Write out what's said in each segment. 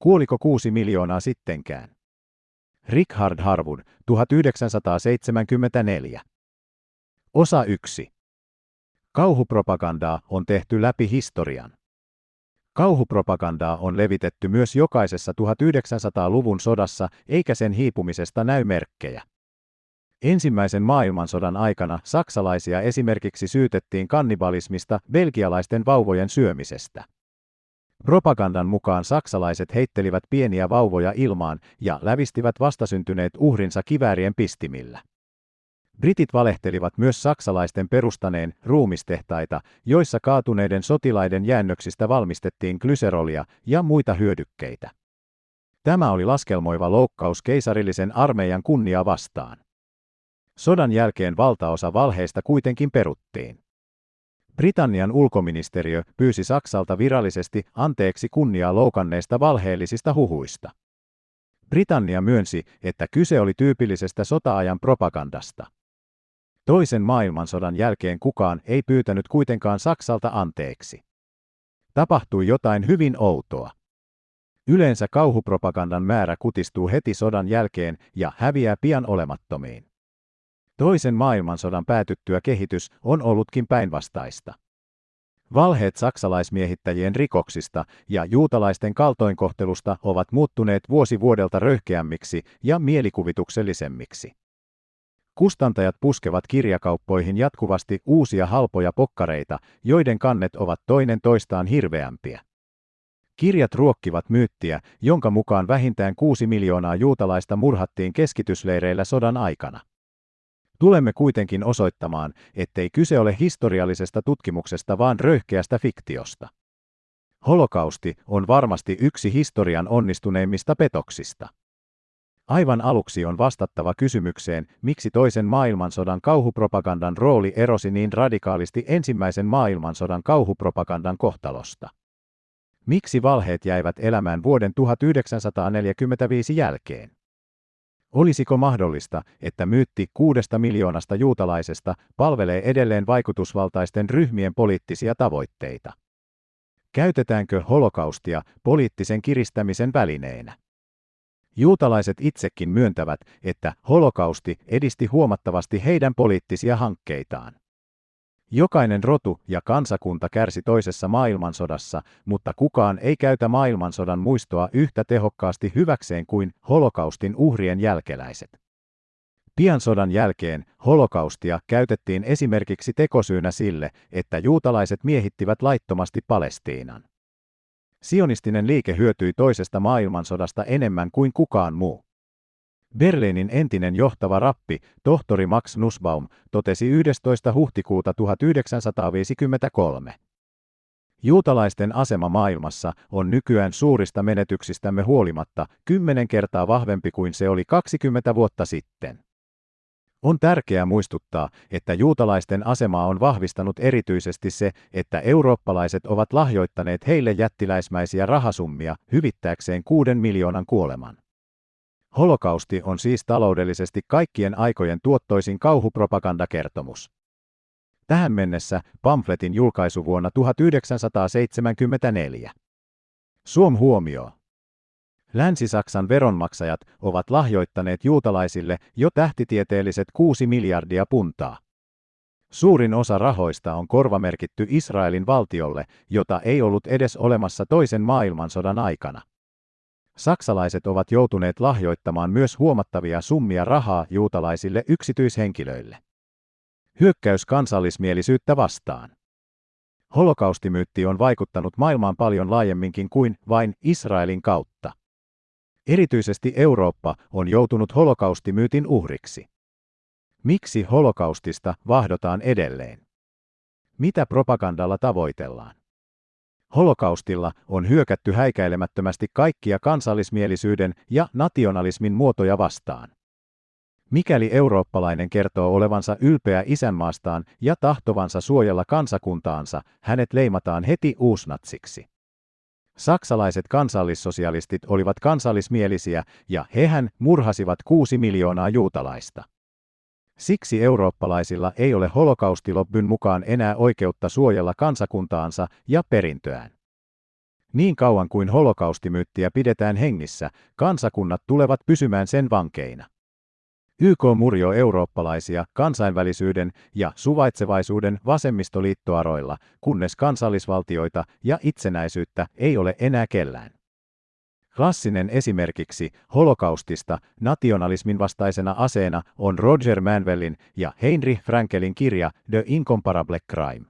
kuoliko kuusi miljoonaa sittenkään? Richard Harwood, 1974. Osa 1. Kauhupropagandaa on tehty läpi historian. Kauhupropagandaa on levitetty myös jokaisessa 1900-luvun sodassa, eikä sen hiipumisesta näy merkkejä. Ensimmäisen maailmansodan aikana saksalaisia esimerkiksi syytettiin kannibalismista belgialaisten vauvojen syömisestä. Propagandan mukaan saksalaiset heittelivät pieniä vauvoja ilmaan ja lävistivät vastasyntyneet uhrinsa kiväärien pistimillä. Britit valehtelivat myös saksalaisten perustaneen ruumistehtaita, joissa kaatuneiden sotilaiden jäännöksistä valmistettiin glyserolia ja muita hyödykkeitä. Tämä oli laskelmoiva loukkaus keisarillisen armeijan kunnia vastaan. Sodan jälkeen valtaosa valheista kuitenkin peruttiin. Britannian ulkoministeriö pyysi Saksalta virallisesti anteeksi kunniaa loukanneista valheellisista huhuista. Britannia myönsi, että kyse oli tyypillisestä sota-ajan propagandasta. Toisen maailmansodan jälkeen kukaan ei pyytänyt kuitenkaan Saksalta anteeksi. Tapahtui jotain hyvin outoa. Yleensä kauhupropagandan määrä kutistuu heti sodan jälkeen ja häviää pian olemattomiin. Toisen maailmansodan päätyttyä kehitys on ollutkin päinvastaista. Valheet saksalaismiehittäjien rikoksista ja juutalaisten kaltoinkohtelusta ovat muuttuneet vuosi vuodelta röyhkeämmiksi ja mielikuvituksellisemmiksi. Kustantajat puskevat kirjakauppoihin jatkuvasti uusia halpoja pokkareita, joiden kannet ovat toinen toistaan hirveämpiä. Kirjat ruokkivat myyttiä, jonka mukaan vähintään kuusi miljoonaa juutalaista murhattiin keskitysleireillä sodan aikana. Tulemme kuitenkin osoittamaan, ettei kyse ole historiallisesta tutkimuksesta vaan röyhkeästä fiktiosta. Holokausti on varmasti yksi historian onnistuneimmista petoksista. Aivan aluksi on vastattava kysymykseen, miksi toisen maailmansodan kauhupropagandan rooli erosi niin radikaalisti ensimmäisen maailmansodan kauhupropagandan kohtalosta. Miksi valheet jäivät elämään vuoden 1945 jälkeen? Olisiko mahdollista, että myytti kuudesta miljoonasta juutalaisesta palvelee edelleen vaikutusvaltaisten ryhmien poliittisia tavoitteita? Käytetäänkö holokaustia poliittisen kiristämisen välineenä? Juutalaiset itsekin myöntävät, että holokausti edisti huomattavasti heidän poliittisia hankkeitaan. Jokainen rotu ja kansakunta kärsi toisessa maailmansodassa, mutta kukaan ei käytä maailmansodan muistoa yhtä tehokkaasti hyväkseen kuin holokaustin uhrien jälkeläiset. Pian sodan jälkeen holokaustia käytettiin esimerkiksi tekosyynä sille, että juutalaiset miehittivät laittomasti Palestiinan. Sionistinen liike hyötyi toisesta maailmansodasta enemmän kuin kukaan muu. Berliinin entinen johtava rappi, tohtori Max Nussbaum, totesi 11. huhtikuuta 1953. Juutalaisten asema maailmassa on nykyään suurista menetyksistämme huolimatta kymmenen kertaa vahvempi kuin se oli 20 vuotta sitten. On tärkeää muistuttaa, että juutalaisten asemaa on vahvistanut erityisesti se, että eurooppalaiset ovat lahjoittaneet heille jättiläismäisiä rahasummia hyvittääkseen kuuden miljoonan kuoleman. Holokausti on siis taloudellisesti kaikkien aikojen tuottoisin kauhupropagandakertomus. Tähän mennessä pamfletin julkaisu vuonna 1974. Suom huomio. Länsi-Saksan veronmaksajat ovat lahjoittaneet juutalaisille jo tähtitieteelliset 6 miljardia puntaa. Suurin osa rahoista on korvamerkitty Israelin valtiolle, jota ei ollut edes olemassa toisen maailmansodan aikana. Saksalaiset ovat joutuneet lahjoittamaan myös huomattavia summia rahaa juutalaisille yksityishenkilöille. Hyökkäys kansallismielisyyttä vastaan. Holokaustimyytti on vaikuttanut maailmaan paljon laajemminkin kuin vain Israelin kautta. Erityisesti Eurooppa on joutunut holokaustimyytin uhriksi. Miksi holokaustista vahdotaan edelleen? Mitä propagandalla tavoitellaan? Holokaustilla on hyökätty häikäilemättömästi kaikkia kansallismielisyyden ja nationalismin muotoja vastaan. Mikäli eurooppalainen kertoo olevansa ylpeä isänmaastaan ja tahtovansa suojella kansakuntaansa, hänet leimataan heti uusnatsiksi. Saksalaiset kansallissosialistit olivat kansallismielisiä ja hehän murhasivat kuusi miljoonaa juutalaista. Siksi eurooppalaisilla ei ole holokaustilobbyn mukaan enää oikeutta suojella kansakuntaansa ja perintöään. Niin kauan kuin holokaustimyyttiä pidetään hengissä, kansakunnat tulevat pysymään sen vankeina. YK murjo eurooppalaisia kansainvälisyyden ja suvaitsevaisuuden vasemmistoliittoaroilla, kunnes kansallisvaltioita ja itsenäisyyttä ei ole enää kellään. Klassinen esimerkiksi holokaustista nationalismin vastaisena aseena on Roger Manwellin ja Heinrich Frankelin kirja The Incomparable Crime.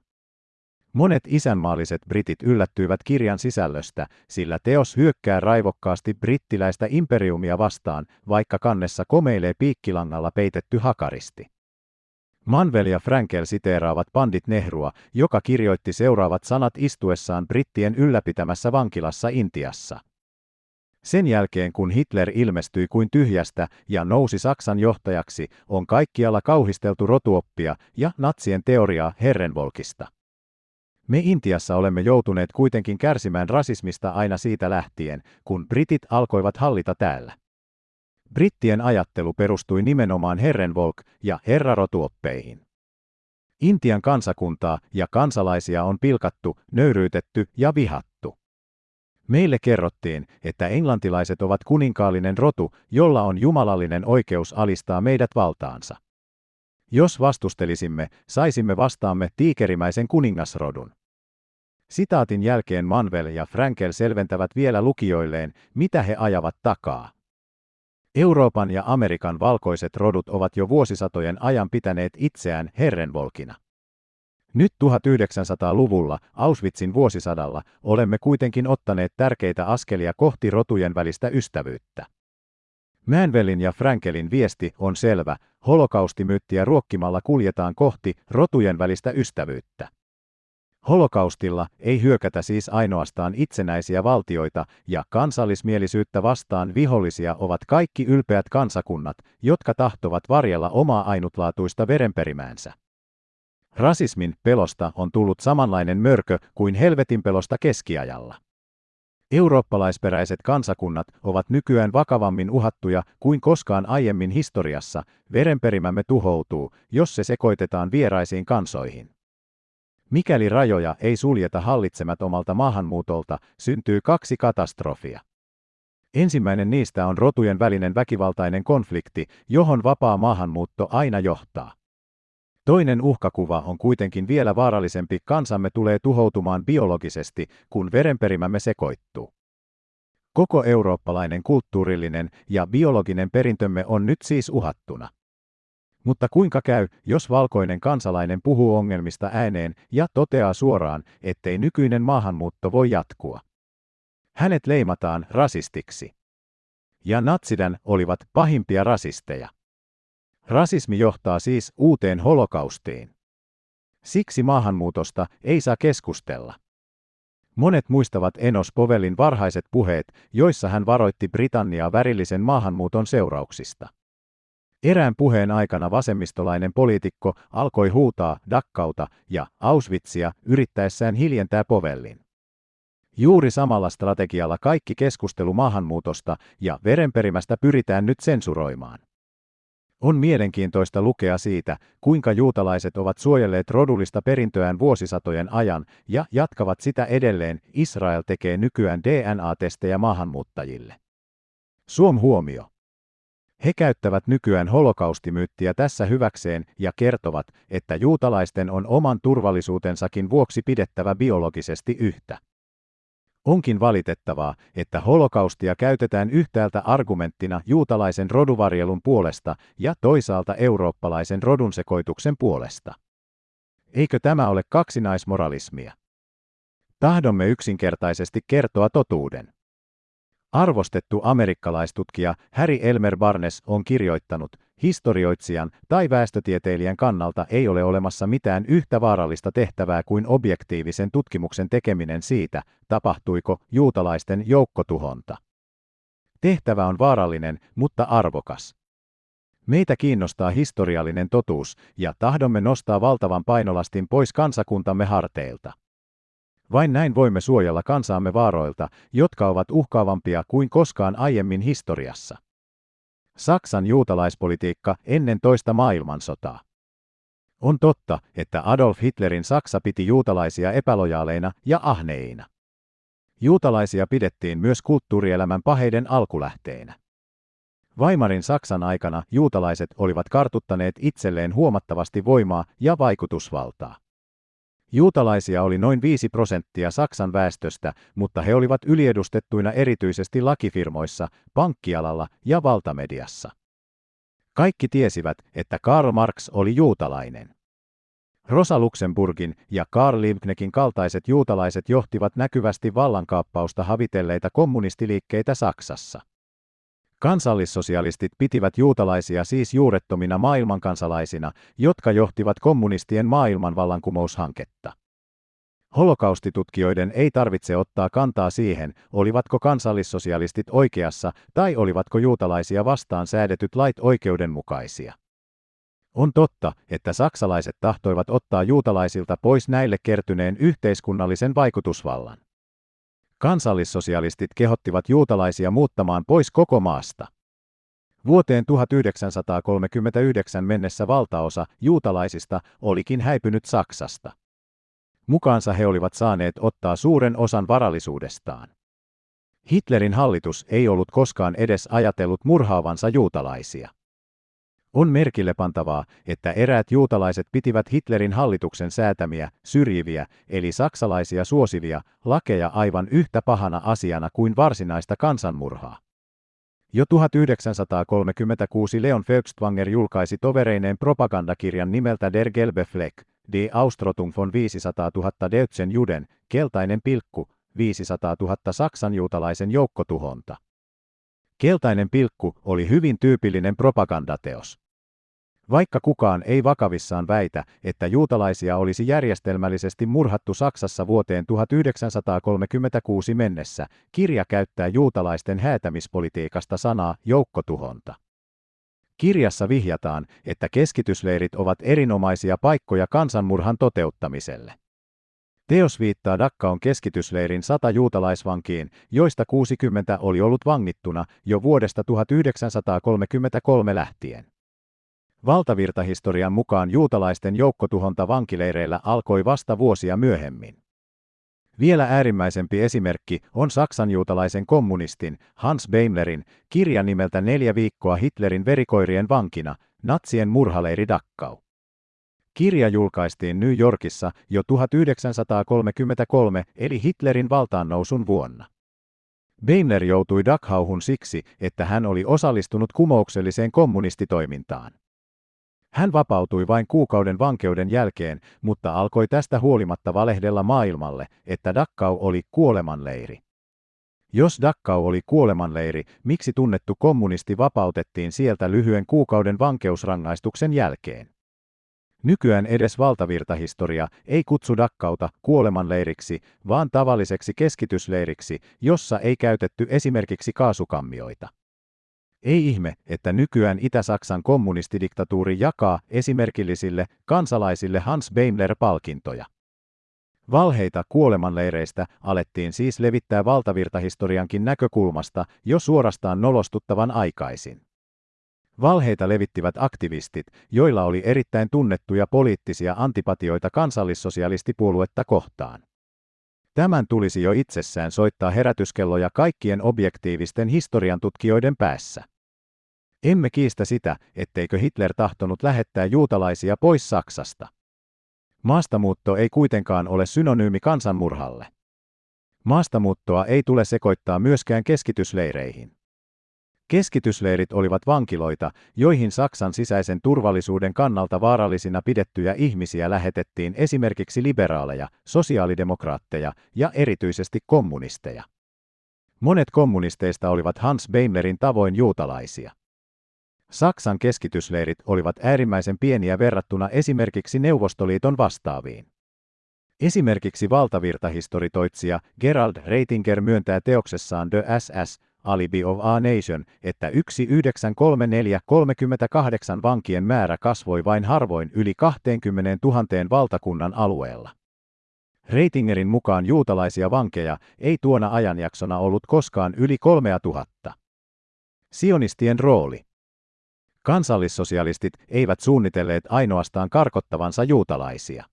Monet isänmaalliset britit yllättyivät kirjan sisällöstä, sillä teos hyökkää raivokkaasti brittiläistä imperiumia vastaan, vaikka kannessa komeilee piikkilangalla peitetty hakaristi. Manvel ja Frankel siteeraavat pandit Nehrua, joka kirjoitti seuraavat sanat istuessaan brittien ylläpitämässä vankilassa Intiassa. Sen jälkeen kun Hitler ilmestyi kuin tyhjästä ja nousi Saksan johtajaksi, on kaikkialla kauhisteltu rotuoppia ja natsien teoriaa Herrenvolkista. Me Intiassa olemme joutuneet kuitenkin kärsimään rasismista aina siitä lähtien, kun britit alkoivat hallita täällä. Brittien ajattelu perustui nimenomaan Herrenvolk- ja herrarotuoppeihin. Intian kansakuntaa ja kansalaisia on pilkattu, nöyryytetty ja vihattu. Meille kerrottiin, että englantilaiset ovat kuninkaallinen rotu, jolla on jumalallinen oikeus alistaa meidät valtaansa. Jos vastustelisimme, saisimme vastaamme tiikerimäisen kuningasrodun. Sitaatin jälkeen Manvel ja Frankel selventävät vielä lukijoilleen, mitä he ajavat takaa. Euroopan ja Amerikan valkoiset rodut ovat jo vuosisatojen ajan pitäneet itseään herrenvolkina. Nyt 1900-luvulla, Auschwitzin vuosisadalla, olemme kuitenkin ottaneet tärkeitä askelia kohti rotujen välistä ystävyyttä. Manvelin ja Frankelin viesti on selvä, holokaustimyyttiä ruokkimalla kuljetaan kohti rotujen välistä ystävyyttä. Holokaustilla ei hyökätä siis ainoastaan itsenäisiä valtioita ja kansallismielisyyttä vastaan vihollisia ovat kaikki ylpeät kansakunnat, jotka tahtovat varjella omaa ainutlaatuista verenperimäänsä. Rasismin pelosta on tullut samanlainen mörkö kuin helvetin pelosta keskiajalla. Eurooppalaisperäiset kansakunnat ovat nykyään vakavammin uhattuja kuin koskaan aiemmin historiassa, verenperimämme tuhoutuu, jos se sekoitetaan vieraisiin kansoihin. Mikäli rajoja ei suljeta hallitsematonta maahanmuutolta, syntyy kaksi katastrofia. Ensimmäinen niistä on rotujen välinen väkivaltainen konflikti, johon vapaa maahanmuutto aina johtaa. Toinen uhkakuva on kuitenkin vielä vaarallisempi, kansamme tulee tuhoutumaan biologisesti, kun verenperimämme sekoittuu. Koko eurooppalainen kulttuurillinen ja biologinen perintömme on nyt siis uhattuna. Mutta kuinka käy, jos valkoinen kansalainen puhuu ongelmista ääneen ja toteaa suoraan, ettei nykyinen maahanmuutto voi jatkua? Hänet leimataan rasistiksi. Ja natsidän olivat pahimpia rasisteja. Rasismi johtaa siis uuteen holokaustiin. Siksi maahanmuutosta ei saa keskustella. Monet muistavat Enos Povelin varhaiset puheet, joissa hän varoitti Britanniaa värillisen maahanmuuton seurauksista. Erään puheen aikana vasemmistolainen poliitikko alkoi huutaa Dakkauta ja Auschwitzia yrittäessään hiljentää Povellin. Juuri samalla strategialla kaikki keskustelu maahanmuutosta ja verenperimästä pyritään nyt sensuroimaan. On mielenkiintoista lukea siitä, kuinka juutalaiset ovat suojelleet rodullista perintöään vuosisatojen ajan ja jatkavat sitä edelleen. Israel tekee nykyään DNA-testejä maahanmuuttajille. Suom huomio. He käyttävät nykyään holokaustimyyttiä tässä hyväkseen ja kertovat, että juutalaisten on oman turvallisuutensakin vuoksi pidettävä biologisesti yhtä. Onkin valitettavaa, että holokaustia käytetään yhtäältä argumenttina juutalaisen roduvarjelun puolesta ja toisaalta eurooppalaisen rodunsekoituksen puolesta. Eikö tämä ole kaksinaismoralismia? Tahdomme yksinkertaisesti kertoa totuuden. Arvostettu amerikkalaistutkija Harry Elmer Barnes on kirjoittanut, historioitsijan tai väestötieteilijän kannalta ei ole olemassa mitään yhtä vaarallista tehtävää kuin objektiivisen tutkimuksen tekeminen siitä, tapahtuiko juutalaisten joukkotuhonta. Tehtävä on vaarallinen, mutta arvokas. Meitä kiinnostaa historiallinen totuus, ja tahdomme nostaa valtavan painolastin pois kansakuntamme harteilta. Vain näin voimme suojella kansaamme vaaroilta, jotka ovat uhkaavampia kuin koskaan aiemmin historiassa. Saksan juutalaispolitiikka ennen toista maailmansotaa. On totta, että Adolf Hitlerin Saksa piti juutalaisia epälojaaleina ja ahneina. Juutalaisia pidettiin myös kulttuurielämän paheiden alkulähteinä. Weimarin Saksan aikana juutalaiset olivat kartuttaneet itselleen huomattavasti voimaa ja vaikutusvaltaa. Juutalaisia oli noin 5 prosenttia Saksan väestöstä, mutta he olivat yliedustettuina erityisesti lakifirmoissa, pankkialalla ja valtamediassa. Kaikki tiesivät, että Karl Marx oli juutalainen. Rosa Luxemburgin ja Karl Liebkneckin kaltaiset juutalaiset johtivat näkyvästi vallankaappausta havitelleita kommunistiliikkeitä Saksassa. Kansallissosialistit pitivät juutalaisia siis juurettomina maailmankansalaisina, jotka johtivat kommunistien maailmanvallankumoushanketta. Holokaustitutkijoiden ei tarvitse ottaa kantaa siihen, olivatko kansallissosialistit oikeassa tai olivatko juutalaisia vastaan säädetyt lait oikeudenmukaisia. On totta, että saksalaiset tahtoivat ottaa juutalaisilta pois näille kertyneen yhteiskunnallisen vaikutusvallan. Kansallissosialistit kehottivat juutalaisia muuttamaan pois koko maasta. Vuoteen 1939 mennessä valtaosa juutalaisista olikin häipynyt Saksasta. Mukaansa he olivat saaneet ottaa suuren osan varallisuudestaan. Hitlerin hallitus ei ollut koskaan edes ajatellut murhaavansa juutalaisia. On merkille pantavaa, että eräät juutalaiset pitivät Hitlerin hallituksen säätämiä, syrjiviä, eli saksalaisia suosivia, lakeja aivan yhtä pahana asiana kuin varsinaista kansanmurhaa. Jo 1936 Leon Feuchtwanger julkaisi tovereineen propagandakirjan nimeltä Der Gelbe Fleck, Die Austrotung von 500 000 Deutschen Juden, keltainen pilkku, 500 000 saksan juutalaisen joukkotuhonta. Keltainen pilkku oli hyvin tyypillinen propagandateos. Vaikka kukaan ei vakavissaan väitä, että juutalaisia olisi järjestelmällisesti murhattu Saksassa vuoteen 1936 mennessä, kirja käyttää juutalaisten häätämispolitiikasta sanaa joukkotuhonta. Kirjassa vihjataan, että keskitysleirit ovat erinomaisia paikkoja kansanmurhan toteuttamiselle. Teos viittaa Dakkaon keskitysleirin sata juutalaisvankiin, joista 60 oli ollut vangittuna jo vuodesta 1933 lähtien. Valtavirtahistorian mukaan juutalaisten joukkotuhonta vankileireillä alkoi vasta vuosia myöhemmin. Vielä äärimmäisempi esimerkki on Saksan juutalaisen kommunistin Hans Beimlerin kirja nimeltä Neljä viikkoa Hitlerin verikoirien vankina, natsien murhaleiri Dakkau. Kirja julkaistiin New Yorkissa jo 1933 eli Hitlerin valtaannousun vuonna. Beimler joutui Dachauhun siksi, että hän oli osallistunut kumoukselliseen kommunistitoimintaan. Hän vapautui vain kuukauden vankeuden jälkeen, mutta alkoi tästä huolimatta valehdella maailmalle, että Dakkau oli kuolemanleiri. Jos Dakkau oli kuolemanleiri, miksi tunnettu kommunisti vapautettiin sieltä lyhyen kuukauden vankeusrangaistuksen jälkeen? Nykyään edes valtavirtahistoria ei kutsu Dakkauta kuolemanleiriksi, vaan tavalliseksi keskitysleiriksi, jossa ei käytetty esimerkiksi kaasukammioita. Ei ihme, että nykyään Itä-Saksan kommunistidiktatuuri jakaa esimerkillisille kansalaisille Hans Beimler-palkintoja. Valheita kuolemanleireistä alettiin siis levittää valtavirtahistoriankin näkökulmasta jo suorastaan nolostuttavan aikaisin. Valheita levittivät aktivistit, joilla oli erittäin tunnettuja poliittisia antipatioita kansallissosialistipuoluetta kohtaan. Tämän tulisi jo itsessään soittaa herätyskelloja kaikkien objektiivisten historiantutkijoiden päässä. Emme kiistä sitä, etteikö Hitler tahtonut lähettää juutalaisia pois Saksasta. Maastamuutto ei kuitenkaan ole synonyymi kansanmurhalle. Maastamuuttoa ei tule sekoittaa myöskään keskitysleireihin. Keskitysleirit olivat vankiloita, joihin Saksan sisäisen turvallisuuden kannalta vaarallisina pidettyjä ihmisiä lähetettiin esimerkiksi liberaaleja, sosiaalidemokraatteja ja erityisesti kommunisteja. Monet kommunisteista olivat Hans Beimlerin tavoin juutalaisia. Saksan keskitysleirit olivat äärimmäisen pieniä verrattuna esimerkiksi Neuvostoliiton vastaaviin. Esimerkiksi valtavirtahistoritoitsija Gerald Reitinger myöntää teoksessaan The SS, Alibi of a Nation, että 1934-38 vankien määrä kasvoi vain harvoin yli 20 000 valtakunnan alueella. Reitingerin mukaan juutalaisia vankeja ei tuona ajanjaksona ollut koskaan yli 3000. Sionistien rooli Kansallissosialistit eivät suunnitelleet ainoastaan karkottavansa juutalaisia.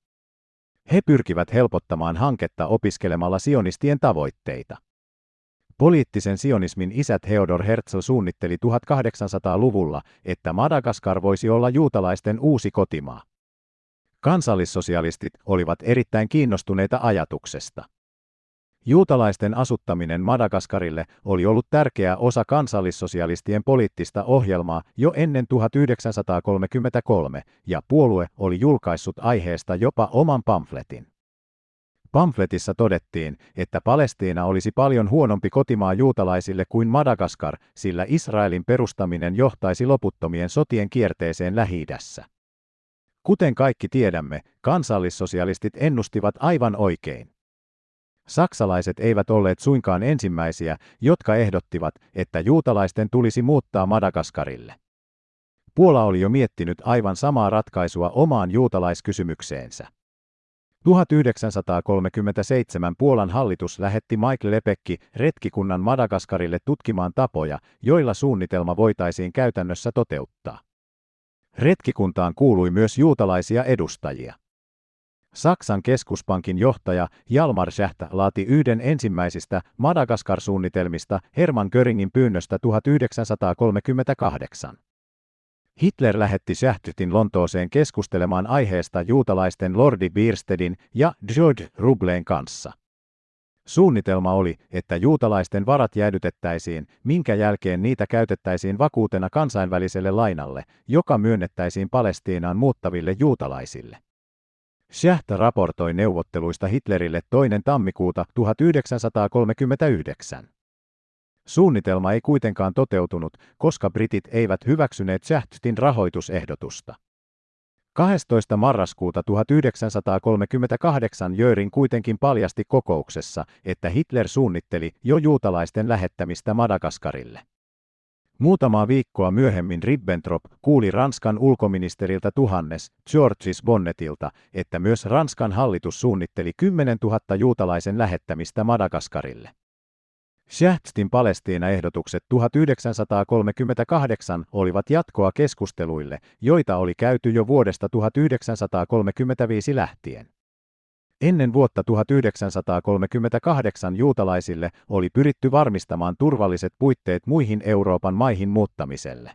He pyrkivät helpottamaan hanketta opiskelemalla sionistien tavoitteita. Poliittisen sionismin isät Theodor Herzl suunnitteli 1800-luvulla, että Madagaskar voisi olla juutalaisten uusi kotimaa. Kansallissosialistit olivat erittäin kiinnostuneita ajatuksesta. Juutalaisten asuttaminen Madagaskarille oli ollut tärkeä osa kansallissosialistien poliittista ohjelmaa jo ennen 1933, ja puolue oli julkaissut aiheesta jopa oman pamfletin. Pamfletissa todettiin, että Palestiina olisi paljon huonompi kotimaa juutalaisille kuin Madagaskar, sillä Israelin perustaminen johtaisi loputtomien sotien kierteeseen lähi -idässä. Kuten kaikki tiedämme, kansallissosialistit ennustivat aivan oikein. Saksalaiset eivät olleet suinkaan ensimmäisiä, jotka ehdottivat, että juutalaisten tulisi muuttaa Madagaskarille. Puola oli jo miettinyt aivan samaa ratkaisua omaan juutalaiskysymykseensä. 1937 Puolan hallitus lähetti Mike Lepekki retkikunnan Madagaskarille tutkimaan tapoja, joilla suunnitelma voitaisiin käytännössä toteuttaa. Retkikuntaan kuului myös juutalaisia edustajia. Saksan keskuspankin johtaja Jalmar Schächt laati yhden ensimmäisistä Madagaskar-suunnitelmista Hermann Göringin pyynnöstä 1938. Hitler lähetti Schächtin Lontooseen keskustelemaan aiheesta juutalaisten Lordi Bierstedin ja George Rubleen kanssa. Suunnitelma oli, että juutalaisten varat jäädytettäisiin, minkä jälkeen niitä käytettäisiin vakuutena kansainväliselle lainalle, joka myönnettäisiin Palestiinaan muuttaville juutalaisille. Schacht raportoi neuvotteluista Hitlerille toinen tammikuuta 1939. Suunnitelma ei kuitenkaan toteutunut, koska britit eivät hyväksyneet Schachtin rahoitusehdotusta. 12. marraskuuta 1938 Jörin kuitenkin paljasti kokouksessa, että Hitler suunnitteli jo juutalaisten lähettämistä Madagaskarille. Muutamaa viikkoa myöhemmin Ribbentrop kuuli Ranskan ulkoministeriltä tuhannes Georges Bonnetilta, että myös Ranskan hallitus suunnitteli 10 000 juutalaisen lähettämistä Madagaskarille. Schachtin Palestiina-ehdotukset 1938 olivat jatkoa keskusteluille, joita oli käyty jo vuodesta 1935 lähtien. Ennen vuotta 1938 juutalaisille oli pyritty varmistamaan turvalliset puitteet muihin Euroopan maihin muuttamiselle.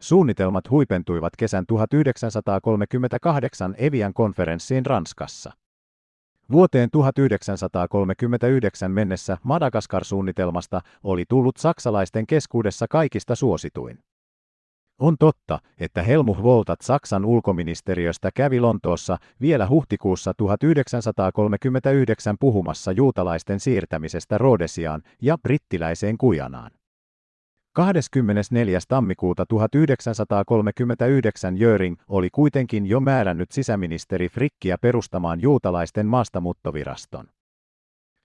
Suunnitelmat huipentuivat kesän 1938 Evian konferenssiin Ranskassa. Vuoteen 1939 mennessä Madagaskar-suunnitelmasta oli tullut saksalaisten keskuudessa kaikista suosituin. On totta, että Helmut Voltat Saksan ulkoministeriöstä kävi Lontoossa vielä huhtikuussa 1939 puhumassa juutalaisten siirtämisestä Rhodesiaan ja brittiläiseen Kujanaan. 24. tammikuuta 1939 Jöring oli kuitenkin jo määrännyt sisäministeri Frikkiä perustamaan juutalaisten maastamuuttoviraston.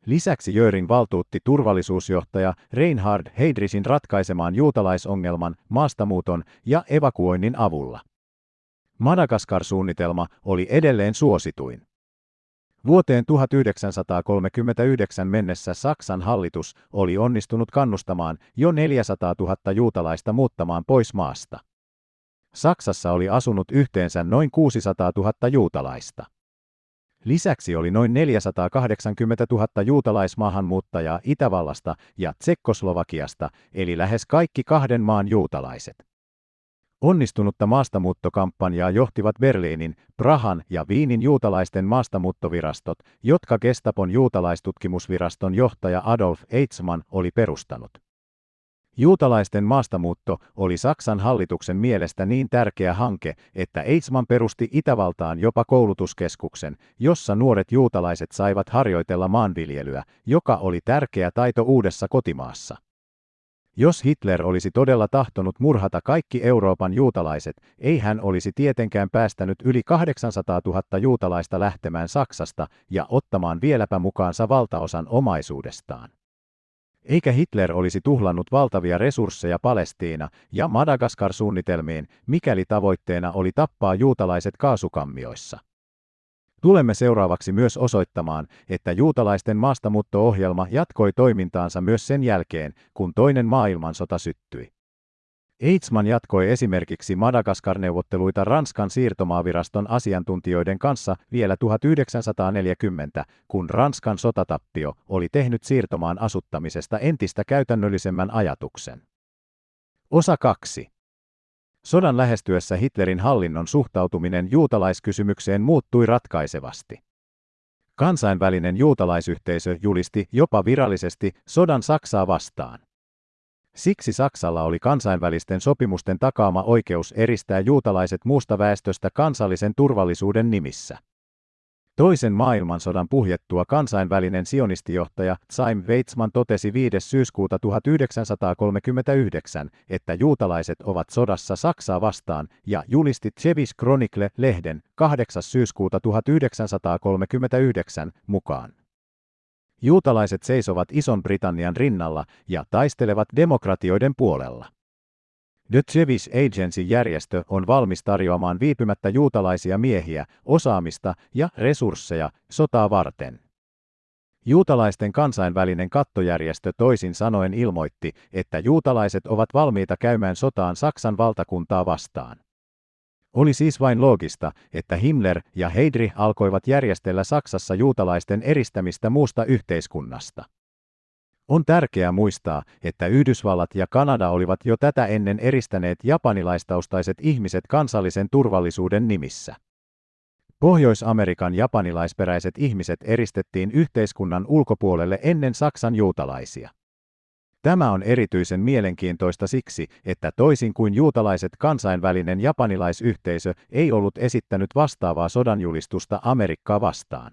Lisäksi Jöring valtuutti turvallisuusjohtaja Reinhard Heydrisin ratkaisemaan juutalaisongelman maastamuuton ja evakuoinnin avulla. Madagaskar-suunnitelma oli edelleen suosituin. Vuoteen 1939 mennessä Saksan hallitus oli onnistunut kannustamaan jo 400 000 juutalaista muuttamaan pois maasta. Saksassa oli asunut yhteensä noin 600 000 juutalaista. Lisäksi oli noin 480 000 juutalaismaahanmuuttajaa Itävallasta ja Tsekkoslovakiasta, eli lähes kaikki kahden maan juutalaiset. Onnistunutta maastamuuttokampanjaa johtivat Berliinin, Prahan ja Viinin juutalaisten maastamuuttovirastot, jotka Gestapon juutalaistutkimusviraston johtaja Adolf Eichmann oli perustanut. Juutalaisten maastamuutto oli Saksan hallituksen mielestä niin tärkeä hanke, että Eichmann perusti Itävaltaan jopa koulutuskeskuksen, jossa nuoret juutalaiset saivat harjoitella maanviljelyä, joka oli tärkeä taito uudessa kotimaassa. Jos Hitler olisi todella tahtonut murhata kaikki Euroopan juutalaiset, ei hän olisi tietenkään päästänyt yli 800 000 juutalaista lähtemään Saksasta ja ottamaan vieläpä mukaansa valtaosan omaisuudestaan. Eikä Hitler olisi tuhlannut valtavia resursseja Palestiina- ja Madagaskar-suunnitelmiin, mikäli tavoitteena oli tappaa juutalaiset kaasukammioissa. Tulemme seuraavaksi myös osoittamaan, että juutalaisten maastamuutto-ohjelma jatkoi toimintaansa myös sen jälkeen, kun toinen maailmansota syttyi. Eitzman jatkoi esimerkiksi Madagaskar-neuvotteluita Ranskan siirtomaaviraston asiantuntijoiden kanssa vielä 1940, kun Ranskan sotatappio oli tehnyt siirtomaan asuttamisesta entistä käytännöllisemmän ajatuksen. Osa 2. Sodan lähestyessä Hitlerin hallinnon suhtautuminen juutalaiskysymykseen muuttui ratkaisevasti. Kansainvälinen juutalaisyhteisö julisti jopa virallisesti sodan Saksaa vastaan. Siksi Saksalla oli kansainvälisten sopimusten takaama oikeus eristää juutalaiset muusta väestöstä kansallisen turvallisuuden nimissä. Toisen maailmansodan puhjettua kansainvälinen sionistijohtaja Chaim Weizmann totesi 5. syyskuuta 1939, että juutalaiset ovat sodassa Saksaa vastaan ja julisti Chevis Chronicle-lehden 8. syyskuuta 1939 mukaan. Juutalaiset seisovat Ison-Britannian rinnalla ja taistelevat demokratioiden puolella. The Jewish Agency-järjestö on valmis tarjoamaan viipymättä juutalaisia miehiä, osaamista ja resursseja sotaa varten. Juutalaisten kansainvälinen kattojärjestö toisin sanoen ilmoitti, että juutalaiset ovat valmiita käymään sotaan Saksan valtakuntaa vastaan. Oli siis vain loogista, että Himmler ja Heydrich alkoivat järjestellä Saksassa juutalaisten eristämistä muusta yhteiskunnasta. On tärkeää muistaa, että Yhdysvallat ja Kanada olivat jo tätä ennen eristäneet japanilaistaustaiset ihmiset kansallisen turvallisuuden nimissä. Pohjois-Amerikan japanilaisperäiset ihmiset eristettiin yhteiskunnan ulkopuolelle ennen Saksan juutalaisia. Tämä on erityisen mielenkiintoista siksi, että toisin kuin juutalaiset kansainvälinen japanilaisyhteisö ei ollut esittänyt vastaavaa sodanjulistusta Amerikkaa vastaan.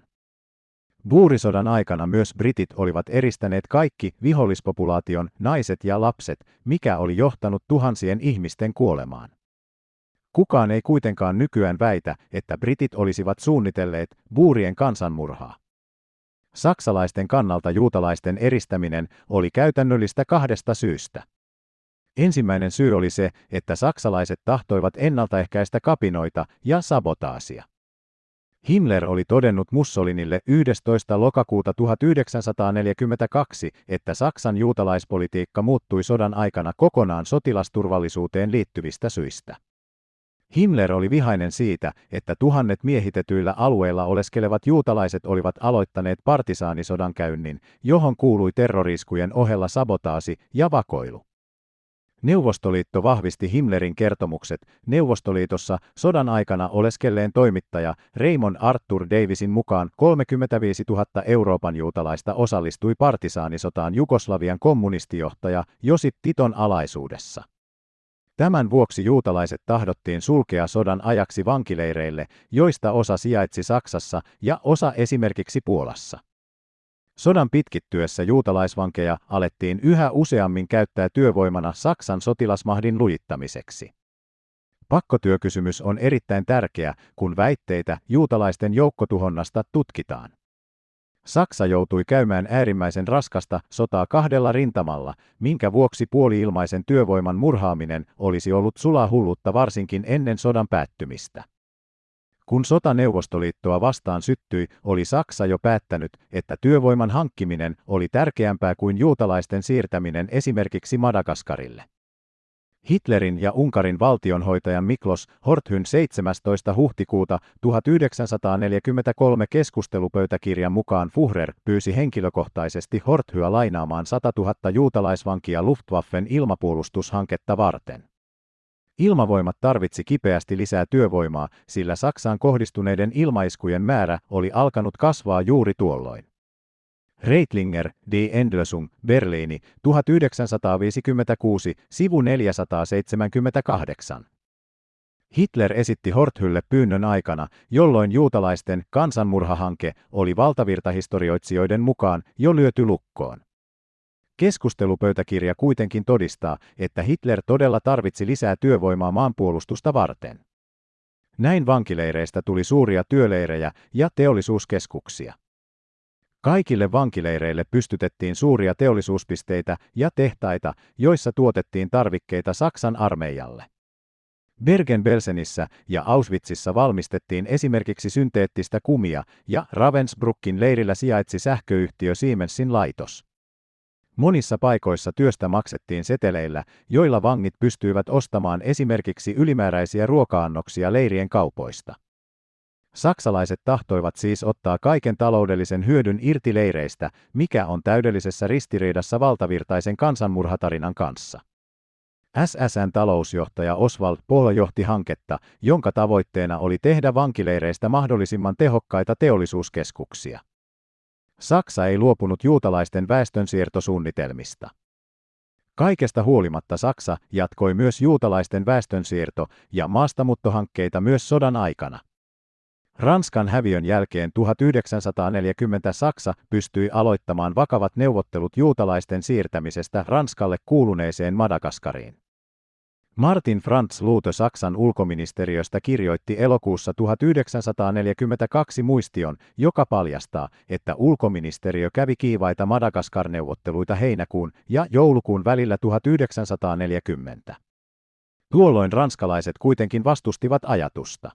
Buurisodan aikana myös britit olivat eristäneet kaikki vihollispopulaation naiset ja lapset, mikä oli johtanut tuhansien ihmisten kuolemaan. Kukaan ei kuitenkaan nykyään väitä, että britit olisivat suunnitelleet buurien kansanmurhaa. Saksalaisten kannalta juutalaisten eristäminen oli käytännöllistä kahdesta syystä. Ensimmäinen syy oli se, että saksalaiset tahtoivat ennaltaehkäistä kapinoita ja sabotaasia. Himmler oli todennut Mussolinille 11. lokakuuta 1942, että Saksan juutalaispolitiikka muuttui sodan aikana kokonaan sotilasturvallisuuteen liittyvistä syistä. Himmler oli vihainen siitä, että tuhannet miehitetyillä alueilla oleskelevat juutalaiset olivat aloittaneet partisaanisodan käynnin, johon kuului terroriskujen ohella sabotaasi ja vakoilu. Neuvostoliitto vahvisti Himmlerin kertomukset. Neuvostoliitossa sodan aikana oleskelleen toimittaja Raymond Arthur Davisin mukaan 35 000 Euroopan juutalaista osallistui partisaanisotaan Jugoslavian kommunistijohtaja Josip Titon alaisuudessa. Tämän vuoksi juutalaiset tahdottiin sulkea sodan ajaksi vankileireille, joista osa sijaitsi Saksassa ja osa esimerkiksi Puolassa. Sodan pitkittyessä juutalaisvankeja alettiin yhä useammin käyttää työvoimana Saksan sotilasmahdin lujittamiseksi. Pakkotyökysymys on erittäin tärkeä, kun väitteitä juutalaisten joukkotuhonnasta tutkitaan. Saksa joutui käymään äärimmäisen raskasta sotaa kahdella rintamalla, minkä vuoksi puoli-ilmaisen työvoiman murhaaminen olisi ollut sulahullutta varsinkin ennen sodan päättymistä. Kun sota Neuvostoliittoa vastaan syttyi, oli Saksa jo päättänyt, että työvoiman hankkiminen oli tärkeämpää kuin juutalaisten siirtäminen esimerkiksi Madagaskarille. Hitlerin ja Unkarin valtionhoitajan Miklos Horthyn 17. huhtikuuta 1943 keskustelupöytäkirjan mukaan Fuhrer pyysi henkilökohtaisesti Horthyä lainaamaan 100 000 juutalaisvankia Luftwaffen ilmapuolustushanketta varten. Ilmavoimat tarvitsi kipeästi lisää työvoimaa, sillä Saksaan kohdistuneiden ilmaiskujen määrä oli alkanut kasvaa juuri tuolloin. Reitlinger, Die Endlösung, Berliini, 1956, sivu 478. Hitler esitti Horthylle pyynnön aikana, jolloin juutalaisten kansanmurhahanke oli valtavirtahistorioitsijoiden mukaan jo lyöty lukkoon. Keskustelupöytäkirja kuitenkin todistaa, että Hitler todella tarvitsi lisää työvoimaa maanpuolustusta varten. Näin vankileireistä tuli suuria työleirejä ja teollisuuskeskuksia. Kaikille vankileireille pystytettiin suuria teollisuuspisteitä ja tehtaita, joissa tuotettiin tarvikkeita Saksan armeijalle. Bergen-Belsenissä ja Auschwitzissa valmistettiin esimerkiksi synteettistä kumia ja Ravensbrückin leirillä sijaitsi sähköyhtiö Siemensin laitos. Monissa paikoissa työstä maksettiin seteleillä, joilla vangit pystyivät ostamaan esimerkiksi ylimääräisiä ruoka-annoksia leirien kaupoista. Saksalaiset tahtoivat siis ottaa kaiken taloudellisen hyödyn irti leireistä, mikä on täydellisessä ristiriidassa valtavirtaisen kansanmurhatarinan kanssa. SSN talousjohtaja Oswald Pohl johti hanketta, jonka tavoitteena oli tehdä vankileireistä mahdollisimman tehokkaita teollisuuskeskuksia. Saksa ei luopunut juutalaisten väestönsiirtosuunnitelmista. Kaikesta huolimatta Saksa jatkoi myös juutalaisten väestönsiirto- ja maastamuttohankkeita myös sodan aikana. Ranskan häviön jälkeen 1940 Saksa pystyi aloittamaan vakavat neuvottelut juutalaisten siirtämisestä Ranskalle kuuluneeseen Madagaskariin. Martin Franz Luuto Saksan ulkoministeriöstä kirjoitti elokuussa 1942 muistion, joka paljastaa, että ulkoministeriö kävi kiivaita Madagaskar-neuvotteluita heinäkuun ja joulukuun välillä 1940. Tuolloin ranskalaiset kuitenkin vastustivat ajatusta.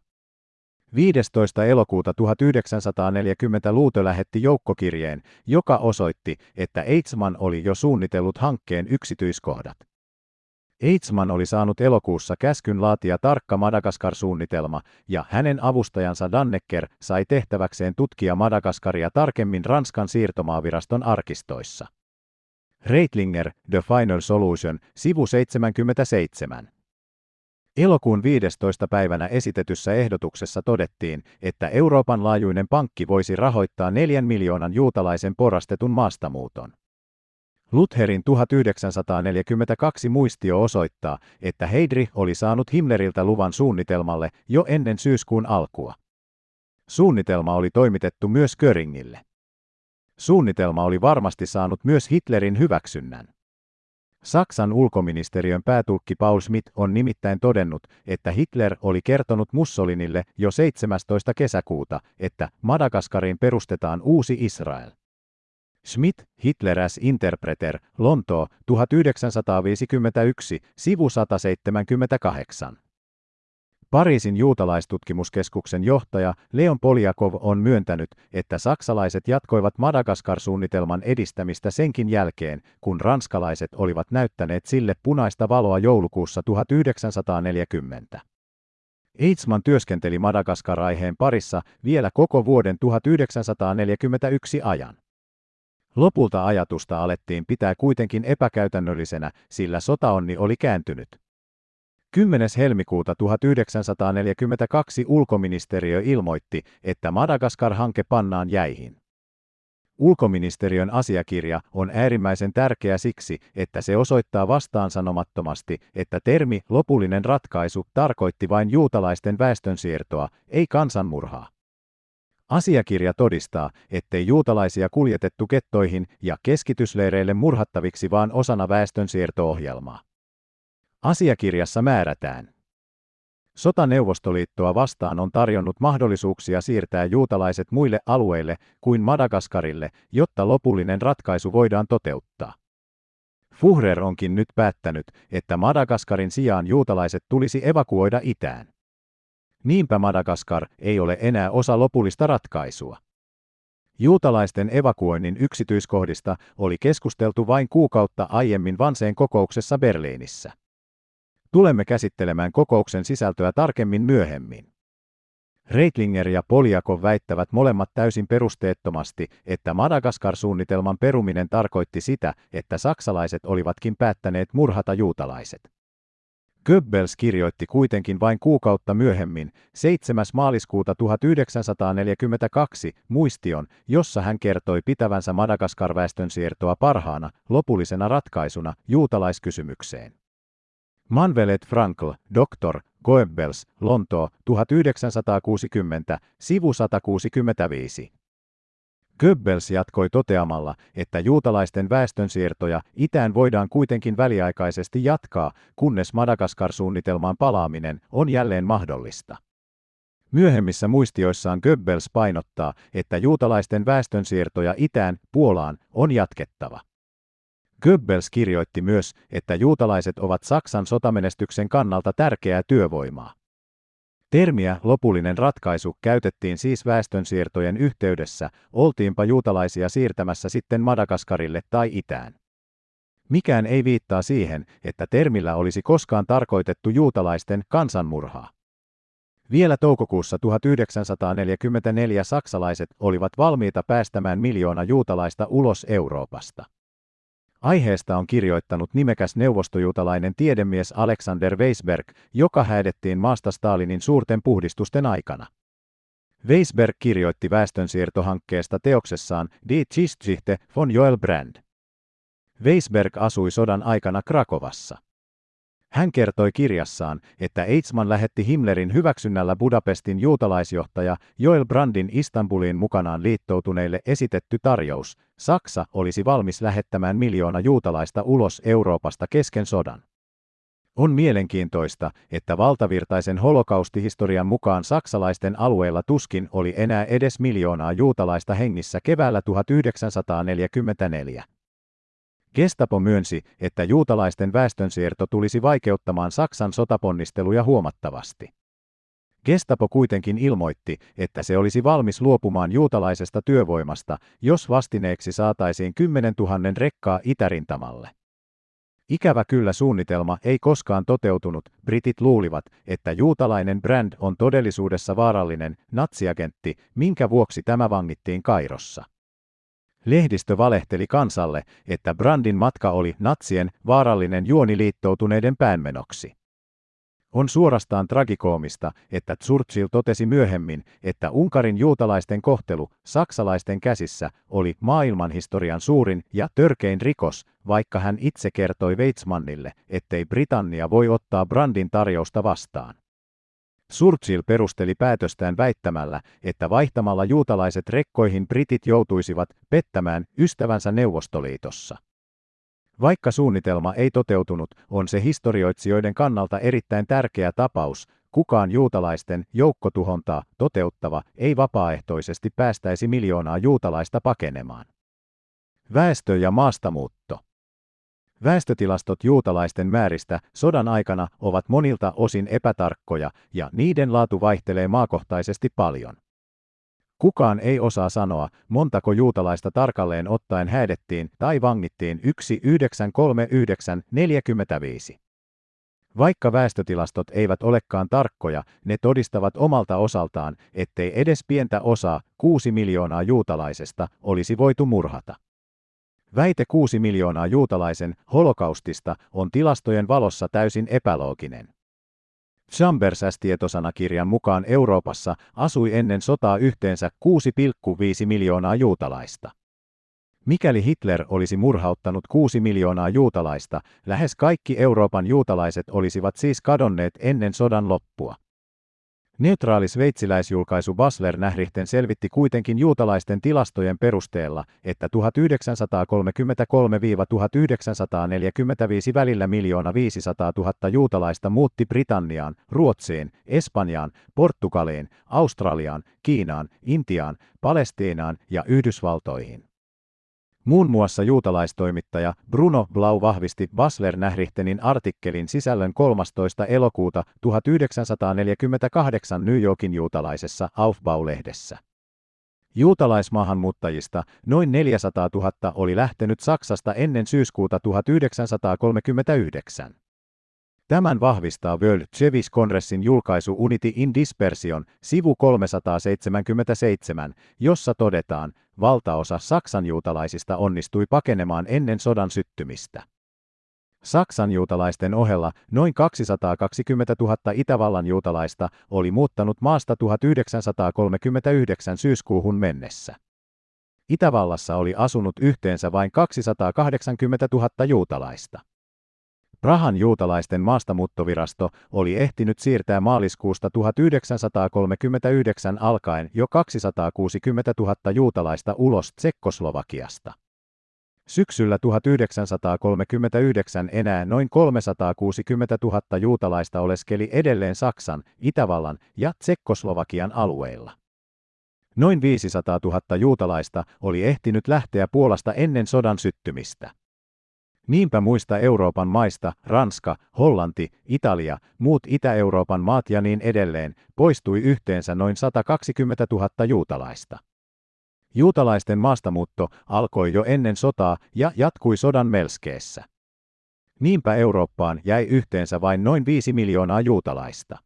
15. elokuuta 1940 Luuto lähetti joukkokirjeen, joka osoitti, että Eitzman oli jo suunnitellut hankkeen yksityiskohdat. Eitzman oli saanut elokuussa käskyn laatia tarkka Madagaskar-suunnitelma, ja hänen avustajansa Dannecker sai tehtäväkseen tutkia Madagaskaria tarkemmin Ranskan siirtomaaviraston arkistoissa. Reitlinger, The Final Solution, sivu 77. Elokuun 15. päivänä esitetyssä ehdotuksessa todettiin, että Euroopan laajuinen pankki voisi rahoittaa neljän miljoonan juutalaisen porastetun maastamuuton. Lutherin 1942 muistio osoittaa, että Heidri oli saanut Himmleriltä luvan suunnitelmalle jo ennen syyskuun alkua. Suunnitelma oli toimitettu myös Köringille. Suunnitelma oli varmasti saanut myös Hitlerin hyväksynnän. Saksan ulkoministeriön päätulkki Paul Schmidt on nimittäin todennut, että Hitler oli kertonut Mussolinille jo 17. kesäkuuta, että Madagaskariin perustetaan uusi Israel. Schmidt, Hitler as Interpreter, Lontoo, 1951, sivu 178. Pariisin juutalaistutkimuskeskuksen johtaja Leon Poljakov on myöntänyt, että saksalaiset jatkoivat Madagaskar-suunnitelman edistämistä senkin jälkeen, kun ranskalaiset olivat näyttäneet sille punaista valoa joulukuussa 1940. Eitzman työskenteli Madagaskar-aiheen parissa vielä koko vuoden 1941 ajan. Lopulta ajatusta alettiin pitää kuitenkin epäkäytännöllisenä, sillä sotaonni oli kääntynyt. 10. helmikuuta 1942 ulkoministeriö ilmoitti, että Madagaskar-hanke pannaan jäihin. Ulkoministeriön asiakirja on äärimmäisen tärkeä siksi, että se osoittaa vastaansanomattomasti, että termi lopullinen ratkaisu tarkoitti vain juutalaisten väestönsiirtoa, ei kansanmurhaa. Asiakirja todistaa, ettei juutalaisia kuljetettu kettoihin ja keskitysleireille murhattaviksi vaan osana väestönsiirto-ohjelmaa. Asiakirjassa määrätään. Sota Neuvostoliittoa vastaan on tarjonnut mahdollisuuksia siirtää juutalaiset muille alueille kuin Madagaskarille, jotta lopullinen ratkaisu voidaan toteuttaa. Fuhrer onkin nyt päättänyt, että Madagaskarin sijaan juutalaiset tulisi evakuoida itään. Niinpä Madagaskar ei ole enää osa lopullista ratkaisua. Juutalaisten evakuoinnin yksityiskohdista oli keskusteltu vain kuukautta aiemmin Vanseen kokouksessa Berliinissä. Tulemme käsittelemään kokouksen sisältöä tarkemmin myöhemmin. Reitlinger ja Poliakov väittävät molemmat täysin perusteettomasti, että Madagaskar-suunnitelman peruminen tarkoitti sitä, että saksalaiset olivatkin päättäneet murhata juutalaiset. Goebbels kirjoitti kuitenkin vain kuukautta myöhemmin, 7. maaliskuuta 1942, muistion, jossa hän kertoi pitävänsä Madagaskar-väestön siirtoa parhaana, lopullisena ratkaisuna juutalaiskysymykseen. Manvelet Frankl, Dr. Goebbels, Lontoo, 1960, sivu 165. Goebbels jatkoi toteamalla, että juutalaisten väestönsiirtoja itään voidaan kuitenkin väliaikaisesti jatkaa, kunnes Madagaskar-suunnitelmaan palaaminen on jälleen mahdollista. Myöhemmissä muistioissaan Goebbels painottaa, että juutalaisten väestönsiirtoja itään, Puolaan, on jatkettava. Goebbels kirjoitti myös, että juutalaiset ovat Saksan sotamenestyksen kannalta tärkeää työvoimaa. Termiä lopullinen ratkaisu käytettiin siis väestönsiirtojen yhteydessä, oltiinpa juutalaisia siirtämässä sitten Madagaskarille tai itään. Mikään ei viittaa siihen, että termillä olisi koskaan tarkoitettu juutalaisten kansanmurhaa. Vielä toukokuussa 1944 saksalaiset olivat valmiita päästämään miljoona juutalaista ulos Euroopasta. Aiheesta on kirjoittanut nimekäs neuvostojuutalainen tiedemies Alexander Weisberg, joka häädettiin maasta Stalinin suurten puhdistusten aikana. Weisberg kirjoitti väestönsiirtohankkeesta teoksessaan Die Geschichte von Joel Brand. Weisberg asui sodan aikana Krakovassa. Hän kertoi kirjassaan, että Eichmann lähetti Himmlerin hyväksynnällä Budapestin juutalaisjohtaja Joel Brandin Istanbuliin mukanaan liittoutuneille esitetty tarjous. Saksa olisi valmis lähettämään miljoona juutalaista ulos Euroopasta kesken sodan. On mielenkiintoista, että valtavirtaisen holokaustihistorian mukaan saksalaisten alueella tuskin oli enää edes miljoonaa juutalaista hengissä keväällä 1944. Gestapo myönsi, että juutalaisten väestönsiirto tulisi vaikeuttamaan Saksan sotaponnisteluja huomattavasti. Gestapo kuitenkin ilmoitti, että se olisi valmis luopumaan juutalaisesta työvoimasta, jos vastineeksi saataisiin 10 000 rekkaa itärintamalle. Ikävä kyllä suunnitelma ei koskaan toteutunut, britit luulivat, että juutalainen brand on todellisuudessa vaarallinen natsiagentti, minkä vuoksi tämä vangittiin Kairossa. Lehdistö valehteli kansalle, että Brandin matka oli natsien vaarallinen juoni liittoutuneiden päänmenoksi. On suorastaan tragikoomista, että Churchill totesi myöhemmin, että Unkarin juutalaisten kohtelu saksalaisten käsissä oli maailmanhistorian suurin ja törkein rikos, vaikka hän itse kertoi Weizmannille, ettei Britannia voi ottaa Brandin tarjousta vastaan. Churchill perusteli päätöstään väittämällä, että vaihtamalla juutalaiset rekkoihin britit joutuisivat pettämään ystävänsä Neuvostoliitossa. Vaikka suunnitelma ei toteutunut, on se historioitsijoiden kannalta erittäin tärkeä tapaus, kukaan juutalaisten joukkotuhontaa toteuttava ei vapaaehtoisesti päästäisi miljoonaa juutalaista pakenemaan. Väestö- ja maastamuutto Väestötilastot juutalaisten määristä sodan aikana ovat monilta osin epätarkkoja ja niiden laatu vaihtelee maakohtaisesti paljon. Kukaan ei osaa sanoa, montako juutalaista tarkalleen ottaen häädettiin tai vangittiin 1939-45. Vaikka väestötilastot eivät olekaan tarkkoja, ne todistavat omalta osaltaan, ettei edes pientä osaa, 6 miljoonaa juutalaisesta, olisi voitu murhata. Väite 6 miljoonaa juutalaisen holokaustista on tilastojen valossa täysin epälooginen. Chambers-tietosanakirjan mukaan Euroopassa asui ennen sotaa yhteensä 6,5 miljoonaa juutalaista. Mikäli Hitler olisi murhauttanut 6 miljoonaa juutalaista, lähes kaikki Euroopan juutalaiset olisivat siis kadonneet ennen sodan loppua. Neutraali sveitsiläisjulkaisu Basler Nährihten selvitti kuitenkin juutalaisten tilastojen perusteella, että 1933-1945 välillä miljoona 500 000 juutalaista muutti Britanniaan, Ruotsiin, Espanjaan, Portugaliin, Australiaan, Kiinaan, Intiaan, Palestiinaan ja Yhdysvaltoihin. Muun muassa juutalaistoimittaja Bruno Blau vahvisti Basler-Nährichtenin artikkelin sisällön 13. elokuuta 1948 New Yorkin juutalaisessa Aufbau-lehdessä. Juutalaismaahanmuuttajista noin 400 000 oli lähtenyt Saksasta ennen syyskuuta 1939. Tämän vahvistaa World Jewish Congressin julkaisu Unity in Dispersion, sivu 377, jossa todetaan, valtaosa Saksan juutalaisista onnistui pakenemaan ennen sodan syttymistä. Saksan juutalaisten ohella noin 220 000 Itävallan juutalaista oli muuttanut maasta 1939 syyskuuhun mennessä. Itävallassa oli asunut yhteensä vain 280 000 juutalaista. Prahan juutalaisten maastamuuttovirasto oli ehtinyt siirtää maaliskuusta 1939 alkaen jo 260 000 juutalaista ulos Tsekkoslovakiasta. Syksyllä 1939 enää noin 360 000 juutalaista oleskeli edelleen Saksan, Itävallan ja Tsekkoslovakian alueilla. Noin 500 000 juutalaista oli ehtinyt lähteä Puolasta ennen sodan syttymistä. Niinpä muista Euroopan maista, Ranska, Hollanti, Italia, muut Itä-Euroopan maat ja niin edelleen, poistui yhteensä noin 120 000 juutalaista. Juutalaisten maastamuutto alkoi jo ennen sotaa ja jatkui sodan melskeessä. Niinpä Eurooppaan jäi yhteensä vain noin 5 miljoonaa juutalaista.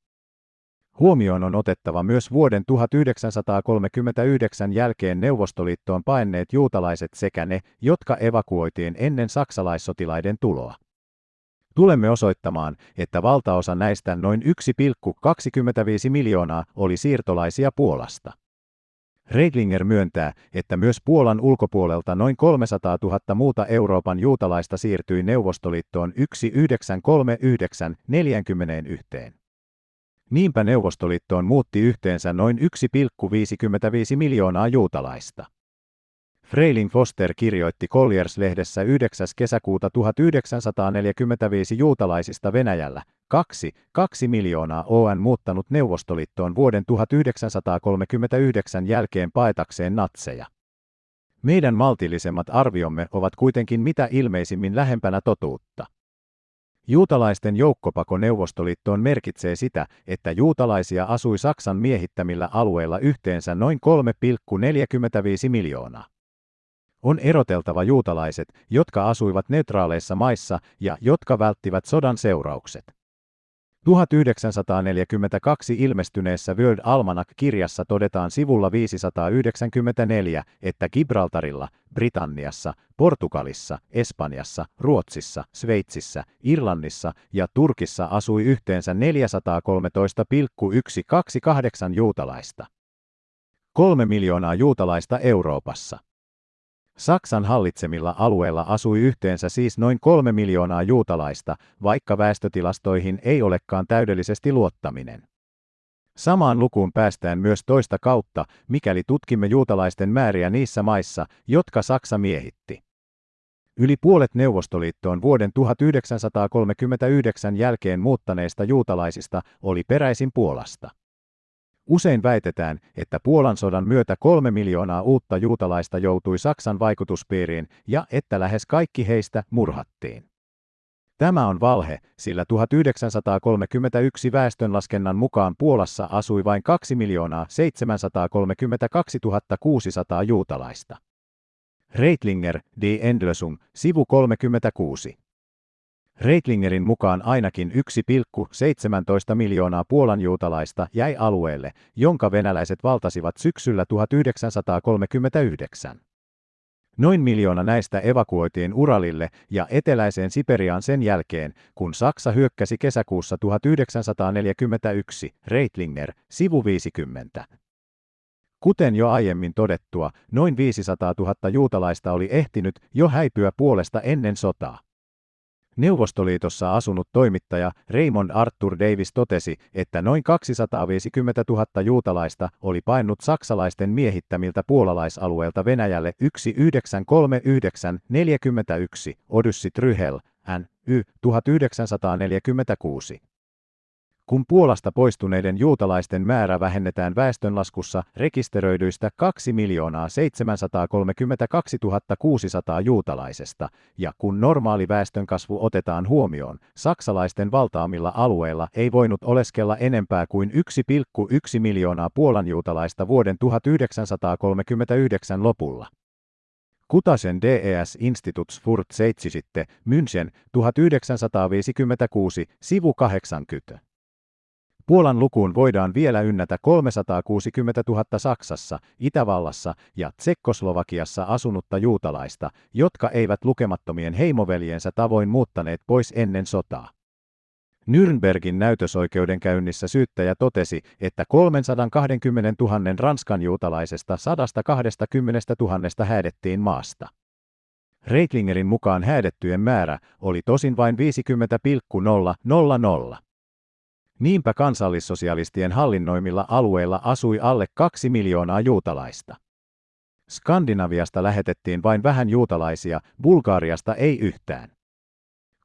Huomioon on otettava myös vuoden 1939 jälkeen Neuvostoliittoon paenneet juutalaiset sekä ne, jotka evakuoitiin ennen saksalaissotilaiden tuloa. Tulemme osoittamaan, että valtaosa näistä noin 1,25 miljoonaa oli siirtolaisia Puolasta. Reitlinger myöntää, että myös Puolan ulkopuolelta noin 300 000 muuta Euroopan juutalaista siirtyi Neuvostoliittoon 1939 41. Niinpä Neuvostoliittoon muutti yhteensä noin 1,55 miljoonaa juutalaista. Freilin Foster kirjoitti Colliers-lehdessä 9. kesäkuuta 1945 juutalaisista Venäjällä. 2, 2 miljoonaa on muuttanut Neuvostoliittoon vuoden 1939 jälkeen paetakseen natseja. Meidän maltillisemmat arviomme ovat kuitenkin mitä ilmeisimmin lähempänä totuutta. Juutalaisten joukkopako Neuvostoliittoon merkitsee sitä, että juutalaisia asui Saksan miehittämillä alueilla yhteensä noin 3,45 miljoonaa. On eroteltava juutalaiset, jotka asuivat neutraaleissa maissa ja jotka välttivät sodan seuraukset. 1942 ilmestyneessä World Almanac-kirjassa todetaan sivulla 594, että Gibraltarilla, Britanniassa, Portugalissa, Espanjassa, Ruotsissa, Sveitsissä, Irlannissa ja Turkissa asui yhteensä 413,128 juutalaista. Kolme miljoonaa juutalaista Euroopassa. Saksan hallitsemilla alueilla asui yhteensä siis noin kolme miljoonaa juutalaista, vaikka väestötilastoihin ei olekaan täydellisesti luottaminen. Samaan lukuun päästään myös toista kautta, mikäli tutkimme juutalaisten määriä niissä maissa, jotka Saksa miehitti. Yli puolet Neuvostoliittoon vuoden 1939 jälkeen muuttaneista juutalaisista oli peräisin Puolasta. Usein väitetään, että Puolan sodan myötä kolme miljoonaa uutta juutalaista joutui Saksan vaikutuspiiriin ja että lähes kaikki heistä murhattiin. Tämä on valhe, sillä 1931 väestönlaskennan mukaan Puolassa asui vain 2 miljoonaa 732 600 juutalaista. Reitlinger, Die Endlösung, sivu 36. Reitlingerin mukaan ainakin 1,17 miljoonaa Puolan juutalaista jäi alueelle, jonka venäläiset valtasivat syksyllä 1939. Noin miljoona näistä evakuoitiin Uralille ja eteläiseen Siperiaan sen jälkeen, kun Saksa hyökkäsi kesäkuussa 1941, Reitlinger, sivu 50. Kuten jo aiemmin todettua, noin 500 000 juutalaista oli ehtinyt jo häipyä puolesta ennen sotaa. Neuvostoliitossa asunut toimittaja Raymond Arthur Davis totesi, että noin 250 000 juutalaista oli painut saksalaisten miehittämiltä puolalaisalueelta Venäjälle 1939-41 Odyssi N. Y. 1946. Kun Puolasta poistuneiden juutalaisten määrä vähennetään väestönlaskussa rekisteröidyistä 2 732 600 juutalaisesta, ja kun normaali väestönkasvu otetaan huomioon, saksalaisten valtaamilla alueilla ei voinut oleskella enempää kuin 1,1 miljoonaa Puolan juutalaista vuoden 1939 lopulla. Kutasen DES Instituts für Zeitsisitte, München, 1956, sivu 80. Puolan lukuun voidaan vielä ynnätä 360 000 Saksassa, Itävallassa ja Tsekkoslovakiassa asunutta juutalaista, jotka eivät lukemattomien heimoveljensä tavoin muuttaneet pois ennen sotaa. Nürnbergin näytösoikeudenkäynnissä syyttäjä totesi, että 320 000 Ranskan juutalaisesta 120 000 häädettiin maasta. Reitlingerin mukaan häädettyjen määrä oli tosin vain 50,000. Niinpä kansallissosialistien hallinnoimilla alueilla asui alle kaksi miljoonaa juutalaista. Skandinaviasta lähetettiin vain vähän juutalaisia, Bulgaariasta ei yhtään.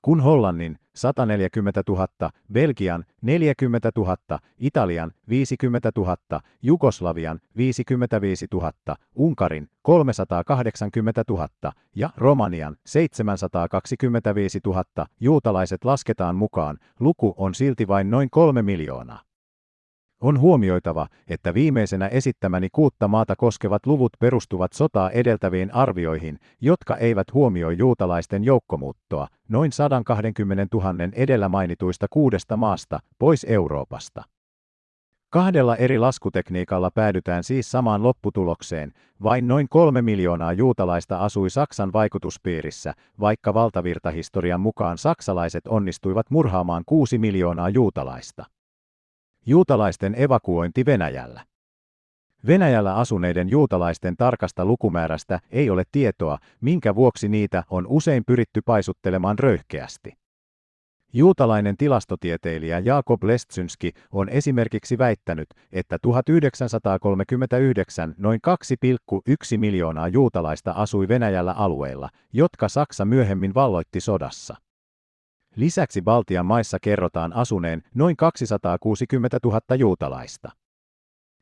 Kun Hollannin 140 000, Belgian 40 000, Italian 50 000, Jugoslavian 55 000, Unkarin 380 000 ja Romanian 725 000 juutalaiset lasketaan mukaan, luku on silti vain noin kolme miljoonaa. On huomioitava, että viimeisenä esittämäni kuutta maata koskevat luvut perustuvat sotaa edeltäviin arvioihin, jotka eivät huomioi juutalaisten joukkomuuttoa, noin 120 000 edellä mainituista kuudesta maasta, pois Euroopasta. Kahdella eri laskutekniikalla päädytään siis samaan lopputulokseen, vain noin kolme miljoonaa juutalaista asui Saksan vaikutuspiirissä, vaikka valtavirtahistorian mukaan saksalaiset onnistuivat murhaamaan kuusi miljoonaa juutalaista. Juutalaisten evakuointi Venäjällä. Venäjällä asuneiden juutalaisten tarkasta lukumäärästä ei ole tietoa, minkä vuoksi niitä on usein pyritty paisuttelemaan röyhkeästi. Juutalainen tilastotieteilijä Jakob Lestsynski on esimerkiksi väittänyt, että 1939 noin 2,1 miljoonaa juutalaista asui Venäjällä alueilla, jotka Saksa myöhemmin valloitti sodassa. Lisäksi Baltian maissa kerrotaan asuneen noin 260 000 juutalaista.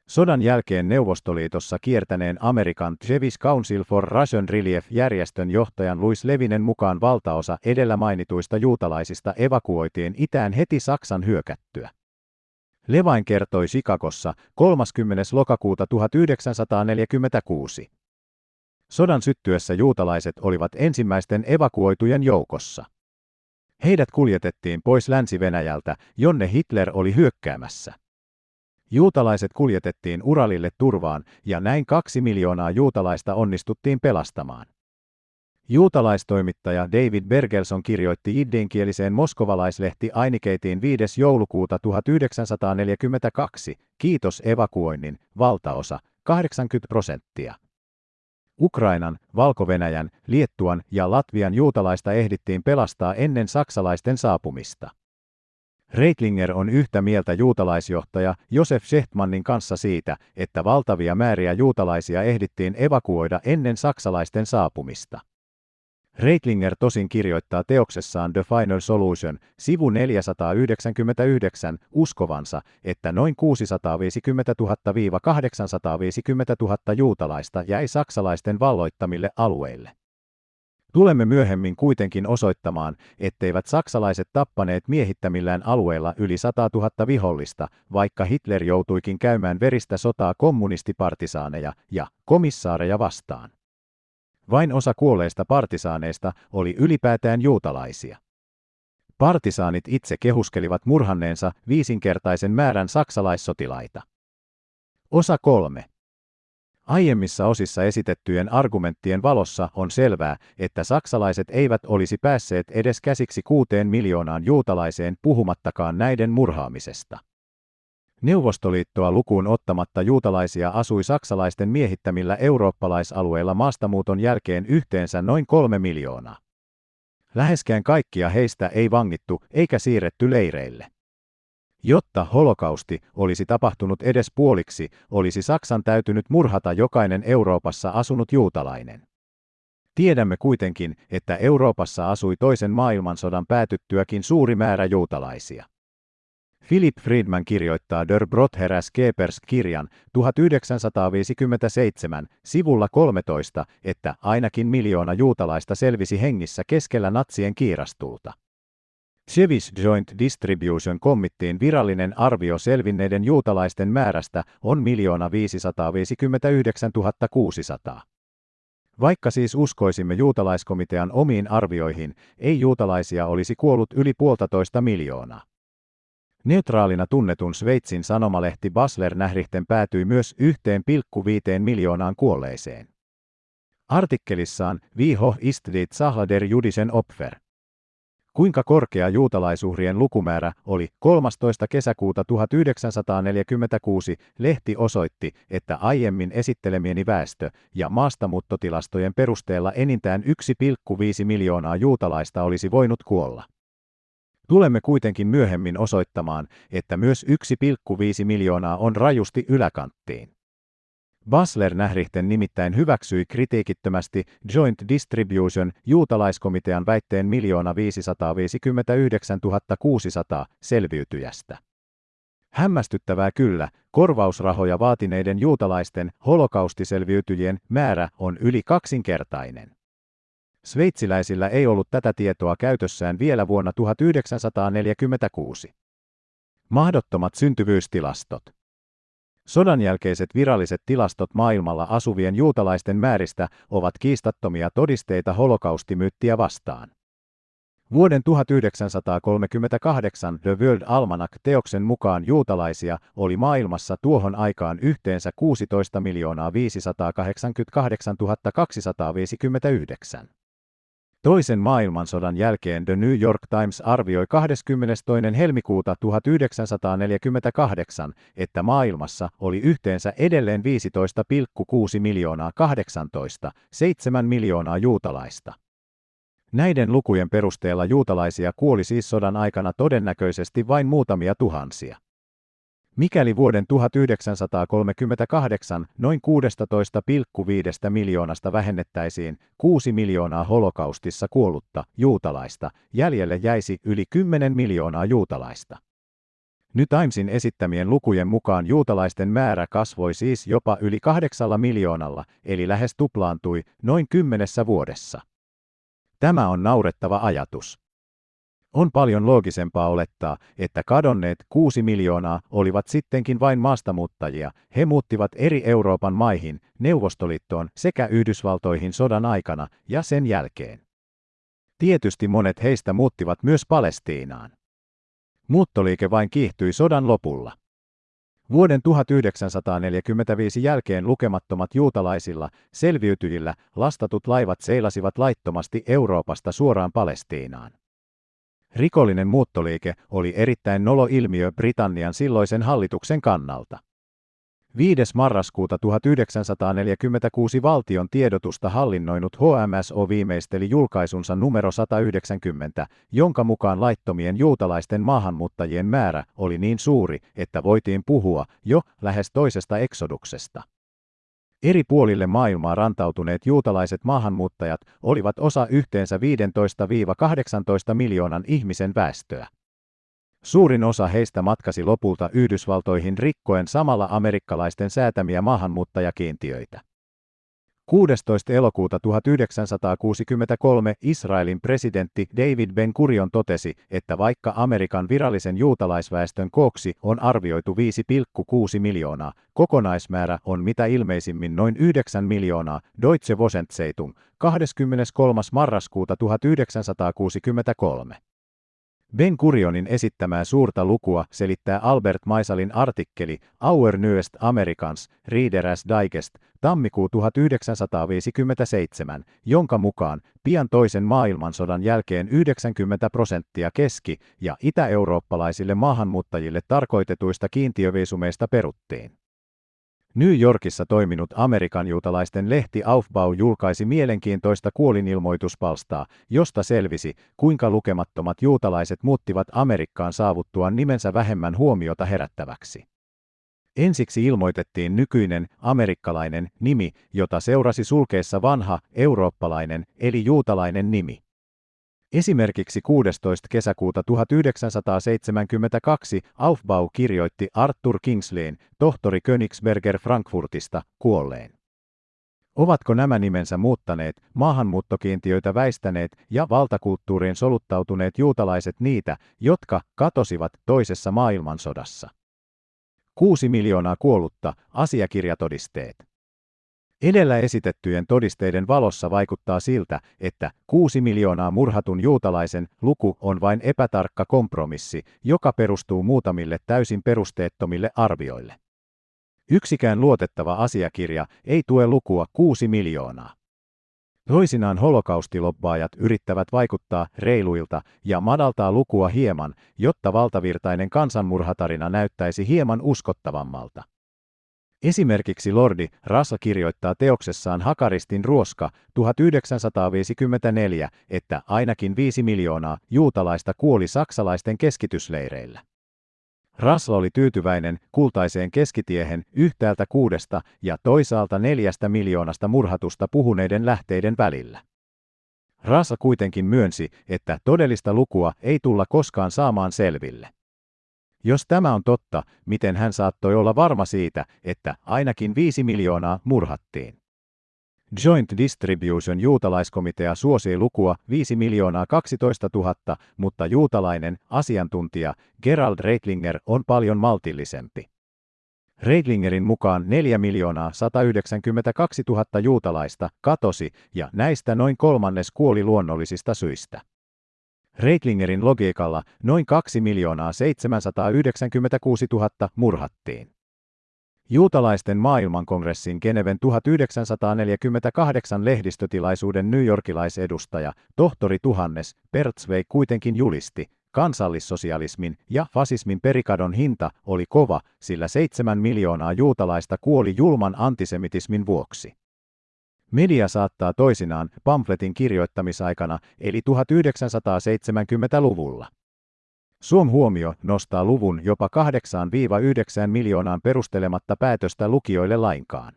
Sodan jälkeen Neuvostoliitossa kiertäneen Amerikan Jewish Council for Russian Relief-järjestön johtajan Louis Levinen mukaan valtaosa edellä mainituista juutalaisista evakuoitiin itään heti Saksan hyökättyä. Levain kertoi Chicagossa 30. lokakuuta 1946. Sodan syttyessä juutalaiset olivat ensimmäisten evakuoitujen joukossa. Heidät kuljetettiin pois Länsi-Venäjältä, jonne Hitler oli hyökkäämässä. Juutalaiset kuljetettiin Uralille turvaan ja näin kaksi miljoonaa juutalaista onnistuttiin pelastamaan. Juutalaistoimittaja David Bergelson kirjoitti iddienkieliseen moskovalaislehti Ainikeitiin 5. joulukuuta 1942, kiitos evakuoinnin, valtaosa, 80 prosenttia. Ukrainan, Valko-Venäjän, Liettuan ja Latvian juutalaista ehdittiin pelastaa ennen saksalaisten saapumista. Reitlinger on yhtä mieltä juutalaisjohtaja Josef Schechtmannin kanssa siitä, että valtavia määriä juutalaisia ehdittiin evakuoida ennen saksalaisten saapumista. Reitlinger tosin kirjoittaa teoksessaan The Final Solution, sivu 499, uskovansa, että noin 650 000-850 000 juutalaista jäi saksalaisten valloittamille alueille. Tulemme myöhemmin kuitenkin osoittamaan, etteivät saksalaiset tappaneet miehittämillään alueilla yli 100 000 vihollista, vaikka Hitler joutuikin käymään veristä sotaa kommunistipartisaaneja ja komissaareja vastaan. Vain osa kuolleista partisaaneista oli ylipäätään juutalaisia. Partisaanit itse kehuskelivat murhanneensa viisinkertaisen määrän saksalaissotilaita. Osa kolme. Aiemmissa osissa esitettyjen argumenttien valossa on selvää, että saksalaiset eivät olisi päässeet edes käsiksi kuuteen miljoonaan juutalaiseen puhumattakaan näiden murhaamisesta. Neuvostoliittoa lukuun ottamatta juutalaisia asui saksalaisten miehittämillä eurooppalaisalueilla maastamuuton jälkeen yhteensä noin kolme miljoonaa. Läheskään kaikkia heistä ei vangittu eikä siirretty leireille. Jotta holokausti olisi tapahtunut edes puoliksi, olisi Saksan täytynyt murhata jokainen Euroopassa asunut juutalainen. Tiedämme kuitenkin, että Euroopassa asui toisen maailmansodan päätyttyäkin suuri määrä juutalaisia. Philip Friedman kirjoittaa Der Brotherras Kepers kirjan 1957 sivulla 13, että ainakin miljoona juutalaista selvisi hengissä keskellä natsien kiirastulta. Chevis Joint Distribution kommittiin virallinen arvio selvinneiden juutalaisten määrästä on 1 559 600. Vaikka siis uskoisimme juutalaiskomitean omiin arvioihin, ei juutalaisia olisi kuollut yli puolitoista miljoonaa. Neutraalina tunnetun Sveitsin sanomalehti Basler nährihten päätyi myös 1,5 miljoonaan kuolleeseen. Artikkelissaan Vi hoch ist Sahlader judisen Opfer Kuinka korkea juutalaisuhrien lukumäärä oli 13. kesäkuuta 1946 lehti osoitti, että aiemmin esittelemieni väestö- ja maastamuuttotilastojen perusteella enintään 1,5 miljoonaa juutalaista olisi voinut kuolla. Tulemme kuitenkin myöhemmin osoittamaan, että myös 1,5 miljoonaa on rajusti yläkanttiin. Basler nährihten nimittäin hyväksyi kritiikittömästi Joint Distribution juutalaiskomitean väitteen 1 559 600 selviytyjästä. Hämmästyttävää kyllä, korvausrahoja vaatineiden juutalaisten holokaustiselviytyjien määrä on yli kaksinkertainen. Sveitsiläisillä ei ollut tätä tietoa käytössään vielä vuonna 1946. Mahdottomat syntyvyystilastot. Sodan jälkeiset viralliset tilastot maailmalla asuvien juutalaisten määristä ovat kiistattomia todisteita holokaustimyyttiä vastaan. Vuoden 1938 The World Almanac-teoksen mukaan juutalaisia oli maailmassa tuohon aikaan yhteensä 16 588 259. Toisen maailmansodan jälkeen The New York Times arvioi 22. helmikuuta 1948, että maailmassa oli yhteensä edelleen 15,6 miljoonaa 18, 7 miljoonaa juutalaista. Näiden lukujen perusteella juutalaisia kuoli siis sodan aikana todennäköisesti vain muutamia tuhansia. Mikäli vuoden 1938 noin 16,5 miljoonasta vähennettäisiin 6 miljoonaa holokaustissa kuollutta juutalaista, jäljelle jäisi yli 10 miljoonaa juutalaista. Nyt Timesin esittämien lukujen mukaan juutalaisten määrä kasvoi siis jopa yli kahdeksalla miljoonalla, eli lähes tuplaantui noin kymmenessä vuodessa. Tämä on naurettava ajatus. On paljon loogisempaa olettaa, että kadonneet kuusi miljoonaa olivat sittenkin vain maastamuuttajia. He muuttivat eri Euroopan maihin, Neuvostoliittoon sekä Yhdysvaltoihin sodan aikana ja sen jälkeen. Tietysti monet heistä muuttivat myös Palestiinaan. Muuttoliike vain kiihtyi sodan lopulla. Vuoden 1945 jälkeen lukemattomat juutalaisilla, selviytyjillä, lastatut laivat seilasivat laittomasti Euroopasta suoraan Palestiinaan. Rikollinen muuttoliike oli erittäin nolo ilmiö Britannian silloisen hallituksen kannalta. 5. marraskuuta 1946 valtion tiedotusta hallinnoinut HMSO viimeisteli julkaisunsa numero 190, jonka mukaan laittomien juutalaisten maahanmuuttajien määrä oli niin suuri, että voitiin puhua jo lähes toisesta eksoduksesta. Eri puolille maailmaa rantautuneet juutalaiset maahanmuuttajat olivat osa yhteensä 15-18 miljoonan ihmisen väestöä. Suurin osa heistä matkasi lopulta Yhdysvaltoihin rikkoen samalla amerikkalaisten säätämiä maahanmuuttajakiintiöitä. 16. elokuuta 1963 Israelin presidentti David Ben Gurion totesi, että vaikka Amerikan virallisen juutalaisväestön kooksi on arvioitu 5,6 miljoonaa, kokonaismäärä on mitä ilmeisimmin noin 9 miljoonaa, Deutsche Wochenzeitung, 23. marraskuuta 1963. Ben Gurionin esittämää suurta lukua selittää Albert Maisalin artikkeli Our Newest Americans, Reader as Digest, tammikuu 1957, jonka mukaan pian toisen maailmansodan jälkeen 90 prosenttia keski- ja itä-eurooppalaisille maahanmuuttajille tarkoitetuista kiintiöviisumeista peruttiin. New Yorkissa toiminut Amerikan juutalaisten lehti Aufbau julkaisi mielenkiintoista kuolinilmoituspalstaa, josta selvisi, kuinka lukemattomat juutalaiset muuttivat Amerikkaan saavuttuaan nimensä vähemmän huomiota herättäväksi. Ensiksi ilmoitettiin nykyinen amerikkalainen nimi, jota seurasi sulkeessa vanha eurooppalainen eli juutalainen nimi. Esimerkiksi 16. kesäkuuta 1972 Aufbau kirjoitti Arthur Kingsleyn, tohtori Königsberger Frankfurtista, kuolleen. Ovatko nämä nimensä muuttaneet, maahanmuuttokiintiöitä väistäneet ja valtakulttuuriin soluttautuneet juutalaiset niitä, jotka katosivat toisessa maailmansodassa? Kuusi miljoonaa kuollutta, asiakirjatodisteet. Edellä esitettyjen todisteiden valossa vaikuttaa siltä, että kuusi miljoonaa murhatun juutalaisen luku on vain epätarkka kompromissi, joka perustuu muutamille täysin perusteettomille arvioille. Yksikään luotettava asiakirja ei tue lukua kuusi miljoonaa. Toisinaan holokaustilobbaajat yrittävät vaikuttaa reiluilta ja madaltaa lukua hieman, jotta valtavirtainen kansanmurhatarina näyttäisi hieman uskottavammalta. Esimerkiksi Lordi Rassa kirjoittaa teoksessaan Hakaristin ruoska 1954, että ainakin viisi miljoonaa juutalaista kuoli saksalaisten keskitysleireillä. Rasla oli tyytyväinen kultaiseen keskitiehen yhtäältä kuudesta ja toisaalta neljästä miljoonasta murhatusta puhuneiden lähteiden välillä. Rasa kuitenkin myönsi, että todellista lukua ei tulla koskaan saamaan selville. Jos tämä on totta, miten hän saattoi olla varma siitä, että ainakin viisi miljoonaa murhattiin? Joint Distribution juutalaiskomitea suosii lukua 5 miljoonaa 12 000, mutta juutalainen asiantuntija Gerald Reitlinger on paljon maltillisempi. Reidlingerin mukaan 4 miljoonaa 192 000 juutalaista katosi ja näistä noin kolmannes kuoli luonnollisista syistä. Reitlingerin logiikalla noin 2 miljoonaa 796 000 murhattiin. Juutalaisten maailmankongressin Geneven 1948 lehdistötilaisuuden newyorkilaisedustaja, tohtori Tuhannes, Pertsvei kuitenkin julisti, kansallissosialismin ja fasismin perikadon hinta oli kova, sillä seitsemän miljoonaa juutalaista kuoli julman antisemitismin vuoksi. Media saattaa toisinaan pamfletin kirjoittamisaikana eli 1970-luvulla. Suom huomio nostaa luvun jopa 8-9 miljoonaan perustelematta päätöstä lukijoille lainkaan.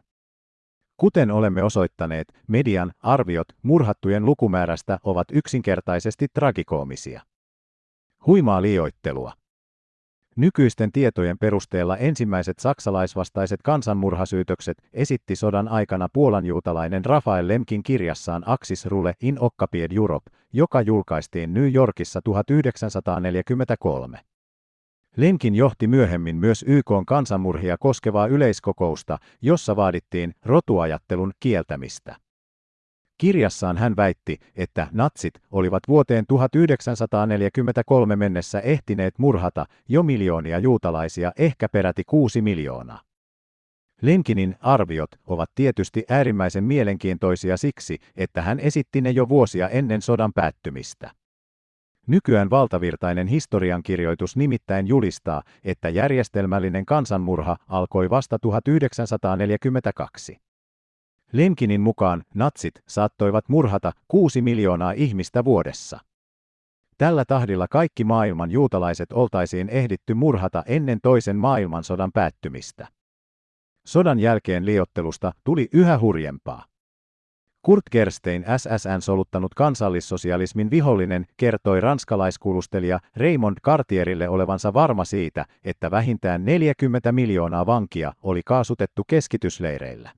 Kuten olemme osoittaneet, median arviot murhattujen lukumäärästä ovat yksinkertaisesti tragikoomisia. Huimaa liioittelua. Nykyisten tietojen perusteella ensimmäiset saksalaisvastaiset kansanmurhasyytökset esitti sodan aikana puolanjuutalainen Rafael Lemkin kirjassaan Axis Rule in Occupied Europe, joka julkaistiin New Yorkissa 1943. Lemkin johti myöhemmin myös YK kansanmurhia koskevaa yleiskokousta, jossa vaadittiin rotuajattelun kieltämistä. Kirjassaan hän väitti, että natsit olivat vuoteen 1943 mennessä ehtineet murhata jo miljoonia juutalaisia, ehkä peräti kuusi miljoonaa. Lenkinin arviot ovat tietysti äärimmäisen mielenkiintoisia siksi, että hän esitti ne jo vuosia ennen sodan päättymistä. Nykyään valtavirtainen historiankirjoitus nimittäin julistaa, että järjestelmällinen kansanmurha alkoi vasta 1942. Lemkinin mukaan natsit saattoivat murhata kuusi miljoonaa ihmistä vuodessa. Tällä tahdilla kaikki maailman juutalaiset oltaisiin ehditty murhata ennen toisen maailmansodan päättymistä. Sodan jälkeen liottelusta tuli yhä hurjempaa. Kurt Gerstein SSN soluttanut kansallissosialismin vihollinen kertoi ranskalaiskuulustelija Raymond Cartierille olevansa varma siitä, että vähintään 40 miljoonaa vankia oli kaasutettu keskitysleireillä.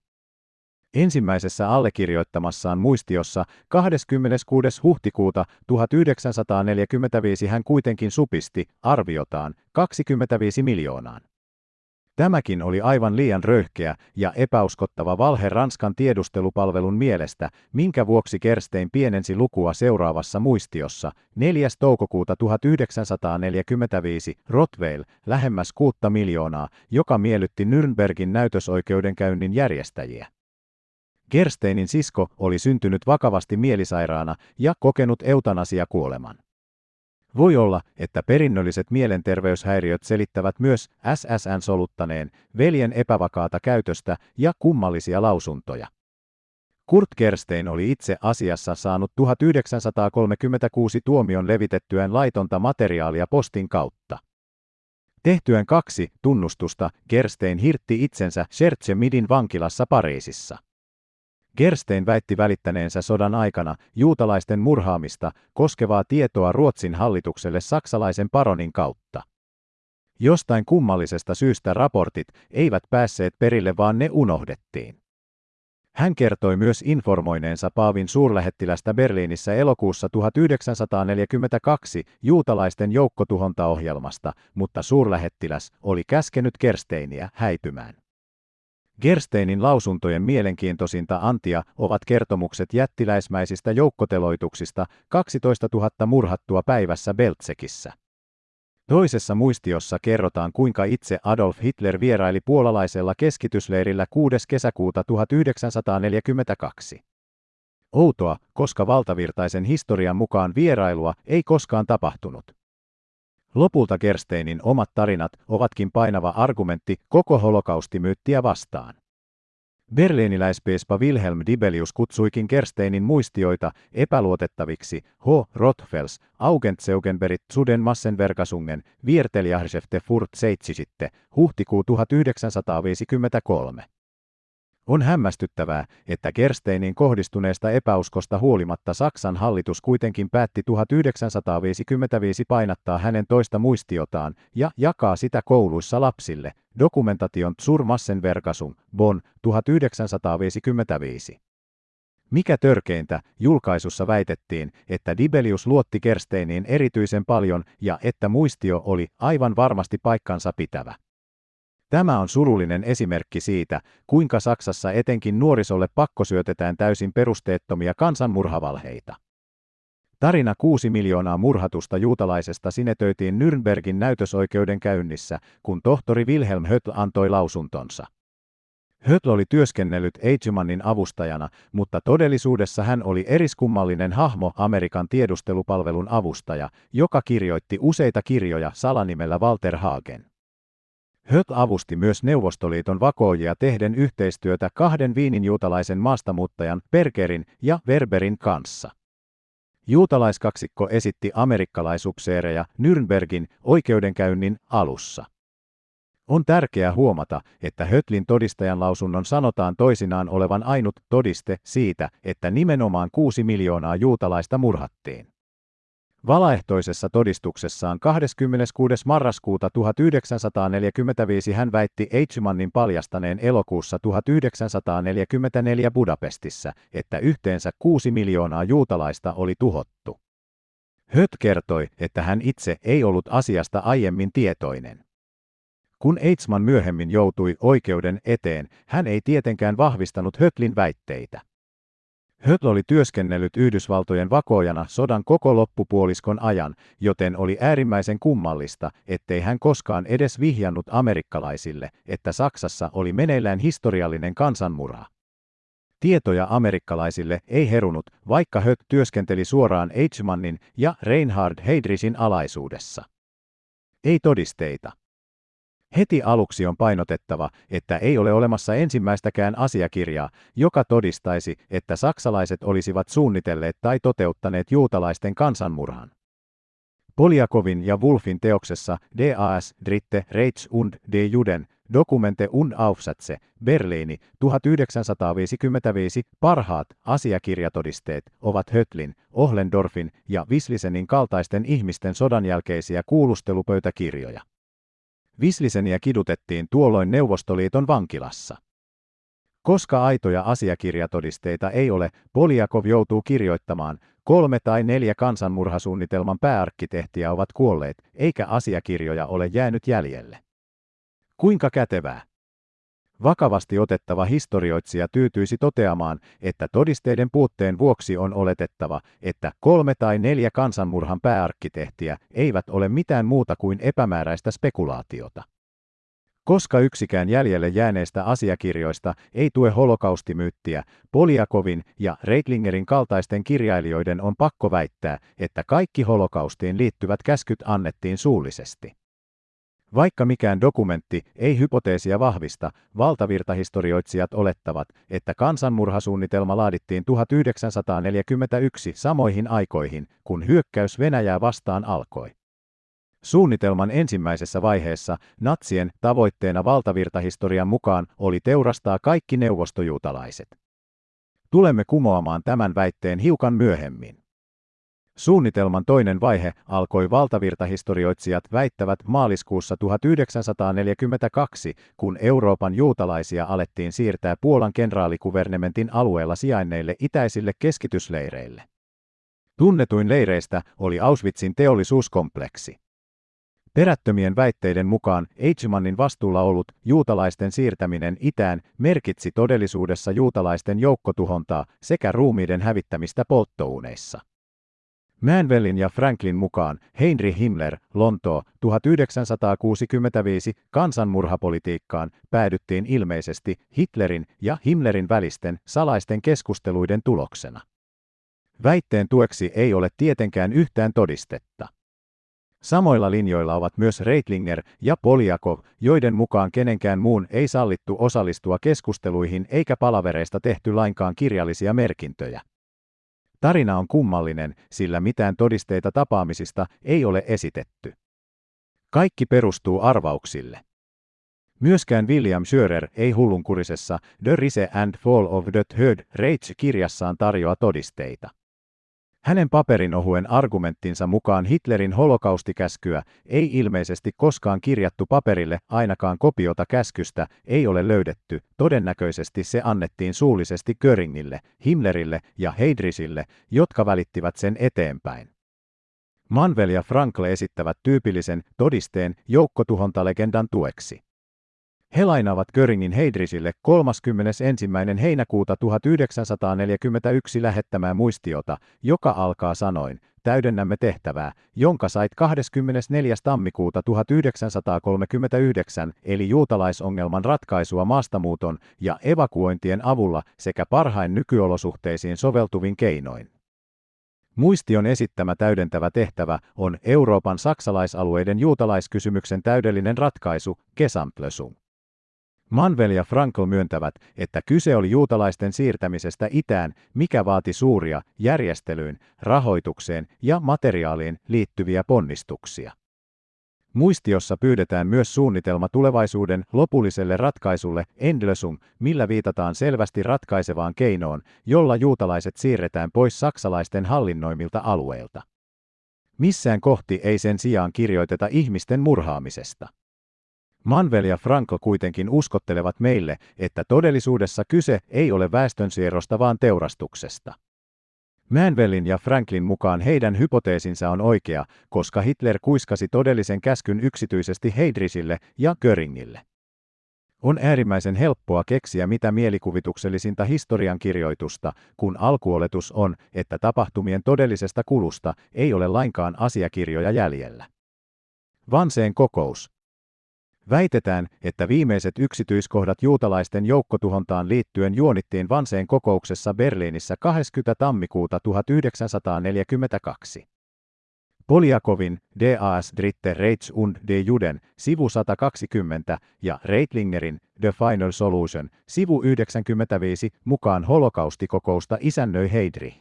Ensimmäisessä allekirjoittamassaan muistiossa 26. huhtikuuta 1945 hän kuitenkin supisti arviotaan 25 miljoonaan. Tämäkin oli aivan liian röyhkeä ja epäuskottava valhe Ranskan tiedustelupalvelun mielestä, minkä vuoksi Kerstein pienensi lukua seuraavassa muistiossa 4. toukokuuta 1945 Rottweil lähemmäs kuutta miljoonaa, joka miellytti Nürnbergin näytösoikeudenkäynnin järjestäjiä. Gersteinin sisko oli syntynyt vakavasti mielisairaana ja kokenut eutanasia kuoleman. Voi olla, että perinnölliset mielenterveyshäiriöt selittävät myös SSN-soluttaneen veljen epävakaata käytöstä ja kummallisia lausuntoja. Kurt Kerstein oli itse asiassa saanut 1936 tuomion levitettyään laitonta materiaalia postin kautta. Tehtyään kaksi tunnustusta, Gerstein hirtti itsensä Scherze Midin vankilassa Pariisissa. Gerstein väitti välittäneensä sodan aikana juutalaisten murhaamista koskevaa tietoa Ruotsin hallitukselle saksalaisen paronin kautta. Jostain kummallisesta syystä raportit eivät päässeet perille, vaan ne unohdettiin. Hän kertoi myös informoineensa Paavin suurlähettilästä Berliinissä elokuussa 1942 juutalaisten joukkotuhontaohjelmasta, mutta suurlähettiläs oli käskenyt Kersteiniä häipymään. Gersteinin lausuntojen mielenkiintoisinta antia ovat kertomukset jättiläismäisistä joukkoteloituksista 12 000 murhattua päivässä Beltsekissä. Toisessa muistiossa kerrotaan kuinka itse Adolf Hitler vieraili puolalaisella keskitysleirillä 6. kesäkuuta 1942. Outoa, koska valtavirtaisen historian mukaan vierailua ei koskaan tapahtunut. Lopulta Gersteinin omat tarinat ovatkin painava argumentti koko holokaustimyyttiä vastaan. Berliiniläispeespa Wilhelm Dibelius kutsuikin Gersteinin muistioita epäluotettaviksi H. Rothfels, Augenzeugenberit Suden Massenverkasungen, Vierteljahrsefte Furt Seitsisitte, huhtikuu 1953. On hämmästyttävää, että Gersteinin kohdistuneesta epäuskosta huolimatta Saksan hallitus kuitenkin päätti 1955 painattaa hänen toista muistiotaan ja jakaa sitä kouluissa lapsille. Dokumentation zur Massenverkasung, Bonn, 1955. Mikä törkeintä, julkaisussa väitettiin, että Dibelius luotti Gersteiniin erityisen paljon ja että muistio oli aivan varmasti paikkansa pitävä. Tämä on surullinen esimerkki siitä, kuinka Saksassa etenkin nuorisolle pakkosyötetään täysin perusteettomia kansanmurhavalheita. Tarina kuusi miljoonaa murhatusta juutalaisesta sinetöitiin Nürnbergin näytösoikeuden käynnissä, kun tohtori Wilhelm Hötl antoi lausuntonsa. Hötl oli työskennellyt Eichmannin avustajana, mutta todellisuudessa hän oli eriskummallinen hahmo Amerikan tiedustelupalvelun avustaja, joka kirjoitti useita kirjoja salanimellä Walter Hagen. Hötl avusti myös Neuvostoliiton vakoojia tehden yhteistyötä kahden Viinin juutalaisen maastamuuttajan Perkerin ja Werberin kanssa. Juutalaiskaksikko esitti amerikkalaisupseereja Nürnbergin oikeudenkäynnin alussa. On tärkeää huomata, että Hötlin todistajan lausunnon sanotaan toisinaan olevan ainut todiste siitä, että nimenomaan kuusi miljoonaa juutalaista murhattiin. Valaehtoisessa todistuksessaan 26. marraskuuta 1945 hän väitti Eichmannin paljastaneen elokuussa 1944 Budapestissa, että yhteensä kuusi miljoonaa juutalaista oli tuhottu. Höt kertoi, että hän itse ei ollut asiasta aiemmin tietoinen. Kun Eichmann myöhemmin joutui oikeuden eteen, hän ei tietenkään vahvistanut Hötlin väitteitä. Hötl oli työskennellyt Yhdysvaltojen vakoojana sodan koko loppupuoliskon ajan, joten oli äärimmäisen kummallista, ettei hän koskaan edes vihjannut amerikkalaisille, että Saksassa oli meneillään historiallinen kansanmurha. Tietoja amerikkalaisille ei herunut, vaikka Höt työskenteli suoraan Eichmannin ja Reinhard Heydrichsin alaisuudessa. Ei todisteita. Heti aluksi on painotettava, että ei ole olemassa ensimmäistäkään asiakirjaa, joka todistaisi, että saksalaiset olisivat suunnitelleet tai toteuttaneet juutalaisten kansanmurhan. Poliakovin ja Wolfin teoksessa DAS, Dritte, Reich und de Juden, Dokumente und Aufsätze, Berliini, 1955, parhaat asiakirjatodisteet ovat Hötlin, Ohlendorfin ja Wislisenin kaltaisten ihmisten sodanjälkeisiä kuulustelupöytäkirjoja. Visliseniä kidutettiin tuolloin Neuvostoliiton vankilassa. Koska aitoja asiakirjatodisteita ei ole, Poliakov joutuu kirjoittamaan, kolme tai neljä kansanmurhasuunnitelman pääarkkitehtiä ovat kuolleet, eikä asiakirjoja ole jäänyt jäljelle. Kuinka kätevää? Vakavasti otettava historioitsija tyytyisi toteamaan, että todisteiden puutteen vuoksi on oletettava, että kolme tai neljä kansanmurhan pääarkkitehtiä eivät ole mitään muuta kuin epämääräistä spekulaatiota. Koska yksikään jäljelle jääneistä asiakirjoista ei tue holokaustimyyttiä, Poliakovin ja Reitlingerin kaltaisten kirjailijoiden on pakko väittää, että kaikki holokaustiin liittyvät käskyt annettiin suullisesti. Vaikka mikään dokumentti ei hypoteesia vahvista, valtavirtahistorioitsijat olettavat, että kansanmurhasuunnitelma laadittiin 1941 samoihin aikoihin, kun hyökkäys Venäjää vastaan alkoi. Suunnitelman ensimmäisessä vaiheessa natsien tavoitteena valtavirtahistorian mukaan oli teurastaa kaikki neuvostojuutalaiset. Tulemme kumoamaan tämän väitteen hiukan myöhemmin. Suunnitelman toinen vaihe alkoi valtavirtahistorioitsijat väittävät maaliskuussa 1942, kun Euroopan juutalaisia alettiin siirtää Puolan kenraalikuvernementin alueella sijainneille itäisille keskitysleireille. Tunnetuin leireistä oli Auschwitzin teollisuuskompleksi. Perättömien väitteiden mukaan Eichmannin vastuulla ollut juutalaisten siirtäminen itään merkitsi todellisuudessa juutalaisten joukkotuhontaa sekä ruumiiden hävittämistä polttouuneissa. Manwellin ja Franklin mukaan Heinrich Himmler, Lontoo, 1965 kansanmurhapolitiikkaan päädyttiin ilmeisesti Hitlerin ja Himmlerin välisten salaisten keskusteluiden tuloksena. Väitteen tueksi ei ole tietenkään yhtään todistetta. Samoilla linjoilla ovat myös Reitlinger ja Poljakov, joiden mukaan kenenkään muun ei sallittu osallistua keskusteluihin eikä palavereista tehty lainkaan kirjallisia merkintöjä. Tarina on kummallinen, sillä mitään todisteita tapaamisista ei ole esitetty. Kaikki perustuu arvauksille. Myöskään William Schörer ei hullunkurisessa The Rise and Fall of the Third Reich-kirjassaan tarjoa todisteita. Hänen paperinohuen argumenttinsa mukaan Hitlerin holokaustikäskyä ei ilmeisesti koskaan kirjattu paperille, ainakaan kopiota käskystä ei ole löydetty, todennäköisesti se annettiin suullisesti Göringille, Himmlerille ja Heydrichille, jotka välittivät sen eteenpäin. Manvel ja Frankl esittävät tyypillisen todisteen joukkotuhontalegendan tueksi. He lainaavat Göringin Heidrisille 31. heinäkuuta 1941 lähettämää muistiota, joka alkaa sanoin, täydennämme tehtävää, jonka sait 24. tammikuuta 1939, eli juutalaisongelman ratkaisua maastamuuton ja evakuointien avulla sekä parhain nykyolosuhteisiin soveltuvin keinoin. Muistion esittämä täydentävä tehtävä on Euroopan saksalaisalueiden juutalaiskysymyksen täydellinen ratkaisu, Gesamtlösung. Manvel ja Frankl myöntävät, että kyse oli juutalaisten siirtämisestä itään, mikä vaati suuria järjestelyyn, rahoitukseen ja materiaaliin liittyviä ponnistuksia. Muistiossa pyydetään myös suunnitelma tulevaisuuden lopulliselle ratkaisulle Endlösung, millä viitataan selvästi ratkaisevaan keinoon, jolla juutalaiset siirretään pois saksalaisten hallinnoimilta alueilta. Missään kohti ei sen sijaan kirjoiteta ihmisten murhaamisesta. Manvel ja Franco kuitenkin uskottelevat meille, että todellisuudessa kyse ei ole väestönsierrosta vaan teurastuksesta. Manvelin ja Franklin mukaan heidän hypoteesinsa on oikea, koska Hitler kuiskasi todellisen käskyn yksityisesti Heidrisille ja Göringille. On äärimmäisen helppoa keksiä mitä mielikuvituksellisinta historiankirjoitusta, kun alkuoletus on, että tapahtumien todellisesta kulusta ei ole lainkaan asiakirjoja jäljellä. Vanseen kokous, Väitetään, että viimeiset yksityiskohdat juutalaisten joukkotuhontaan liittyen juonittiin Vanseen kokouksessa Berliinissä 20. tammikuuta 1942. Poliakovin Das Dritte Reich und de Juden, sivu 120, ja Reitlingerin The Final Solution, sivu 95, mukaan holokaustikokousta isännöi Heidri.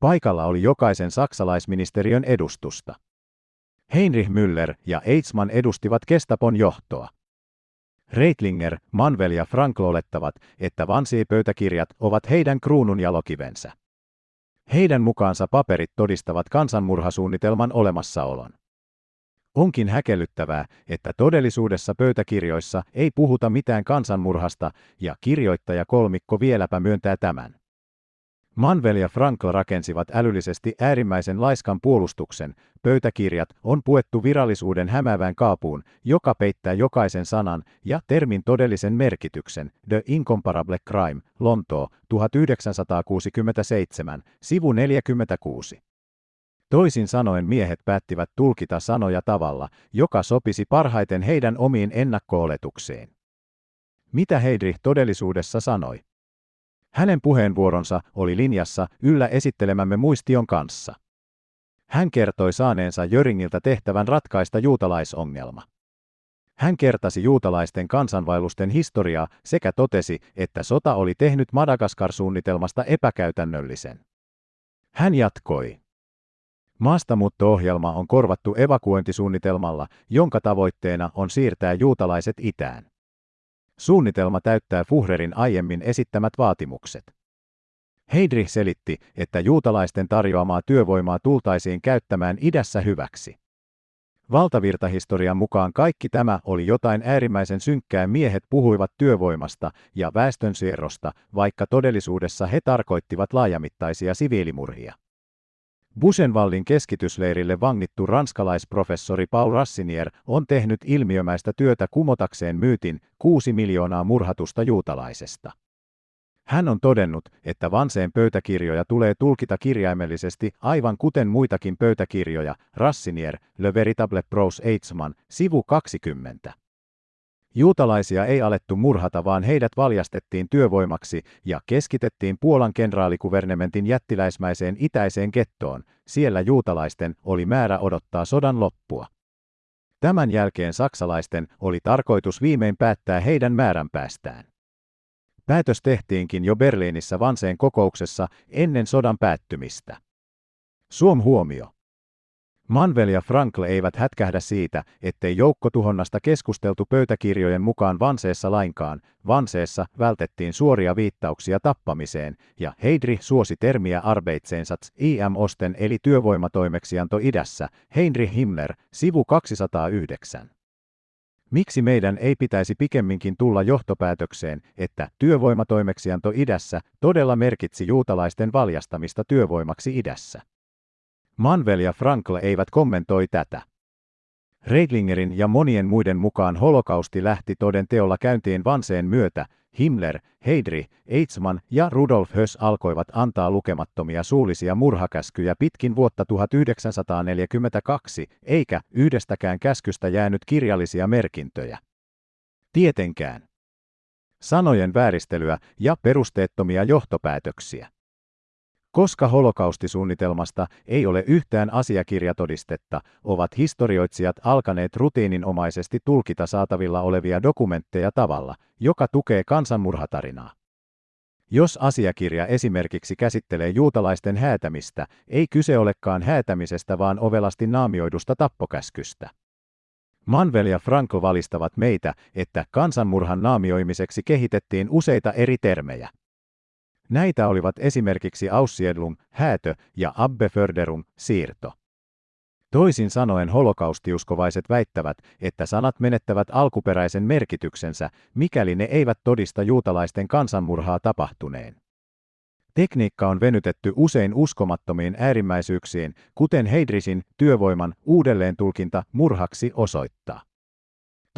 Paikalla oli jokaisen saksalaisministeriön edustusta. Heinrich Müller ja Eitzmann edustivat Kestapon johtoa. Reitlinger, Manvel ja Frankl olettavat, että Vansi-pöytäkirjat ovat heidän kruununjalokivensä. Heidän mukaansa paperit todistavat kansanmurhasuunnitelman olemassaolon. Onkin häkellyttävää, että todellisuudessa pöytäkirjoissa ei puhuta mitään kansanmurhasta, ja kirjoittaja kolmikko vieläpä myöntää tämän. Manvel ja Frankl rakensivat älyllisesti äärimmäisen laiskan puolustuksen, pöytäkirjat on puettu virallisuuden hämäävään kaapuun, joka peittää jokaisen sanan ja termin todellisen merkityksen. The Incomparable Crime, Lontoo, 1967, sivu 46. Toisin sanoen miehet päättivät tulkita sanoja tavalla, joka sopisi parhaiten heidän omiin ennakkooletuksiin. Mitä Heidrich todellisuudessa sanoi? Hänen puheenvuoronsa oli linjassa yllä esittelemämme muistion kanssa. Hän kertoi saaneensa Jöringiltä tehtävän ratkaista juutalaisongelma. Hän kertasi juutalaisten kansanvailusten historiaa sekä totesi, että sota oli tehnyt Madagaskar-suunnitelmasta epäkäytännöllisen. Hän jatkoi. Maastamuutto-ohjelma on korvattu evakuointisuunnitelmalla, jonka tavoitteena on siirtää juutalaiset itään. Suunnitelma täyttää Fuhrerin aiemmin esittämät vaatimukset. Heidrich selitti, että juutalaisten tarjoamaa työvoimaa tultaisiin käyttämään idässä hyväksi. Valtavirtahistorian mukaan kaikki tämä oli jotain äärimmäisen synkkää miehet puhuivat työvoimasta ja väestönsiirrosta, vaikka todellisuudessa he tarkoittivat laajamittaisia siviilimurhia. Busenvallin keskitysleirille vangittu ranskalaisprofessori Paul Rassinier on tehnyt ilmiömäistä työtä kumotakseen myytin kuusi miljoonaa murhatusta juutalaisesta. Hän on todennut, että Vanseen pöytäkirjoja tulee tulkita kirjaimellisesti aivan kuten muitakin pöytäkirjoja, Rassinier, Le Veritable Prose Eitzman, sivu 20. Juutalaisia ei alettu murhata, vaan heidät valjastettiin työvoimaksi ja keskitettiin Puolan kenraalikuvernementin jättiläismäiseen itäiseen kettoon. Siellä juutalaisten oli määrä odottaa sodan loppua. Tämän jälkeen saksalaisten oli tarkoitus viimein päättää heidän määränpäästään. Päätös tehtiinkin jo Berliinissä Vanseen kokouksessa ennen sodan päättymistä. Suom huomio. Manvel ja Frankl eivät hätkähdä siitä, ettei joukkotuhonnasta keskusteltu pöytäkirjojen mukaan Vanseessa lainkaan. Vanseessa vältettiin suoria viittauksia tappamiseen, ja Heidrich suosi termiä Arbeitseinsatz IM Osten eli työvoimatoimeksianto idässä, Heinrich Himmler, sivu 209. Miksi meidän ei pitäisi pikemminkin tulla johtopäätökseen, että työvoimatoimeksianto idässä todella merkitsi juutalaisten valjastamista työvoimaksi idässä? Manvel ja Frankl eivät kommentoi tätä. Reitlingerin ja monien muiden mukaan holokausti lähti toden teolla käyntiin Vanseen myötä, Himmler, Heydrich, Eichmann ja Rudolf Höss alkoivat antaa lukemattomia suullisia murhakäskyjä pitkin vuotta 1942, eikä yhdestäkään käskystä jäänyt kirjallisia merkintöjä. Tietenkään. Sanojen vääristelyä ja perusteettomia johtopäätöksiä. Koska holokaustisuunnitelmasta ei ole yhtään asiakirjatodistetta, ovat historioitsijat alkaneet rutiininomaisesti tulkita saatavilla olevia dokumentteja tavalla, joka tukee kansanmurhatarinaa. Jos asiakirja esimerkiksi käsittelee juutalaisten häätämistä, ei kyse olekaan häätämisestä vaan ovelasti naamioidusta tappokäskystä. Manvel ja Franco valistavat meitä, että kansanmurhan naamioimiseksi kehitettiin useita eri termejä. Näitä olivat esimerkiksi Aussiedlung, häätö ja Abbeförderung, siirto. Toisin sanoen holokaustiuskovaiset väittävät, että sanat menettävät alkuperäisen merkityksensä, mikäli ne eivät todista juutalaisten kansanmurhaa tapahtuneen. Tekniikka on venytetty usein uskomattomiin äärimmäisyyksiin, kuten Heidrisin työvoiman uudelleentulkinta murhaksi osoittaa.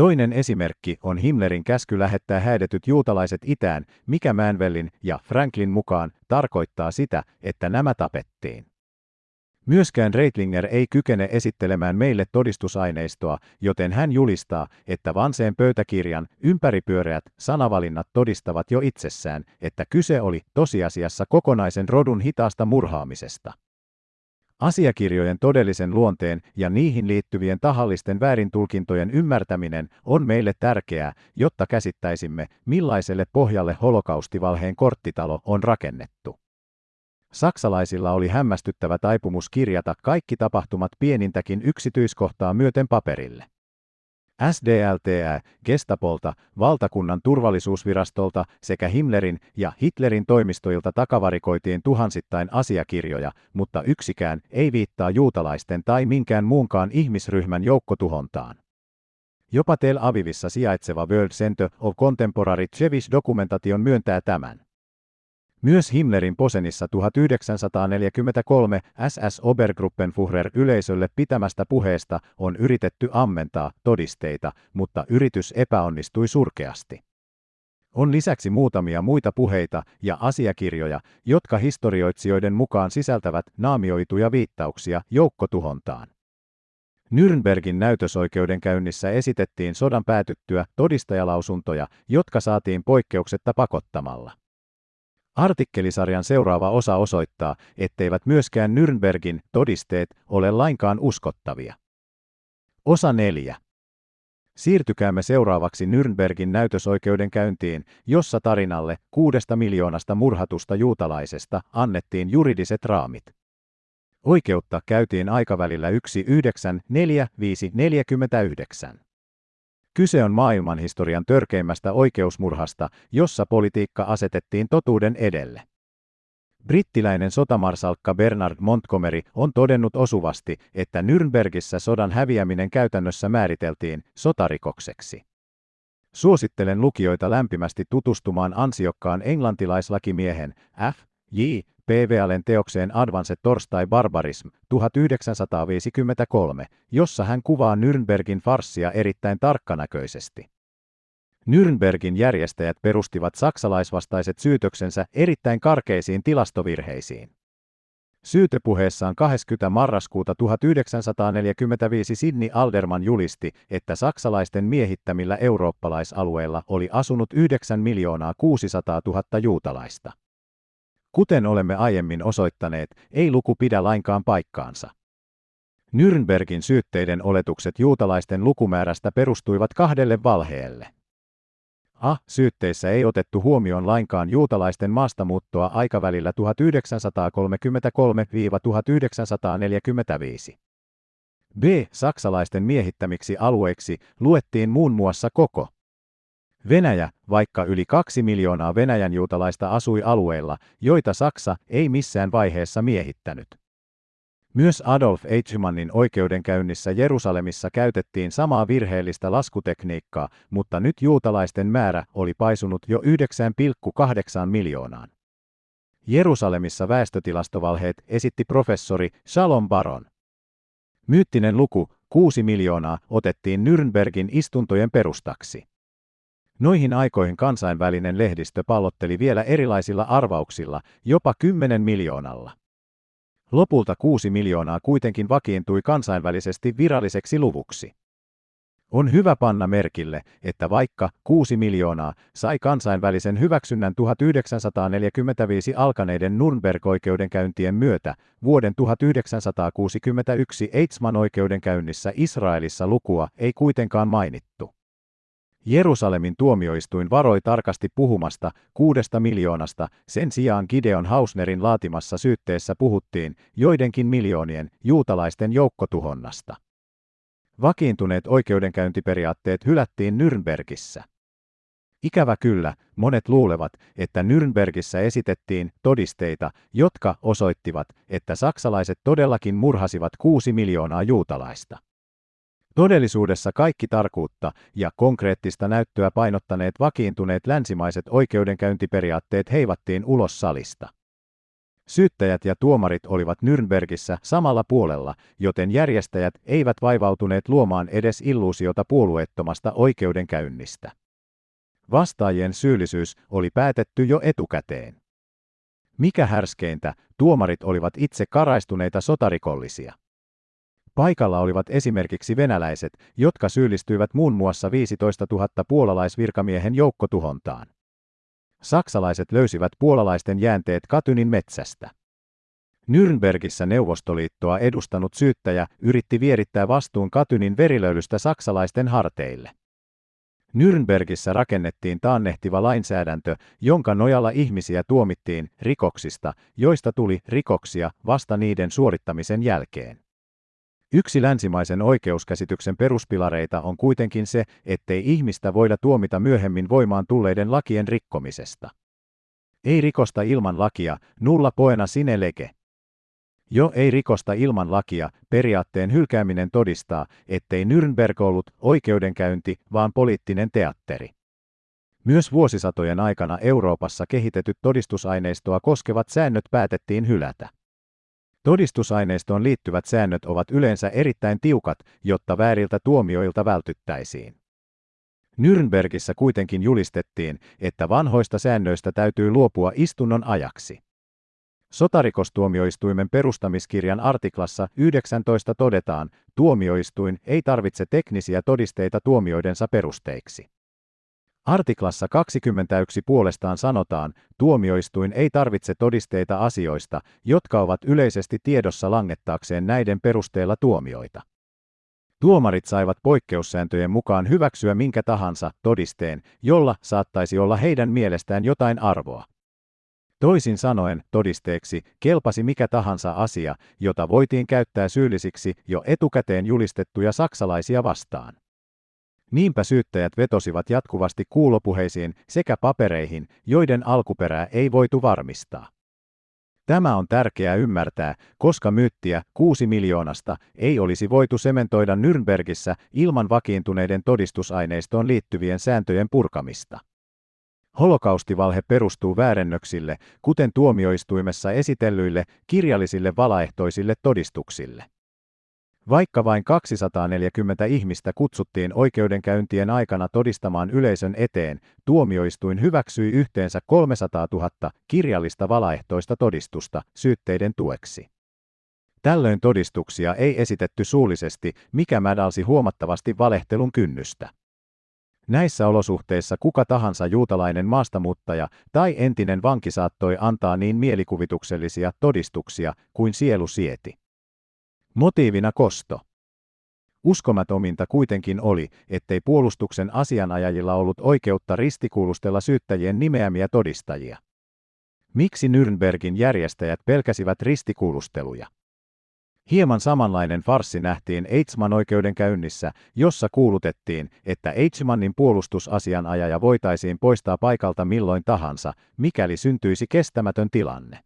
Toinen esimerkki on Himmlerin käsky lähettää häädetyt juutalaiset itään, mikä Manwellin ja Franklin mukaan tarkoittaa sitä, että nämä tapettiin. Myöskään Reitlinger ei kykene esittelemään meille todistusaineistoa, joten hän julistaa, että Vanseen pöytäkirjan ympäripyöreät sanavalinnat todistavat jo itsessään, että kyse oli tosiasiassa kokonaisen rodun hitaasta murhaamisesta. Asiakirjojen todellisen luonteen ja niihin liittyvien tahallisten väärintulkintojen ymmärtäminen on meille tärkeää, jotta käsittäisimme, millaiselle pohjalle holokaustivalheen korttitalo on rakennettu. Saksalaisilla oli hämmästyttävä taipumus kirjata kaikki tapahtumat pienintäkin yksityiskohtaa myöten paperille. SDLTA, Gestapolta, valtakunnan turvallisuusvirastolta sekä Himmlerin ja Hitlerin toimistoilta takavarikoitiin tuhansittain asiakirjoja, mutta yksikään ei viittaa juutalaisten tai minkään muunkaan ihmisryhmän joukkotuhontaan. Jopa Tel Avivissa sijaitseva World Center of Contemporary Jewish Documentation myöntää tämän. Myös Himmlerin Posenissa 1943 SS Obergruppenführer yleisölle pitämästä puheesta on yritetty ammentaa todisteita, mutta yritys epäonnistui surkeasti. On lisäksi muutamia muita puheita ja asiakirjoja, jotka historioitsijoiden mukaan sisältävät naamioituja viittauksia joukkotuhontaan. Nürnbergin näytösoikeudenkäynnissä esitettiin sodan päätyttyä todistajalausuntoja, jotka saatiin poikkeuksetta pakottamalla. Artikkelisarjan seuraava osa osoittaa, etteivät myöskään Nürnbergin todisteet ole lainkaan uskottavia. Osa 4. Siirtykäämme seuraavaksi Nürnbergin näytösoikeudenkäyntiin, jossa tarinalle kuudesta miljoonasta murhatusta juutalaisesta annettiin juridiset raamit. Oikeutta käytiin aikavälillä 1945-49. Kyse on maailmanhistorian törkeimmästä oikeusmurhasta, jossa politiikka asetettiin totuuden edelle. Brittiläinen sotamarsalkka Bernard Montgomery on todennut osuvasti, että Nürnbergissä sodan häviäminen käytännössä määriteltiin sotarikokseksi. Suosittelen lukijoita lämpimästi tutustumaan ansiokkaan englantilaislakimiehen F. J. PVLn teokseen Advanced Torstai Barbarism 1953, jossa hän kuvaa Nürnbergin farssia erittäin tarkkanäköisesti. Nürnbergin järjestäjät perustivat saksalaisvastaiset syytöksensä erittäin karkeisiin tilastovirheisiin. Syytepuheessaan 20. marraskuuta 1945 Sidney Alderman julisti, että saksalaisten miehittämillä eurooppalaisalueilla oli asunut 9 miljoonaa 600 000 juutalaista. Kuten olemme aiemmin osoittaneet, ei luku pidä lainkaan paikkaansa. Nürnbergin syytteiden oletukset juutalaisten lukumäärästä perustuivat kahdelle valheelle. A. Syytteissä ei otettu huomioon lainkaan juutalaisten maastamuuttoa aikavälillä 1933-1945. B. Saksalaisten miehittämiksi alueiksi luettiin muun muassa koko Venäjä, vaikka yli kaksi miljoonaa Venäjän juutalaista asui alueilla, joita Saksa ei missään vaiheessa miehittänyt. Myös Adolf Eichmannin oikeudenkäynnissä Jerusalemissa käytettiin samaa virheellistä laskutekniikkaa, mutta nyt juutalaisten määrä oli paisunut jo 9,8 miljoonaan. Jerusalemissa väestötilastovalheet esitti professori Shalom Baron. Myyttinen luku kuusi miljoonaa otettiin Nürnbergin istuntojen perustaksi. Noihin aikoihin kansainvälinen lehdistö pallotteli vielä erilaisilla arvauksilla, jopa 10 miljoonalla. Lopulta 6 miljoonaa kuitenkin vakiintui kansainvälisesti viralliseksi luvuksi. On hyvä panna merkille, että vaikka 6 miljoonaa sai kansainvälisen hyväksynnän 1945 alkaneiden Nürnberg-oikeudenkäyntien myötä, vuoden 1961 Eitzman-oikeudenkäynnissä Israelissa lukua ei kuitenkaan mainittu. Jerusalemin tuomioistuin varoi tarkasti puhumasta kuudesta miljoonasta, sen sijaan Gideon Hausnerin laatimassa syytteessä puhuttiin joidenkin miljoonien juutalaisten joukkotuhonnasta. Vakiintuneet oikeudenkäyntiperiaatteet hylättiin Nürnbergissä. Ikävä kyllä, monet luulevat, että Nürnbergissä esitettiin todisteita, jotka osoittivat, että saksalaiset todellakin murhasivat kuusi miljoonaa juutalaista. Todellisuudessa kaikki tarkuutta ja konkreettista näyttöä painottaneet vakiintuneet länsimaiset oikeudenkäyntiperiaatteet heivattiin ulos salista. Syyttäjät ja tuomarit olivat Nürnbergissä samalla puolella, joten järjestäjät eivät vaivautuneet luomaan edes illuusiota puolueettomasta oikeudenkäynnistä. Vastaajien syyllisyys oli päätetty jo etukäteen. Mikä härskeintä, tuomarit olivat itse karaistuneita sotarikollisia. Paikalla olivat esimerkiksi venäläiset, jotka syyllistyivät muun muassa 15 000 puolalaisvirkamiehen joukkotuhontaan. Saksalaiset löysivät puolalaisten jäänteet Katynin metsästä. Nürnbergissä Neuvostoliittoa edustanut syyttäjä yritti vierittää vastuun Katynin verilöylystä saksalaisten harteille. Nürnbergissä rakennettiin taannehtiva lainsäädäntö, jonka nojalla ihmisiä tuomittiin rikoksista, joista tuli rikoksia vasta niiden suorittamisen jälkeen. Yksi länsimaisen oikeuskäsityksen peruspilareita on kuitenkin se, ettei ihmistä voida tuomita myöhemmin voimaan tulleiden lakien rikkomisesta. Ei rikosta ilman lakia, nulla poena sine lege. Jo ei rikosta ilman lakia, periaatteen hylkääminen todistaa, ettei Nürnberg ollut oikeudenkäynti, vaan poliittinen teatteri. Myös vuosisatojen aikana Euroopassa kehitetyt todistusaineistoa koskevat säännöt päätettiin hylätä. Todistusaineistoon liittyvät säännöt ovat yleensä erittäin tiukat, jotta vääriltä tuomioilta vältyttäisiin. Nürnbergissä kuitenkin julistettiin, että vanhoista säännöistä täytyy luopua istunnon ajaksi. Sotarikostuomioistuimen perustamiskirjan artiklassa 19 todetaan, tuomioistuin ei tarvitse teknisiä todisteita tuomioidensa perusteiksi. Artiklassa 21 puolestaan sanotaan, tuomioistuin ei tarvitse todisteita asioista, jotka ovat yleisesti tiedossa langettaakseen näiden perusteella tuomioita. Tuomarit saivat poikkeussääntöjen mukaan hyväksyä minkä tahansa todisteen, jolla saattaisi olla heidän mielestään jotain arvoa. Toisin sanoen, todisteeksi kelpasi mikä tahansa asia, jota voitiin käyttää syyllisiksi jo etukäteen julistettuja saksalaisia vastaan. Niinpä syyttäjät vetosivat jatkuvasti kuulopuheisiin sekä papereihin, joiden alkuperää ei voitu varmistaa. Tämä on tärkeää ymmärtää, koska myyttiä kuusi miljoonasta ei olisi voitu sementoida Nürnbergissä ilman vakiintuneiden todistusaineistoon liittyvien sääntöjen purkamista. Holokaustivalhe perustuu väärennöksille, kuten tuomioistuimessa esitellyille kirjallisille valaehtoisille todistuksille. Vaikka vain 240 ihmistä kutsuttiin oikeudenkäyntien aikana todistamaan yleisön eteen, tuomioistuin hyväksyi yhteensä 300 000 kirjallista valaehtoista todistusta syytteiden tueksi. Tällöin todistuksia ei esitetty suullisesti, mikä madalsi huomattavasti valehtelun kynnystä. Näissä olosuhteissa kuka tahansa juutalainen maastamuuttaja tai entinen vanki saattoi antaa niin mielikuvituksellisia todistuksia kuin sielu sieti. Motiivina kosto. Uskomatonta kuitenkin oli, ettei puolustuksen asianajajilla ollut oikeutta ristikuulustella syyttäjien nimeämiä todistajia. Miksi Nürnbergin järjestäjät pelkäsivät ristikuulusteluja? Hieman samanlainen farssi nähtiin Eichmann oikeudenkäynnissä, jossa kuulutettiin, että Eichmannin puolustusasianajaja voitaisiin poistaa paikalta milloin tahansa, mikäli syntyisi kestämätön tilanne.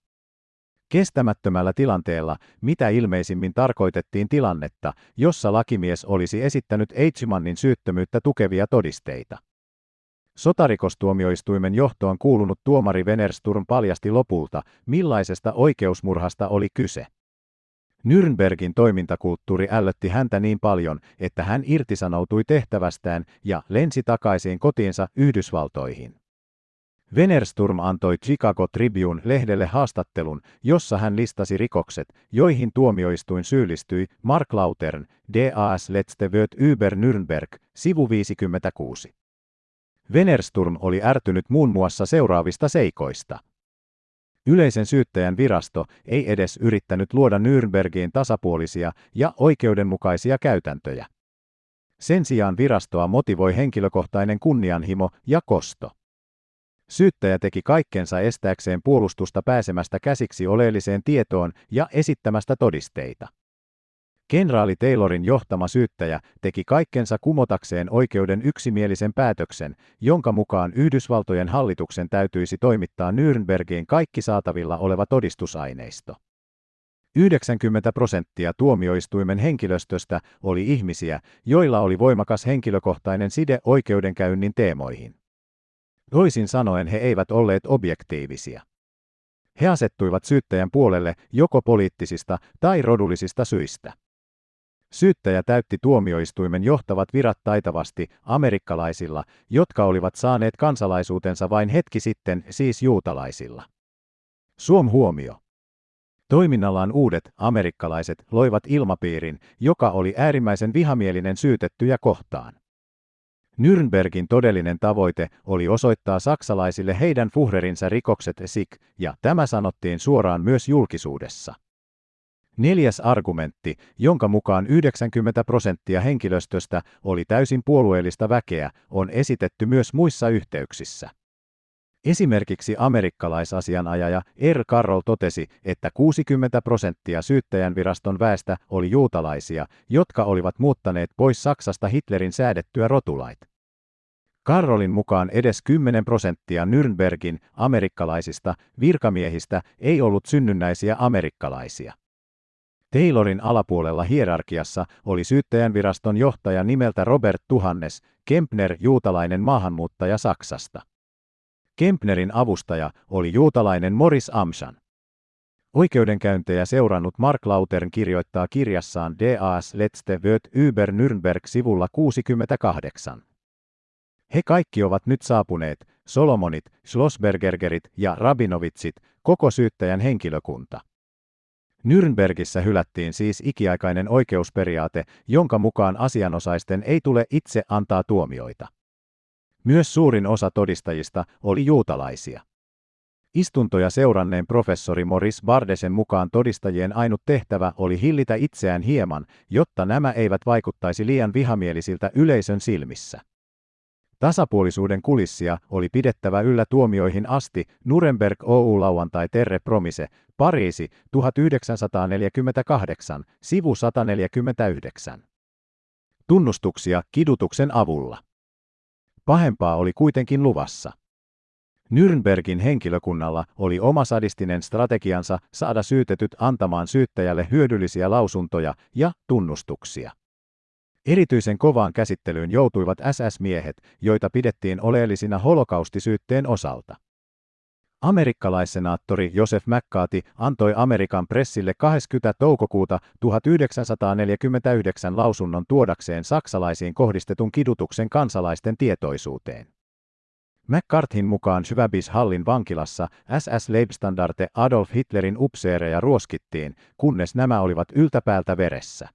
Kestämättömällä tilanteella, mitä ilmeisimmin tarkoitettiin tilannetta, jossa lakimies olisi esittänyt Eichmannin syyttömyyttä tukevia todisteita. Sotarikostuomioistuimen johtoon kuulunut tuomari Venersturm paljasti lopulta, millaisesta oikeusmurhasta oli kyse. Nürnbergin toimintakulttuuri ällötti häntä niin paljon, että hän irtisanoutui tehtävästään ja lensi takaisin kotiinsa Yhdysvaltoihin. Venersturm antoi Chicago Tribune-lehdelle haastattelun, jossa hän listasi rikokset, joihin tuomioistuin syyllistyi Mark Lautern, DAS letzte Wort über Nürnberg, sivu 56. Venersturm oli ärtynyt muun muassa seuraavista seikoista. Yleisen syyttäjän virasto ei edes yrittänyt luoda Nürnbergiin tasapuolisia ja oikeudenmukaisia käytäntöjä. Sen sijaan virastoa motivoi henkilökohtainen kunnianhimo ja kosto. Syyttäjä teki kaikkensa estääkseen puolustusta pääsemästä käsiksi oleelliseen tietoon ja esittämästä todisteita. Kenraali Taylorin johtama syyttäjä teki kaikkensa kumotakseen oikeuden yksimielisen päätöksen, jonka mukaan Yhdysvaltojen hallituksen täytyisi toimittaa Nürnbergiin kaikki saatavilla oleva todistusaineisto. 90 prosenttia tuomioistuimen henkilöstöstä oli ihmisiä, joilla oli voimakas henkilökohtainen side oikeudenkäynnin teemoihin. Toisin sanoen he eivät olleet objektiivisia. He asettuivat syyttäjän puolelle joko poliittisista tai rodullisista syistä. Syyttäjä täytti tuomioistuimen johtavat virat taitavasti amerikkalaisilla, jotka olivat saaneet kansalaisuutensa vain hetki sitten, siis juutalaisilla. Suom huomio. Toiminnallaan uudet, amerikkalaiset, loivat ilmapiirin, joka oli äärimmäisen vihamielinen syytettyjä kohtaan. Nürnbergin todellinen tavoite oli osoittaa saksalaisille heidän Fuhrerinsä rikokset sik, ja tämä sanottiin suoraan myös julkisuudessa. Neljäs argumentti, jonka mukaan 90 prosenttia henkilöstöstä oli täysin puolueellista väkeä, on esitetty myös muissa yhteyksissä. Esimerkiksi amerikkalaisasianajaja R. Carroll totesi, että 60 prosenttia syyttäjän viraston väestä oli juutalaisia, jotka olivat muuttaneet pois Saksasta Hitlerin säädettyä rotulait. Carrollin mukaan edes 10 prosenttia Nürnbergin amerikkalaisista virkamiehistä ei ollut synnynnäisiä amerikkalaisia. Taylorin alapuolella hierarkiassa oli syyttäjän viraston johtaja nimeltä Robert Tuhannes, Kempner juutalainen maahanmuuttaja Saksasta. Kempnerin avustaja oli juutalainen Morris Amshan. Oikeudenkäyntejä seurannut Mark Lautern kirjoittaa kirjassaan DAS letzte Wort über Nürnberg sivulla 68. He kaikki ovat nyt saapuneet, Solomonit, Schlossbergergerit ja Rabinovitsit, koko syyttäjän henkilökunta. Nürnbergissä hylättiin siis ikiaikainen oikeusperiaate, jonka mukaan asianosaisten ei tule itse antaa tuomioita. Myös suurin osa todistajista oli juutalaisia. Istuntoja seuranneen professori Morris Bardesen mukaan todistajien ainut tehtävä oli hillitä itseään hieman, jotta nämä eivät vaikuttaisi liian vihamielisiltä yleisön silmissä. Tasapuolisuuden kulissia oli pidettävä yllä tuomioihin asti Nuremberg OU lauantai Terre Promise, Pariisi, 1948, sivu 149. Tunnustuksia kidutuksen avulla. Pahempaa oli kuitenkin luvassa. Nürnbergin henkilökunnalla oli oma sadistinen strategiansa saada syytetyt antamaan syyttäjälle hyödyllisiä lausuntoja ja tunnustuksia. Erityisen kovaan käsittelyyn joutuivat SS-miehet, joita pidettiin oleellisina holokaustisyytteen osalta. Amerikkalaissenaattori Joseph McCarthy antoi Amerikan pressille 20. toukokuuta 1949 lausunnon tuodakseen saksalaisiin kohdistetun kidutuksen kansalaisten tietoisuuteen. McCarthyn mukaan Schwabis-Hallin vankilassa SS-Leibstandarte Adolf Hitlerin upseereja ruoskittiin, kunnes nämä olivat yltäpäältä veressä.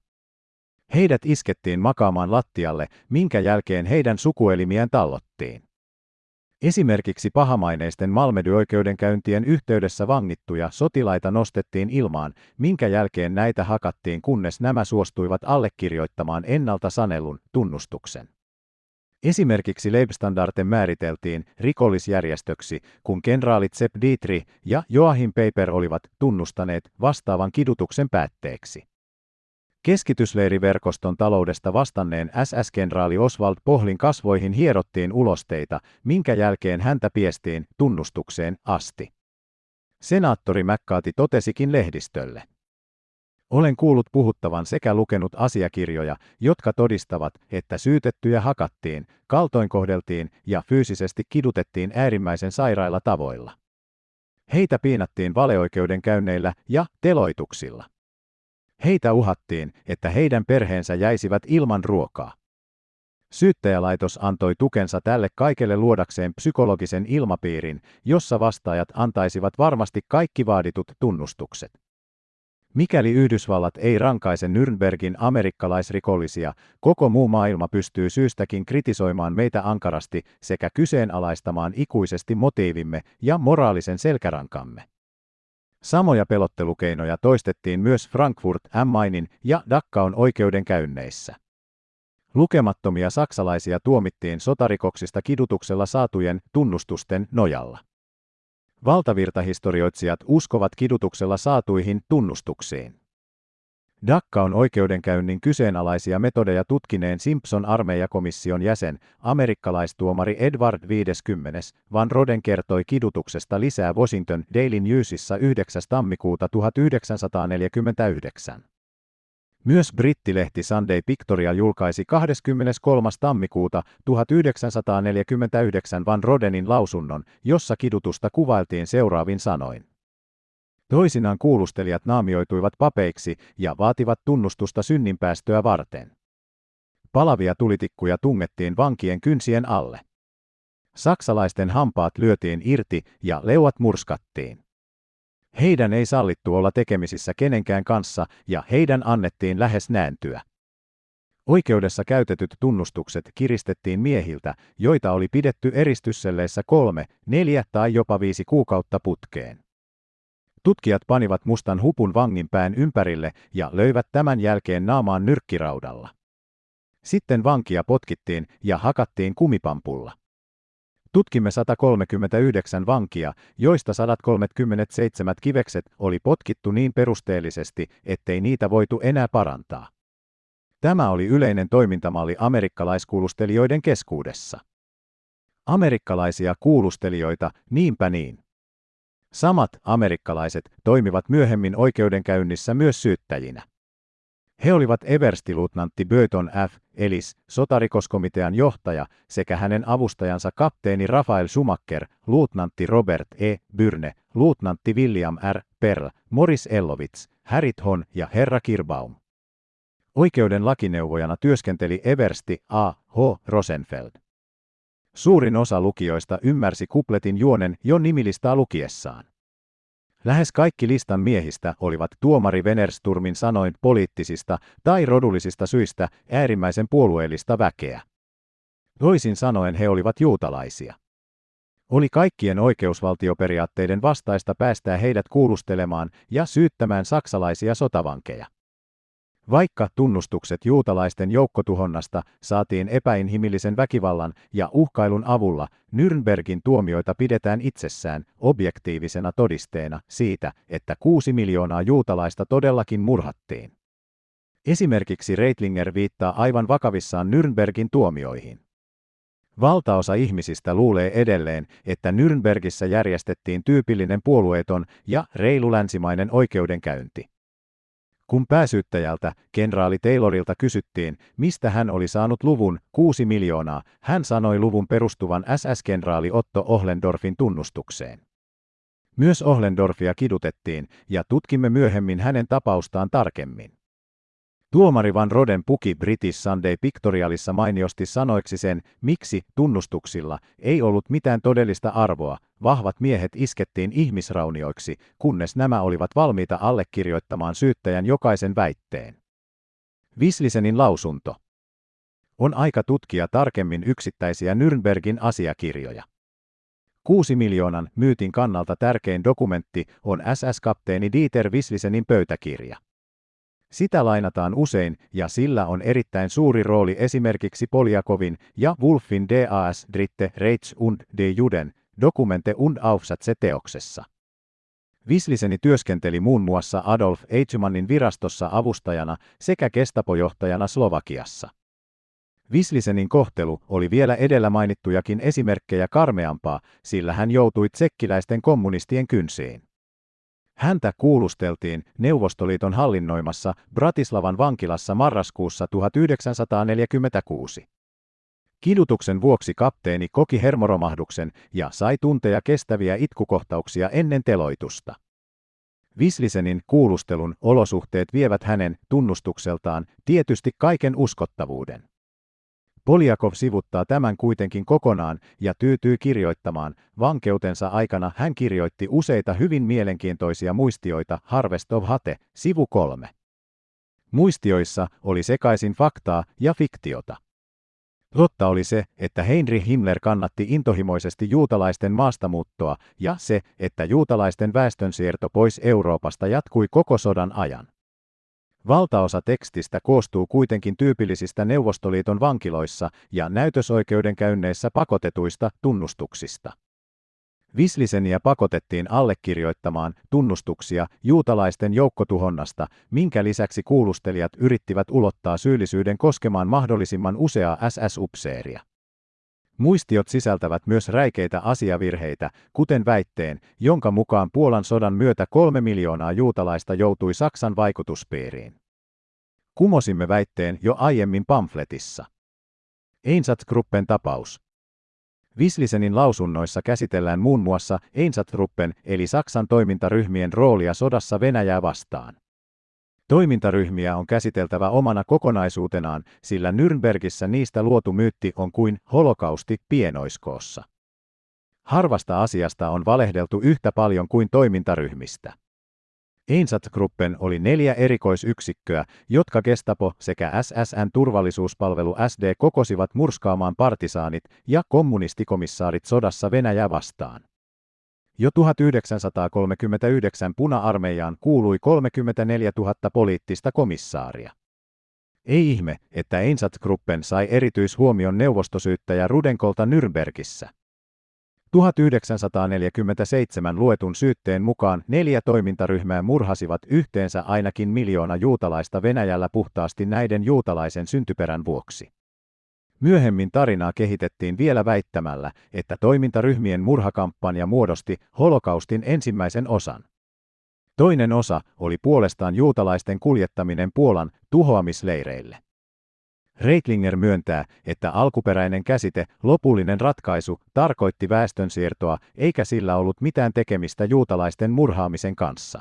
Heidät iskettiin makaamaan lattialle, minkä jälkeen heidän sukuelimiään tallottiin. Esimerkiksi pahamaineisten Malmedy-oikeudenkäyntien yhteydessä vangittuja sotilaita nostettiin ilmaan, minkä jälkeen näitä hakattiin kunnes nämä suostuivat allekirjoittamaan ennalta sanellun tunnustuksen. Esimerkiksi Leibstandarte määriteltiin rikollisjärjestöksi, kun kenraalit Sepp Dietrich ja Joachim Paper olivat tunnustaneet vastaavan kidutuksen päätteeksi. Keskitysleiriverkoston taloudesta vastanneen SS-kenraali Oswald Pohlin kasvoihin hierottiin ulosteita, minkä jälkeen häntä piestiin tunnustukseen asti. Senaattori McCarthy totesikin lehdistölle. Olen kuullut puhuttavan sekä lukenut asiakirjoja, jotka todistavat, että syytettyjä hakattiin, kaltoinkohdeltiin ja fyysisesti kidutettiin äärimmäisen sairailla tavoilla. Heitä piinattiin valeoikeuden käynneillä ja teloituksilla. Heitä uhattiin, että heidän perheensä jäisivät ilman ruokaa. Syyttäjälaitos antoi tukensa tälle kaikelle luodakseen psykologisen ilmapiirin, jossa vastaajat antaisivat varmasti kaikki vaaditut tunnustukset. Mikäli Yhdysvallat ei rankaise Nürnbergin amerikkalaisrikollisia, koko muu maailma pystyy syystäkin kritisoimaan meitä ankarasti sekä kyseenalaistamaan ikuisesti motiivimme ja moraalisen selkärankamme. Samoja pelottelukeinoja toistettiin myös Frankfurt am Mainin ja Dachau oikeudenkäynneissä. Lukemattomia saksalaisia tuomittiin sotarikoksista kidutuksella saatujen tunnustusten nojalla. Valtavirtahistorioitsijat uskovat kidutuksella saatuihin tunnustuksiin. On oikeudenkäynnin kyseenalaisia metodeja tutkineen Simpson armeijakomission jäsen, amerikkalaistuomari Edward 50. Van Roden kertoi kidutuksesta lisää Washington Daily Newsissa 9. tammikuuta 1949. Myös brittilehti Sunday Pictorial julkaisi 23. tammikuuta 1949 Van Rodenin lausunnon, jossa kidutusta kuvailtiin seuraavin sanoin. Toisinaan kuulustelijat naamioituivat papeiksi ja vaativat tunnustusta synninpäästöä varten. Palavia tulitikkuja tungettiin vankien kynsien alle. Saksalaisten hampaat lyötiin irti ja leuat murskattiin. Heidän ei sallittu olla tekemisissä kenenkään kanssa ja heidän annettiin lähes nääntyä. Oikeudessa käytetyt tunnustukset kiristettiin miehiltä, joita oli pidetty eristysselleissä kolme, neljä tai jopa viisi kuukautta putkeen. Tutkijat panivat mustan hupun vangin pään ympärille ja löivät tämän jälkeen naamaan nyrkkiraudalla. Sitten vankia potkittiin ja hakattiin kumipampulla. Tutkimme 139 vankia, joista 137 kivekset oli potkittu niin perusteellisesti, ettei niitä voitu enää parantaa. Tämä oli yleinen toimintamalli amerikkalaiskuulustelijoiden keskuudessa. Amerikkalaisia kuulustelijoita, niinpä niin. Samat amerikkalaiset toimivat myöhemmin oikeudenkäynnissä myös syyttäjinä. He olivat Everstiluutnantti Burton F. Ellis, sotarikoskomitean johtaja, sekä hänen avustajansa kapteeni Rafael Schumacher, luutnantti Robert E. Byrne, luutnantti William R. Perl, Morris Ellovitz, Harrit Hon ja herra Kirbaum. Oikeuden lakineuvojana työskenteli Eversti A. H. Rosenfeld. Suurin osa lukijoista ymmärsi kupletin juonen jo nimilistaa lukiessaan. Lähes kaikki listan miehistä olivat tuomari Venersturmin sanoin poliittisista tai rodullisista syistä äärimmäisen puolueellista väkeä. Toisin sanoen he olivat juutalaisia. Oli kaikkien oikeusvaltioperiaatteiden vastaista päästää heidät kuulustelemaan ja syyttämään saksalaisia sotavankeja. Vaikka tunnustukset juutalaisten joukkotuhonnasta saatiin epäinhimillisen väkivallan ja uhkailun avulla, Nürnbergin tuomioita pidetään itsessään objektiivisena todisteena siitä, että kuusi miljoonaa juutalaista todellakin murhattiin. Esimerkiksi Reitlinger viittaa aivan vakavissaan Nürnbergin tuomioihin. Valtaosa ihmisistä luulee edelleen, että Nürnbergissä järjestettiin tyypillinen puolueeton ja reilu länsimainen oikeudenkäynti. Kun pääsyyttäjältä, kenraali Taylorilta kysyttiin, mistä hän oli saanut luvun 6 miljoonaa, hän sanoi luvun perustuvan SS-kenraali Otto Ohlendorfin tunnustukseen. Myös Ohlendorfia kidutettiin, ja tutkimme myöhemmin hänen tapaustaan tarkemmin. Tuomari Van Roden puki British Sunday Pictorialissa mainiosti sanoiksi sen, miksi tunnustuksilla ei ollut mitään todellista arvoa, vahvat miehet iskettiin ihmisraunioiksi, kunnes nämä olivat valmiita allekirjoittamaan syyttäjän jokaisen väitteen. Vislisenin lausunto. On aika tutkia tarkemmin yksittäisiä Nürnbergin asiakirjoja. Kuusi miljoonan myytin kannalta tärkein dokumentti on SS-kapteeni Dieter Vislisenin pöytäkirja. Sitä lainataan usein, ja sillä on erittäin suuri rooli esimerkiksi Poljakovin ja Wolfin DAS Dritte Reits und de Juden Dokumente und Aufsätze teoksessa. Visliseni työskenteli muun muassa Adolf Eichmannin virastossa avustajana sekä kestapojohtajana Slovakiassa. Vislisenin kohtelu oli vielä edellä mainittujakin esimerkkejä karmeampaa, sillä hän joutui tsekkiläisten kommunistien kynsiin. Häntä kuulusteltiin Neuvostoliiton hallinnoimassa Bratislavan vankilassa marraskuussa 1946. Kidutuksen vuoksi kapteeni koki hermoromahduksen ja sai tunteja kestäviä itkukohtauksia ennen teloitusta. Vislisenin kuulustelun olosuhteet vievät hänen tunnustukseltaan tietysti kaiken uskottavuuden. Poljakov sivuttaa tämän kuitenkin kokonaan ja tyytyy kirjoittamaan. Vankeutensa aikana hän kirjoitti useita hyvin mielenkiintoisia muistioita Harvest of Hate, sivu kolme. Muistioissa oli sekaisin faktaa ja fiktiota. Totta oli se, että Heinrich Himmler kannatti intohimoisesti juutalaisten maastamuuttoa ja se, että juutalaisten väestönsiirto pois Euroopasta jatkui koko sodan ajan. Valtaosa tekstistä koostuu kuitenkin tyypillisistä Neuvostoliiton vankiloissa ja näytösoikeudenkäynneissä pakotetuista tunnustuksista. Visliseniä pakotettiin allekirjoittamaan tunnustuksia juutalaisten joukkotuhonnasta, minkä lisäksi kuulustelijat yrittivät ulottaa syyllisyyden koskemaan mahdollisimman useaa SS-upseeria. Muistiot sisältävät myös räikeitä asiavirheitä, kuten väitteen, jonka mukaan Puolan sodan myötä kolme miljoonaa juutalaista joutui Saksan vaikutuspiiriin. Kumosimme väitteen jo aiemmin pamfletissa. Einsatzgruppen tapaus. Vislisenin lausunnoissa käsitellään muun muassa Einsatzgruppen eli Saksan toimintaryhmien roolia sodassa Venäjää vastaan. Toimintaryhmiä on käsiteltävä omana kokonaisuutenaan, sillä Nürnbergissä niistä luotu myytti on kuin holokausti pienoiskoossa. Harvasta asiasta on valehdeltu yhtä paljon kuin toimintaryhmistä. Einsatzgruppen oli neljä erikoisyksikköä, jotka Gestapo sekä SSN turvallisuuspalvelu SD kokosivat murskaamaan partisaanit ja kommunistikomissaarit sodassa Venäjää vastaan. Jo 1939 puna-armeijaan kuului 34 000 poliittista komissaaria. Ei ihme, että Einsatzgruppen sai erityishuomion neuvostosyyttäjä Rudenkolta Nürnbergissä. 1947 luetun syytteen mukaan neljä toimintaryhmää murhasivat yhteensä ainakin miljoona juutalaista Venäjällä puhtaasti näiden juutalaisen syntyperän vuoksi. Myöhemmin tarinaa kehitettiin vielä väittämällä, että toimintaryhmien murhakampanja muodosti holokaustin ensimmäisen osan. Toinen osa oli puolestaan juutalaisten kuljettaminen Puolan tuhoamisleireille. Reitlinger myöntää, että alkuperäinen käsite, lopullinen ratkaisu, tarkoitti väestönsiirtoa, eikä sillä ollut mitään tekemistä juutalaisten murhaamisen kanssa.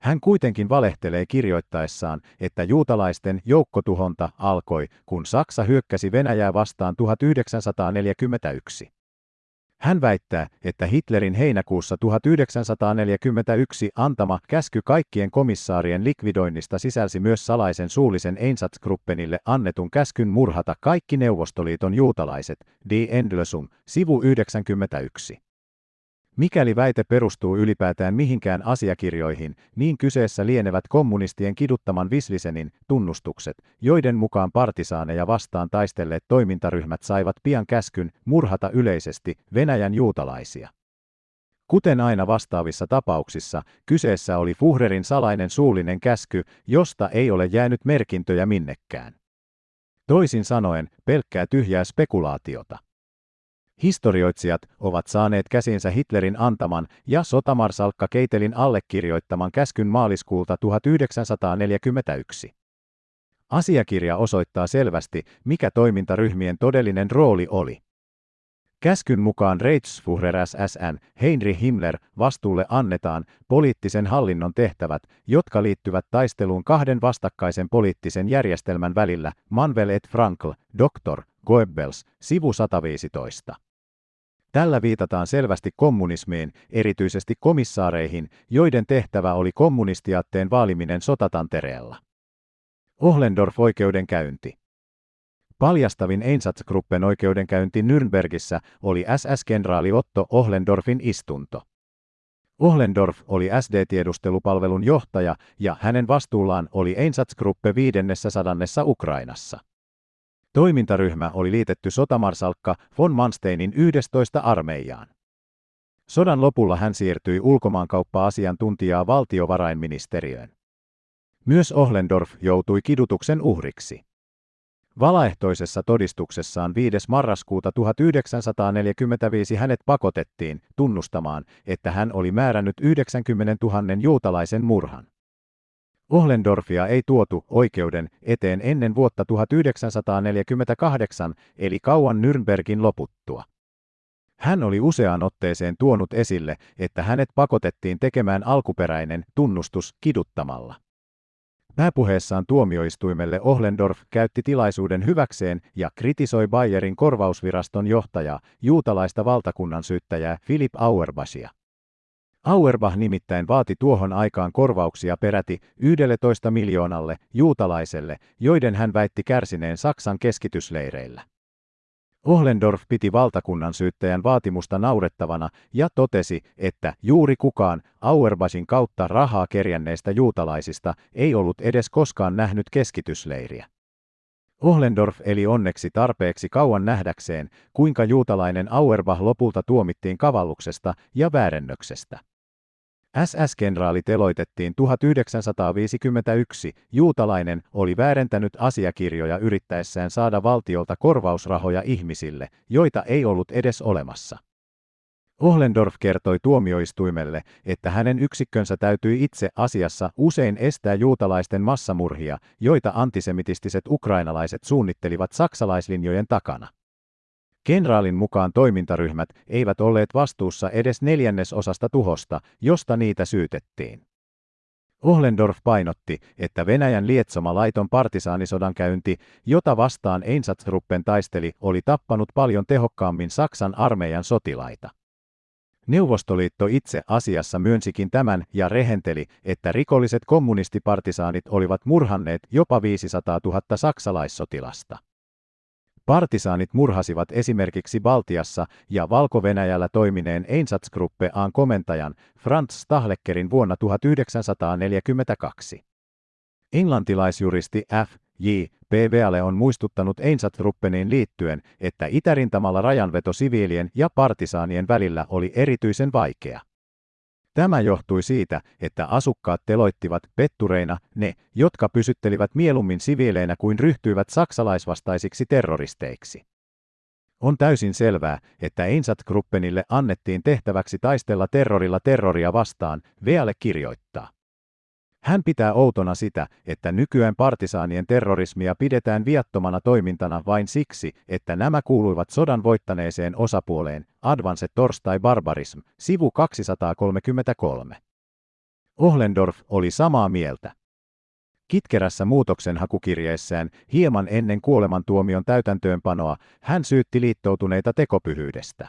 Hän kuitenkin valehtelee kirjoittaessaan, että juutalaisten joukkotuhonta alkoi, kun Saksa hyökkäsi Venäjää vastaan 1941. Hän väittää, että Hitlerin heinäkuussa 1941 antama käsky kaikkien komissaarien likvidoinnista sisälsi myös salaisen suullisen Einsatzgruppenille annetun käskyn murhata kaikki Neuvostoliiton juutalaiset, Die Endlösung, sivu 91. Mikäli väite perustuu ylipäätään mihinkään asiakirjoihin, niin kyseessä lienevät kommunistien kiduttaman Vislisenin tunnustukset, joiden mukaan partisaaneja vastaan taistelleet toimintaryhmät saivat pian käskyn murhata yleisesti Venäjän juutalaisia. Kuten aina vastaavissa tapauksissa, kyseessä oli Fuhrerin salainen suullinen käsky, josta ei ole jäänyt merkintöjä minnekään. Toisin sanoen, pelkkää tyhjää spekulaatiota. Historioitsijat ovat saaneet käsinsä Hitlerin antaman ja sotamarsalkka Keitelin allekirjoittaman käskyn maaliskuulta 1941. Asiakirja osoittaa selvästi, mikä toimintaryhmien todellinen rooli oli. Käskyn mukaan Reichsführer SSN Heinrich Himmler vastuulle annetaan poliittisen hallinnon tehtävät, jotka liittyvät taisteluun kahden vastakkaisen poliittisen järjestelmän välillä, Manuel et Frankl, Dr. Goebbels, sivu 115. Tällä viitataan selvästi kommunismiin, erityisesti komissaareihin, joiden tehtävä oli kommunistiatteen vaaliminen sotatantereella. Ohlendorf-oikeudenkäynti. Paljastavin Einsatzgruppen oikeudenkäynti Nürnbergissä oli SS-kenraali Otto Ohlendorfin istunto. Ohlendorf oli SD-tiedustelupalvelun johtaja ja hänen vastuullaan oli Einsatzgruppe viidennessä sadannessa Ukrainassa. Toimintaryhmä oli liitetty sotamarsalkka von Mansteinin 11 armeijaan. Sodan lopulla hän siirtyi ulkomaankauppa-asiantuntijaa valtiovarainministeriöön. Myös Ohlendorf joutui kidutuksen uhriksi. Valaehtoisessa todistuksessaan 5. marraskuuta 1945 hänet pakotettiin tunnustamaan, että hän oli määrännyt 90 000 juutalaisen murhan. Ohlendorfia ei tuotu oikeuden eteen ennen vuotta 1948, eli kauan Nürnbergin loputtua. Hän oli useaan otteeseen tuonut esille, että hänet pakotettiin tekemään alkuperäinen tunnustus kiduttamalla. Pääpuheessaan tuomioistuimelle Ohlendorf käytti tilaisuuden hyväkseen ja kritisoi Bayerin korvausviraston johtajaa, juutalaista valtakunnan syyttäjää Philip Auerbachia. Auerbach nimittäin vaati tuohon aikaan korvauksia peräti 11 miljoonalle juutalaiselle, joiden hän väitti kärsineen Saksan keskitysleireillä. Ohlendorf piti valtakunnan syyttäjän vaatimusta naurettavana ja totesi, että juuri kukaan Auerbachin kautta rahaa kerjänneistä juutalaisista ei ollut edes koskaan nähnyt keskitysleiriä. Ohlendorf eli onneksi tarpeeksi kauan nähdäkseen, kuinka juutalainen Auerbach lopulta tuomittiin kavalluksesta ja väärennöksestä. SS-kenraali teloitettiin 1951. Juutalainen oli väärentänyt asiakirjoja yrittäessään saada valtiolta korvausrahoja ihmisille, joita ei ollut edes olemassa. Ohlendorf kertoi tuomioistuimelle, että hänen yksikkönsä täytyi itse asiassa usein estää juutalaisten massamurhia, joita antisemitistiset ukrainalaiset suunnittelivat saksalaislinjojen takana. Kenraalin mukaan toimintaryhmät eivät olleet vastuussa edes neljännesosasta tuhosta, josta niitä syytettiin. Ohlendorf painotti, että Venäjän lietsoma laiton partisaanisodankäynti, jota vastaan Einsatzgruppen taisteli, oli tappanut paljon tehokkaammin Saksan armeijan sotilaita. Neuvostoliitto itse asiassa myönsikin tämän ja rehenteli, että rikolliset kommunistipartisaanit olivat murhanneet jopa 500 000 saksalaissotilasta. Partisaanit murhasivat esimerkiksi Baltiassa ja Valko-Venäjällä toimineen Einsatzgruppe A:n komentajan Franz Stahleckerin vuonna 1942. Englantilaisjuristi F. J. P. Veale on muistuttanut Einsatzgruppeniin liittyen, että itärintamalla rajanveto siviilien ja partisaanien välillä oli erityisen vaikea. Tämä johtui siitä, että asukkaat teloittivat pettureina ne, jotka pysyttelivät mieluummin siviileinä kuin ryhtyivät saksalaisvastaisiksi terroristeiksi. On täysin selvää, että Einsat-gruppenille annettiin tehtäväksi taistella terrorilla terroria vastaan, Veale kirjoittaa. Hän pitää outona sitä, että nykyään partisaanien terrorismia pidetään viattomana toimintana vain siksi, että nämä kuuluivat sodan voittaneeseen osapuoleen, Advance torstai barbarism, sivu 233. Ohlendorf oli samaa mieltä. Kitkerässä muutoksenhakukirjeessään hieman ennen kuolemantuomion täytäntöönpanoa hän syytti liittoutuneita tekopyhyydestä.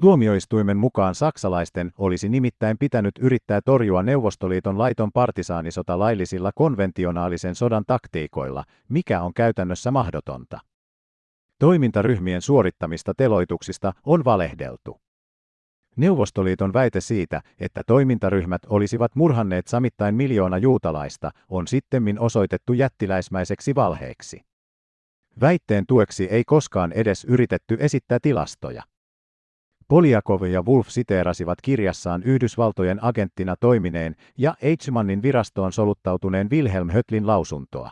Tuomioistuimen mukaan saksalaisten olisi nimittäin pitänyt yrittää torjua Neuvostoliiton laiton partisaanisota laillisilla konventionaalisen sodan taktiikoilla, mikä on käytännössä mahdotonta. Toimintaryhmien suorittamista teloituksista on valehdeltu. Neuvostoliiton väite siitä, että toimintaryhmät olisivat murhanneet samittain miljoona juutalaista, on sittemmin osoitettu jättiläismäiseksi valheeksi. Väitteen tueksi ei koskaan edes yritetty esittää tilastoja. Poliakov ja Wolf siteerasivat kirjassaan Yhdysvaltojen agenttina toimineen ja Eichmannin virastoon soluttautuneen Wilhelm Hötlin lausuntoa.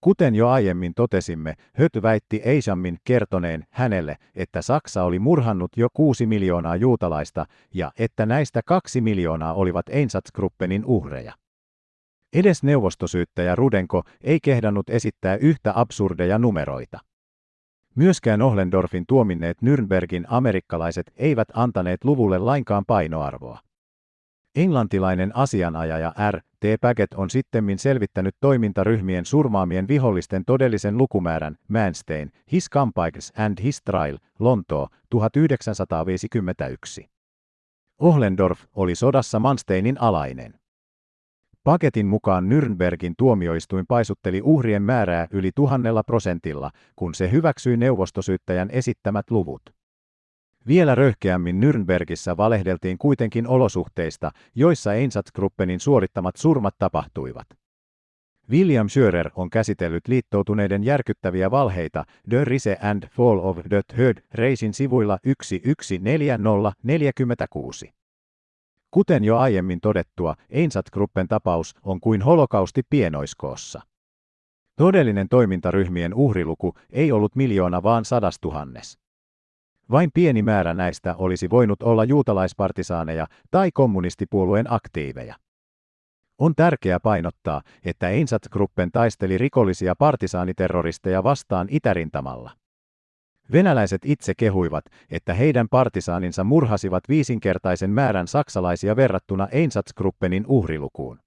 Kuten jo aiemmin totesimme, Höt väitti Eichamin kertoneen hänelle, että Saksa oli murhannut jo kuusi miljoonaa juutalaista ja että näistä kaksi miljoonaa olivat Einsatzgruppenin uhreja. Edes neuvostosyyttäjä Rudenko ei kehdannut esittää yhtä absurdeja numeroita. Myöskään Ohlendorfin tuominneet Nürnbergin amerikkalaiset eivät antaneet luvulle lainkaan painoarvoa. Englantilainen asianajaja R. T. Paget on sittemmin selvittänyt toimintaryhmien surmaamien vihollisten todellisen lukumäärän Manstein, His Campikes and His Trial, Lontoo, 1951. Ohlendorf oli sodassa Mansteinin alainen. Paketin mukaan Nürnbergin tuomioistuin paisutteli uhrien määrää yli tuhannella prosentilla, kun se hyväksyi neuvostosyyttäjän esittämät luvut. Vielä röyhkeämmin Nürnbergissä valehdeltiin kuitenkin olosuhteista, joissa Einsatzgruppenin suorittamat surmat tapahtuivat. William Schörer on käsitellyt liittoutuneiden järkyttäviä valheita The Rise and Fall of the Third Reisin sivuilla 114046. Kuten jo aiemmin todettua, Einsat-gruppen tapaus on kuin holokausti pienoiskoossa. Todellinen toimintaryhmien uhriluku ei ollut miljoona vaan sadastuhannes. Vain pieni määrä näistä olisi voinut olla juutalaispartisaaneja tai kommunistipuolueen aktiiveja. On tärkeää painottaa, että Einsat-gruppen taisteli rikollisia partisaaniterroristeja vastaan itärintamalla. Venäläiset itse kehuivat, että heidän partisaaninsa murhasivat viisinkertaisen määrän saksalaisia verrattuna Einsatzgruppenin uhrilukuun.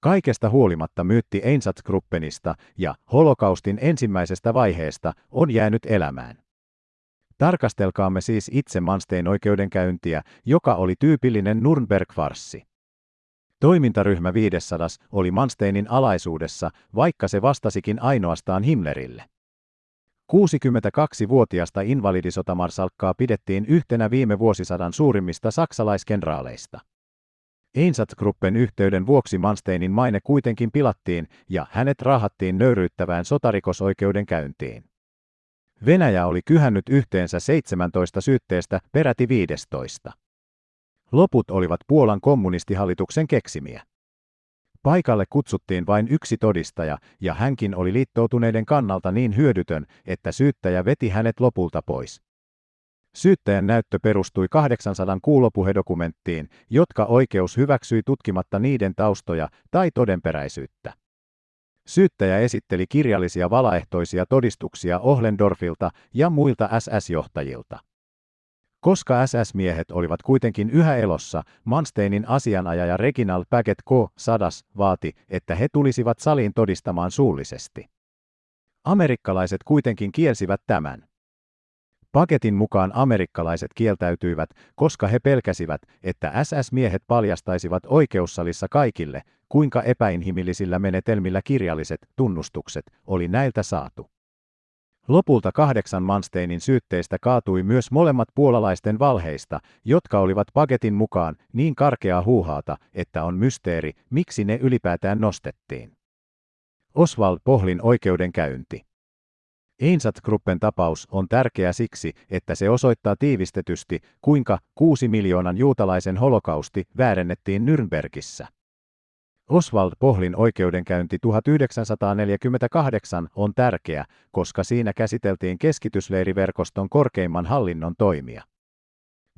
Kaikesta huolimatta myytti Einsatzgruppenista ja holokaustin ensimmäisestä vaiheesta on jäänyt elämään. Tarkastelkaamme siis itse Manstein oikeudenkäyntiä, joka oli tyypillinen Nürnberg-farssi. Toimintaryhmä 500 oli Mansteinin alaisuudessa, vaikka se vastasikin ainoastaan Himmlerille. 62-vuotiasta invalidisotamarsalkkaa pidettiin yhtenä viime vuosisadan suurimmista saksalaiskenraaleista. Einsatzgruppen yhteyden vuoksi Mansteinin maine kuitenkin pilattiin ja hänet rahattiin nöyryyttävään sotarikosoikeuden käyntiin. Venäjä oli kyhännyt yhteensä 17 syytteestä peräti 15. Loput olivat Puolan kommunistihallituksen keksimiä. Paikalle kutsuttiin vain yksi todistaja, ja hänkin oli liittoutuneiden kannalta niin hyödytön, että syyttäjä veti hänet lopulta pois. Syyttäjän näyttö perustui 800 kuulopuhedokumenttiin, jotka oikeus hyväksyi tutkimatta niiden taustoja tai todenperäisyyttä. Syyttäjä esitteli kirjallisia valaehtoisia todistuksia Ohlendorfilta ja muilta SS-johtajilta. Koska SS-miehet olivat kuitenkin yhä elossa, Mansteinin asianajaja Reginald Paget K. Sadas vaati, että he tulisivat saliin todistamaan suullisesti. Amerikkalaiset kuitenkin kielsivät tämän. Paketin mukaan amerikkalaiset kieltäytyivät, koska he pelkäsivät, että SS-miehet paljastaisivat oikeussalissa kaikille, kuinka epäinhimillisillä menetelmillä kirjalliset tunnustukset oli näiltä saatu. Lopulta kahdeksan Mansteinin syytteistä kaatui myös molemmat puolalaisten valheista, jotka olivat paketin mukaan niin karkeaa huuhaata, että on mysteeri, miksi ne ylipäätään nostettiin. Oswald Pohlin oikeudenkäynti. Einsatzgruppen tapaus on tärkeä siksi, että se osoittaa tiivistetysti, kuinka kuusi miljoonan juutalaisen holokausti väärennettiin Nürnbergissä. Oswald Pohlin oikeudenkäynti 1948 on tärkeä, koska siinä käsiteltiin keskitysleiriverkoston korkeimman hallinnon toimia.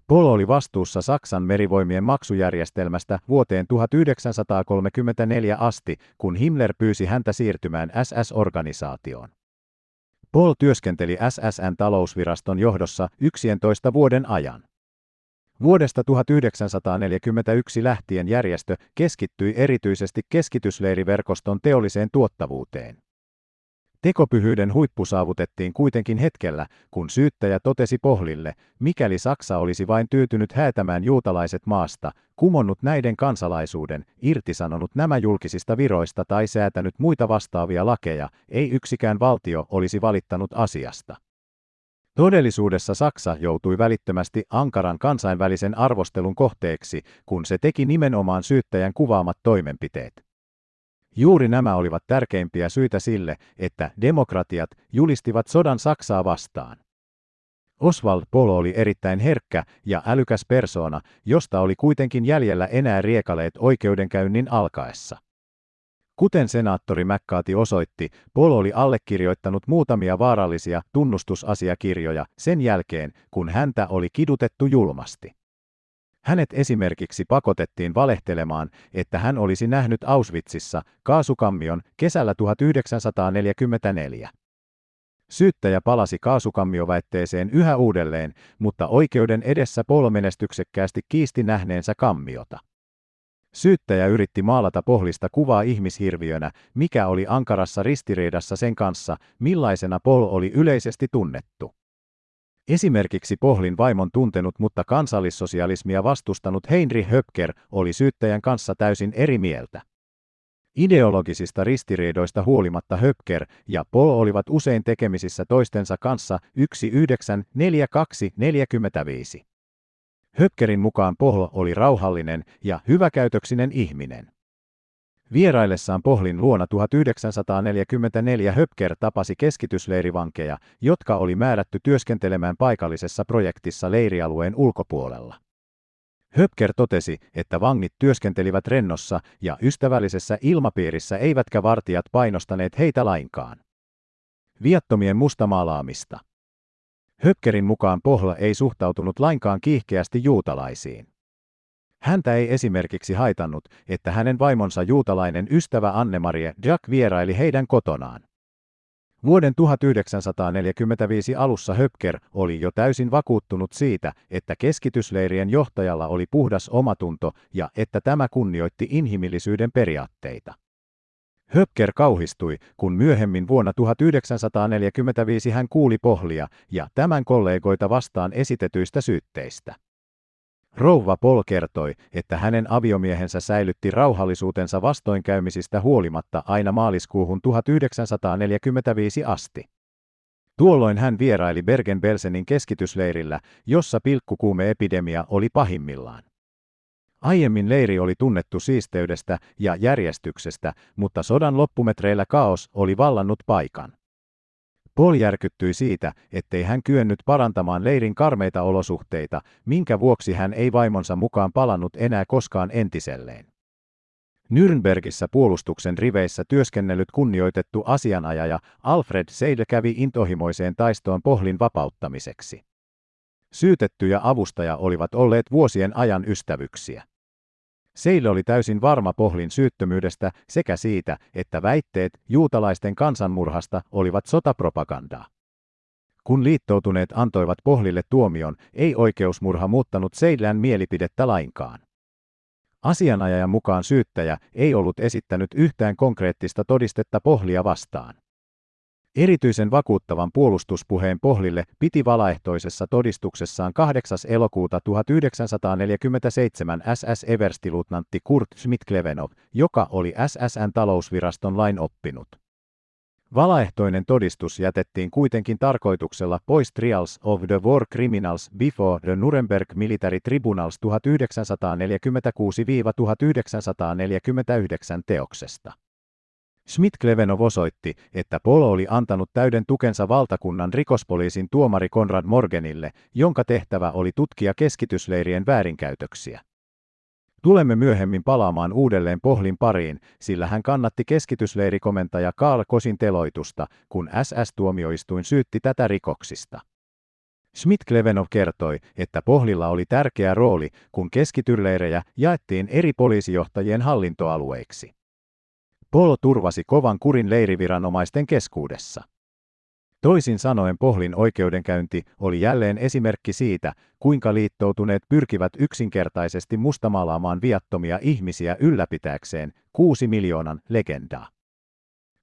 Pol oli vastuussa Saksan merivoimien maksujärjestelmästä vuoteen 1934 asti, kun Himmler pyysi häntä siirtymään SS-organisaatioon. Paul työskenteli SSN talousviraston johdossa 11 vuoden ajan. Vuodesta 1941 lähtien järjestö keskittyi erityisesti keskitysleiriverkoston teolliseen tuottavuuteen. Tekopyhyyden huippu saavutettiin kuitenkin hetkellä, kun syyttäjä totesi Pohlille, mikäli Saksa olisi vain tyytynyt häätämään juutalaiset maasta, kumonnut näiden kansalaisuuden, irtisanonut nämä julkisista viroista tai säätänyt muita vastaavia lakeja, ei yksikään valtio olisi valittanut asiasta. Todellisuudessa Saksa joutui välittömästi ankaran kansainvälisen arvostelun kohteeksi, kun se teki nimenomaan syyttäjän kuvaamat toimenpiteet. Juuri nämä olivat tärkeimpiä syitä sille, että demokratiat julistivat sodan Saksaa vastaan. Oswald Polo oli erittäin herkkä ja älykäs persoona, josta oli kuitenkin jäljellä enää riekaleet oikeudenkäynnin alkaessa. Kuten senaattori McCarthy osoitti, Polo oli allekirjoittanut muutamia vaarallisia tunnustusasiakirjoja sen jälkeen, kun häntä oli kidutettu julmasti. Hänet esimerkiksi pakotettiin valehtelemaan, että hän olisi nähnyt Auschwitzissa kaasukammion kesällä 1944. Syyttäjä palasi kaasukammioväitteeseen yhä uudelleen, mutta oikeuden edessä Polo menestyksekkäästi kiisti nähneensä kammiota. Syyttäjä yritti maalata Pohlista kuvaa ihmishirviönä, mikä oli ankarassa ristiriidassa sen kanssa, millaisena Pol oli yleisesti tunnettu. Esimerkiksi Pohlin vaimon tuntenut, mutta kansallissosialismia vastustanut Heinrich Höpker oli syyttäjän kanssa täysin eri mieltä. Ideologisista ristiriidoista huolimatta Höpker ja Pol olivat usein tekemisissä toistensa kanssa 1942-45. Höpkerin mukaan Pohl oli rauhallinen ja hyväkäytöksinen ihminen. Vieraillessaan Pohlin luona 1944 Höpker tapasi keskitysleirivankeja, jotka oli määrätty työskentelemään paikallisessa projektissa leirialueen ulkopuolella. Höpker totesi, että vangit työskentelivät rennossa ja ystävällisessä ilmapiirissä eivätkä vartijat painostaneet heitä lainkaan. Viattomien mustamaalaamista. Höpkerin mukaan Pohla ei suhtautunut lainkaan kiihkeästi juutalaisiin. Häntä ei esimerkiksi haitannut, että hänen vaimonsa juutalainen ystävä Anne-Marie Jack vieraili heidän kotonaan. Vuoden 1945 alussa Höpker oli jo täysin vakuuttunut siitä, että keskitysleirien johtajalla oli puhdas omatunto ja että tämä kunnioitti inhimillisyyden periaatteita. Höpker kauhistui, kun myöhemmin vuonna 1945 hän kuuli pohlia ja tämän kollegoita vastaan esitetyistä syytteistä. Rouva Pol kertoi, että hänen aviomiehensä säilytti rauhallisuutensa vastoinkäymisistä huolimatta aina maaliskuuhun 1945 asti. Tuolloin hän vieraili Bergen-Belsenin keskitysleirillä, jossa pilkkukuumeepidemia oli pahimmillaan. Aiemmin leiri oli tunnettu siisteydestä ja järjestyksestä, mutta sodan loppumetreillä kaos oli vallannut paikan. Paul järkyttyi siitä, ettei hän kyennyt parantamaan leirin karmeita olosuhteita, minkä vuoksi hän ei vaimonsa mukaan palannut enää koskaan entiselleen. Nürnbergissä puolustuksen riveissä työskennellyt kunnioitettu asianajaja Alfred Seidel kävi intohimoiseen taistoon Pohlin vapauttamiseksi. Syytetty ja avustaja olivat olleet vuosien ajan ystävyksiä. Seille oli täysin varma Pohlin syyttömyydestä sekä siitä, että väitteet juutalaisten kansanmurhasta olivat sotapropagandaa. Kun liittoutuneet antoivat Pohlille tuomion, ei oikeusmurha muuttanut Seilän mielipidettä lainkaan. Asianajajan mukaan syyttäjä ei ollut esittänyt yhtään konkreettista todistetta Pohlia vastaan. Erityisen vakuuttavan puolustuspuheen Pohlille piti valaehtoisessa todistuksessaan 8. elokuuta 1947 SS-everstiluutnantti Kurt Schmidt-Klevenov, joka oli SSN talousviraston lain oppinut. Valaehtoinen todistus jätettiin kuitenkin tarkoituksella pois Trials of the War Criminals before the Nuremberg Military Tribunals 1946-1949 teoksesta. Schmidt-Klevenov osoitti, että Polo oli antanut täyden tukensa valtakunnan rikospoliisin tuomari Konrad Morgenille, jonka tehtävä oli tutkia keskitysleirien väärinkäytöksiä. Tulemme myöhemmin palaamaan uudelleen Pohlin pariin, sillä hän kannatti keskitysleirikomentaja Karl Kosin teloitusta, kun SS-tuomioistuin syytti tätä rikoksista. Schmidt-Klevenov kertoi, että Pohlilla oli tärkeä rooli, kun keskityrleirejä jaettiin eri poliisijohtajien hallintoalueiksi. Polo turvasi kovan kurin leiriviranomaisten keskuudessa. Toisin sanoen Pohlin oikeudenkäynti oli jälleen esimerkki siitä, kuinka liittoutuneet pyrkivät yksinkertaisesti mustamaalaamaan viattomia ihmisiä ylläpitääkseen kuusi miljoonan legendaa.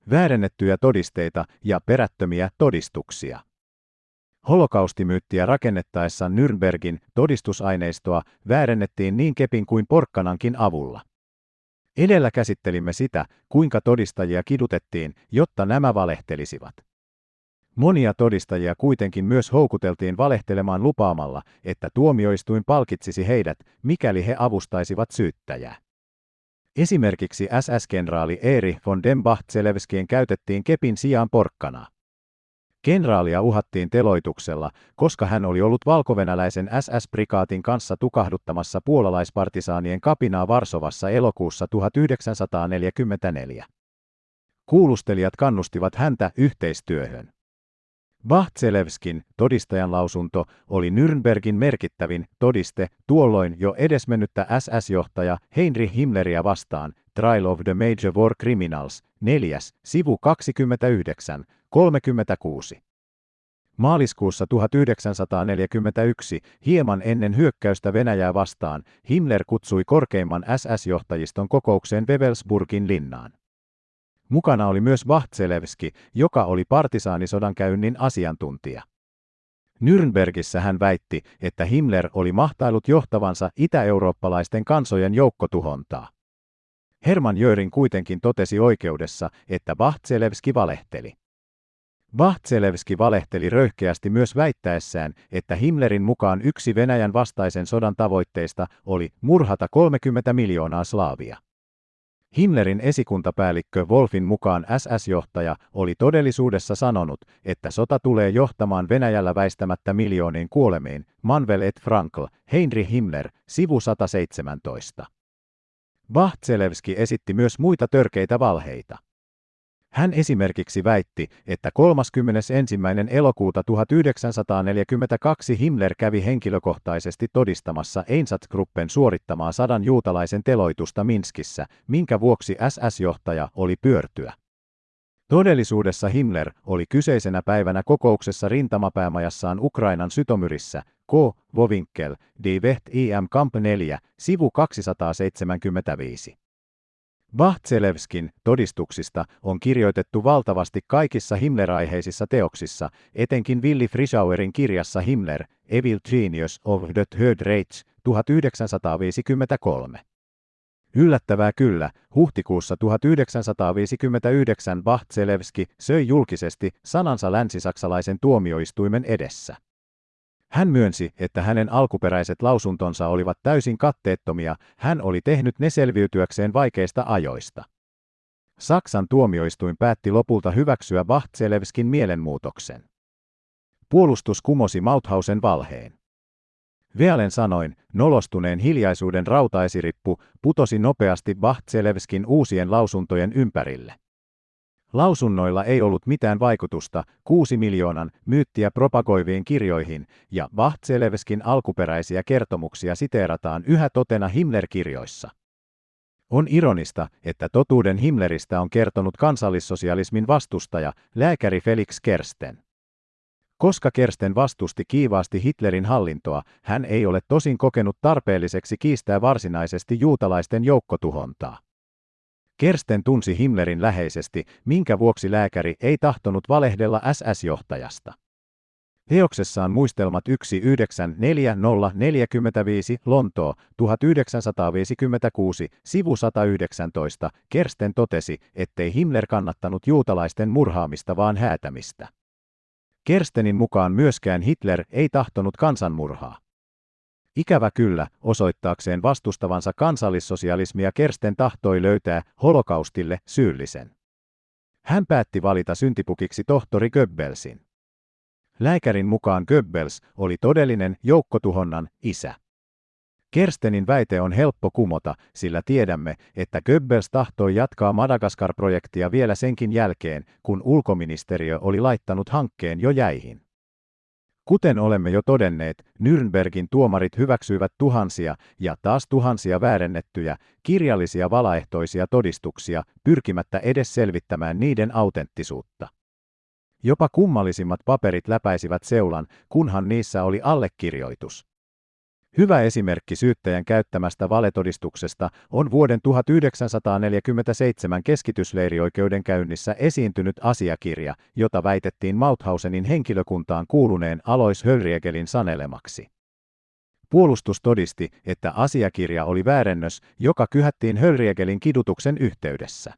Väärennettyjä todisteita ja perättömiä todistuksia. Holokaustimyyttiä rakennettaessa Nürnbergin todistusaineistoa väärennettiin niin kepin kuin porkkanankin avulla. Edellä käsittelimme sitä, kuinka todistajia kidutettiin, jotta nämä valehtelisivat. Monia todistajia kuitenkin myös houkuteltiin valehtelemaan lupaamalla, että tuomioistuin palkitsisi heidät, mikäli he avustaisivat syyttäjää. Esimerkiksi SS-kenraali Eeri von den Bachtselevskien käytettiin kepin sijaan porkkanaa. Kenraalia uhattiin teloituksella, koska hän oli ollut valkovenäläisen SS-prikaatin kanssa tukahduttamassa puolalaispartisaanien kapinaa Varsovassa elokuussa 1944. Kuulustelijat kannustivat häntä yhteistyöhön. Vahtselevskin todistajan lausunto oli Nürnbergin merkittävin todiste tuolloin jo edesmennyttä SS-johtaja Heinrich Himmleria vastaan, Trial of the Major War Criminals, 4. sivu 29, 36. Maaliskuussa 1941, hieman ennen hyökkäystä Venäjää vastaan, Himmler kutsui korkeimman SS-johtajiston kokoukseen Wewelsburgin linnaan. Mukana oli myös Vahtselevski, joka oli partisaanisodan käynnin asiantuntija. Nürnbergissä hän väitti, että Himmler oli mahtailut johtavansa itä-eurooppalaisten kansojen joukkotuhontaa. Herman Jörin kuitenkin totesi oikeudessa, että Vahtselevski valehteli. Vahtselevski valehteli röyhkeästi myös väittäessään, että Himmlerin mukaan yksi Venäjän vastaisen sodan tavoitteista oli murhata 30 miljoonaa slaavia. Himmlerin esikuntapäällikkö Wolfin mukaan SS-johtaja oli todellisuudessa sanonut, että sota tulee johtamaan Venäjällä väistämättä miljooniin kuolemiin, Manuel et Frankl, Heinrich Himmler, sivu 117. Vahtselevski esitti myös muita törkeitä valheita. Hän esimerkiksi väitti, että 31. elokuuta 1942 Himmler kävi henkilökohtaisesti todistamassa Einsatzgruppen suorittamaa sadan juutalaisen teloitusta Minskissä, minkä vuoksi SS-johtaja oli pyörtyä. Todellisuudessa Himmler oli kyseisenä päivänä kokouksessa rintamapäämajassaan Ukrainan Sytomyrissä, K. Vovinkel, Die Welt IM Kamp 4, sivu 275. Vahtselevskin todistuksista on kirjoitettu valtavasti kaikissa Himmler-aiheisissa teoksissa, etenkin Willy Frischauerin kirjassa Himmler, Evil Genius of the Third Reich 1953. Yllättävää kyllä, huhtikuussa 1959 Vahtselevski söi julkisesti sanansa länsisaksalaisen tuomioistuimen edessä. Hän myönsi, että hänen alkuperäiset lausuntonsa olivat täysin katteettomia, hän oli tehnyt ne selviytyäkseen vaikeista ajoista. Saksan tuomioistuin päätti lopulta hyväksyä Vahtselevskin mielenmuutoksen. Puolustus kumosi Mauthausen valheen. Vealen sanoin, nolostuneen hiljaisuuden rautaesirippu putosi nopeasti Vahtselevskin uusien lausuntojen ympärille. Lausunnoilla ei ollut mitään vaikutusta kuusi miljoonan myyttiä propagoiviin kirjoihin, ja Vahtselevskin alkuperäisiä kertomuksia siteerataan yhä totena Himmler-kirjoissa. On ironista, että totuuden Himmleristä on kertonut kansallissosialismin vastustaja, lääkäri Felix Kersten. Koska Kersten vastusti kiivaasti Hitlerin hallintoa, hän ei ole tosin kokenut tarpeelliseksi kiistää varsinaisesti juutalaisten joukkotuhontaa. Kersten tunsi Himmlerin läheisesti, minkä vuoksi lääkäri ei tahtonut valehdella SS-johtajasta. Teoksessaan muistelmat 194045 Lontoo 1956 sivu 119 Kersten totesi, ettei Himmler kannattanut juutalaisten murhaamista vaan häätämistä. Kerstenin mukaan myöskään Hitler ei tahtonut kansanmurhaa. Ikävä kyllä, osoittaakseen vastustavansa kansallissosialismia Kersten tahtoi löytää holokaustille syyllisen. Hän päätti valita syntipukiksi tohtori Goebbelsin. Lääkärin mukaan Goebbels oli todellinen joukkotuhonnan isä. Kerstenin väite on helppo kumota, sillä tiedämme, että Goebbels tahtoi jatkaa Madagaskar-projektia vielä senkin jälkeen, kun ulkoministeriö oli laittanut hankkeen jo jäihin. Kuten olemme jo todenneet, Nürnbergin tuomarit hyväksyivät tuhansia ja taas tuhansia väärennettyjä, kirjallisia valaehtoisia todistuksia, pyrkimättä edes selvittämään niiden autenttisuutta. Jopa kummallisimmat paperit läpäisivät seulan, kunhan niissä oli allekirjoitus. Hyvä esimerkki syyttäjän käyttämästä valetodistuksesta on vuoden 1947 keskitysleirioikeudenkäynnissä esiintynyt asiakirja, jota väitettiin Mauthausenin henkilökuntaan kuuluneen Alois Hölriegelin sanelemaksi. Puolustus todisti, että asiakirja oli väärennös, joka kyhättiin Hölriegelin kidutuksen yhteydessä.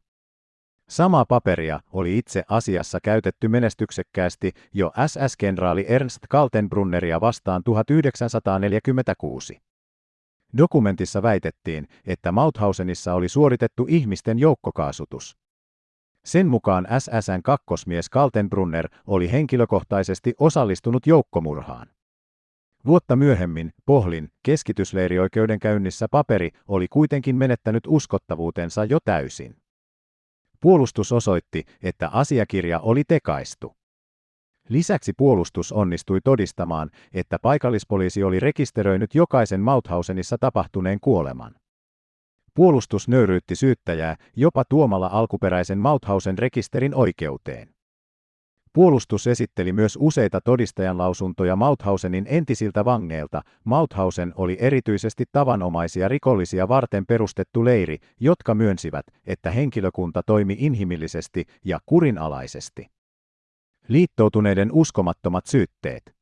Samaa paperia oli itse asiassa käytetty menestyksekkäästi jo SS-kenraali Ernst Kaltenbrunneria vastaan 1946. Dokumentissa väitettiin, että Mauthausenissa oli suoritettu ihmisten joukkokaasutus. Sen mukaan SSN kakkosmies Kaltenbrunner oli henkilökohtaisesti osallistunut joukkomurhaan. Vuotta myöhemmin, Pohlin, keskitysleirioikeudenkäynnissä paperi oli kuitenkin menettänyt uskottavuutensa jo täysin. Puolustus osoitti, että asiakirja oli tekaistu. Lisäksi puolustus onnistui todistamaan, että paikallispoliisi oli rekisteröinyt jokaisen Mauthausenissa tapahtuneen kuoleman. Puolustus nöyryytti syyttäjää jopa tuomalla alkuperäisen Mauthausen rekisterin oikeuteen. Puolustus esitteli myös useita todistajanlausuntoja Mauthausenin entisiltä vangeilta. Mauthausen oli erityisesti tavanomaisia rikollisia varten perustettu leiri, jotka myönsivät, että henkilökunta toimi inhimillisesti ja kurinalaisesti. Liittoutuneiden uskomattomat syytteet.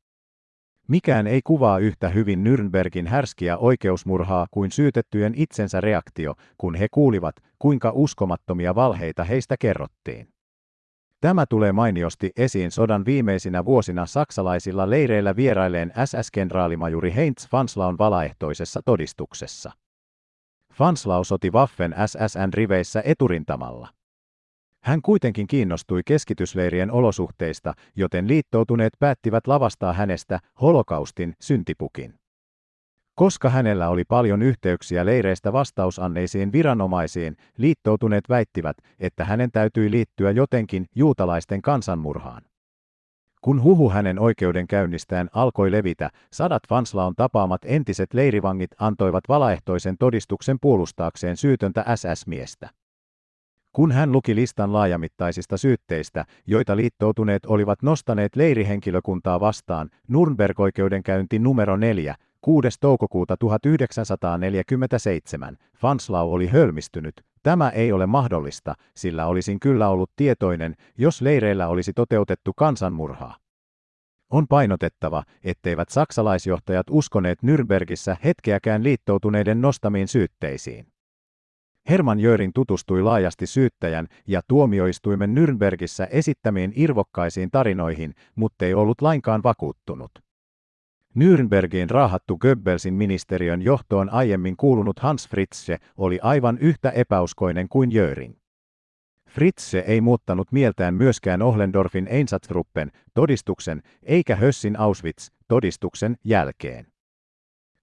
Mikään ei kuvaa yhtä hyvin Nürnbergin härskiä oikeusmurhaa kuin syytettyjen itsensä reaktio, kun he kuulivat, kuinka uskomattomia valheita heistä kerrottiin. Tämä tulee mainiosti esiin sodan viimeisinä vuosina saksalaisilla leireillä vierailleen SS-kenraalimajuri Heinz Fanslaun valaehtoisessa todistuksessa. Fanslau soti Waffen SSN riveissä eturintamalla. Hän kuitenkin kiinnostui keskitysleirien olosuhteista, joten liittoutuneet päättivät lavastaa hänestä holokaustin syntipukin. Koska hänellä oli paljon yhteyksiä leireistä vastausanneisiin viranomaisiin, liittoutuneet väittivät, että hänen täytyi liittyä jotenkin juutalaisten kansanmurhaan. Kun huhu hänen oikeudenkäynnistään alkoi levitä, sadat Vanslaon tapaamat entiset leirivangit antoivat valaehtoisen todistuksen puolustaakseen syytöntä SS-miestä. Kun hän luki listan laajamittaisista syytteistä, joita liittoutuneet olivat nostaneet leirihenkilökuntaa vastaan, Nürnberg-oikeudenkäynti numero 4, 6. toukokuuta 1947, Fanslau oli hölmistynyt. Tämä ei ole mahdollista, sillä olisin kyllä ollut tietoinen, jos leireillä olisi toteutettu kansanmurhaa. On painotettava, etteivät saksalaisjohtajat uskoneet Nürnbergissä hetkeäkään liittoutuneiden nostamiin syytteisiin. Herman Jöring tutustui laajasti syyttäjän ja tuomioistuimen Nürnbergissä esittämiin irvokkaisiin tarinoihin, muttei ollut lainkaan vakuuttunut. Nürnbergiin raahattu Goebbelsin ministeriön johtoon aiemmin kuulunut Hans Fritzsche oli aivan yhtä epäuskoinen kuin Jöring. Fritzsche ei muuttanut mieltään myöskään Ohlendorfin Einsatzgruppen todistuksen eikä Hössin Auschwitz-todistuksen jälkeen.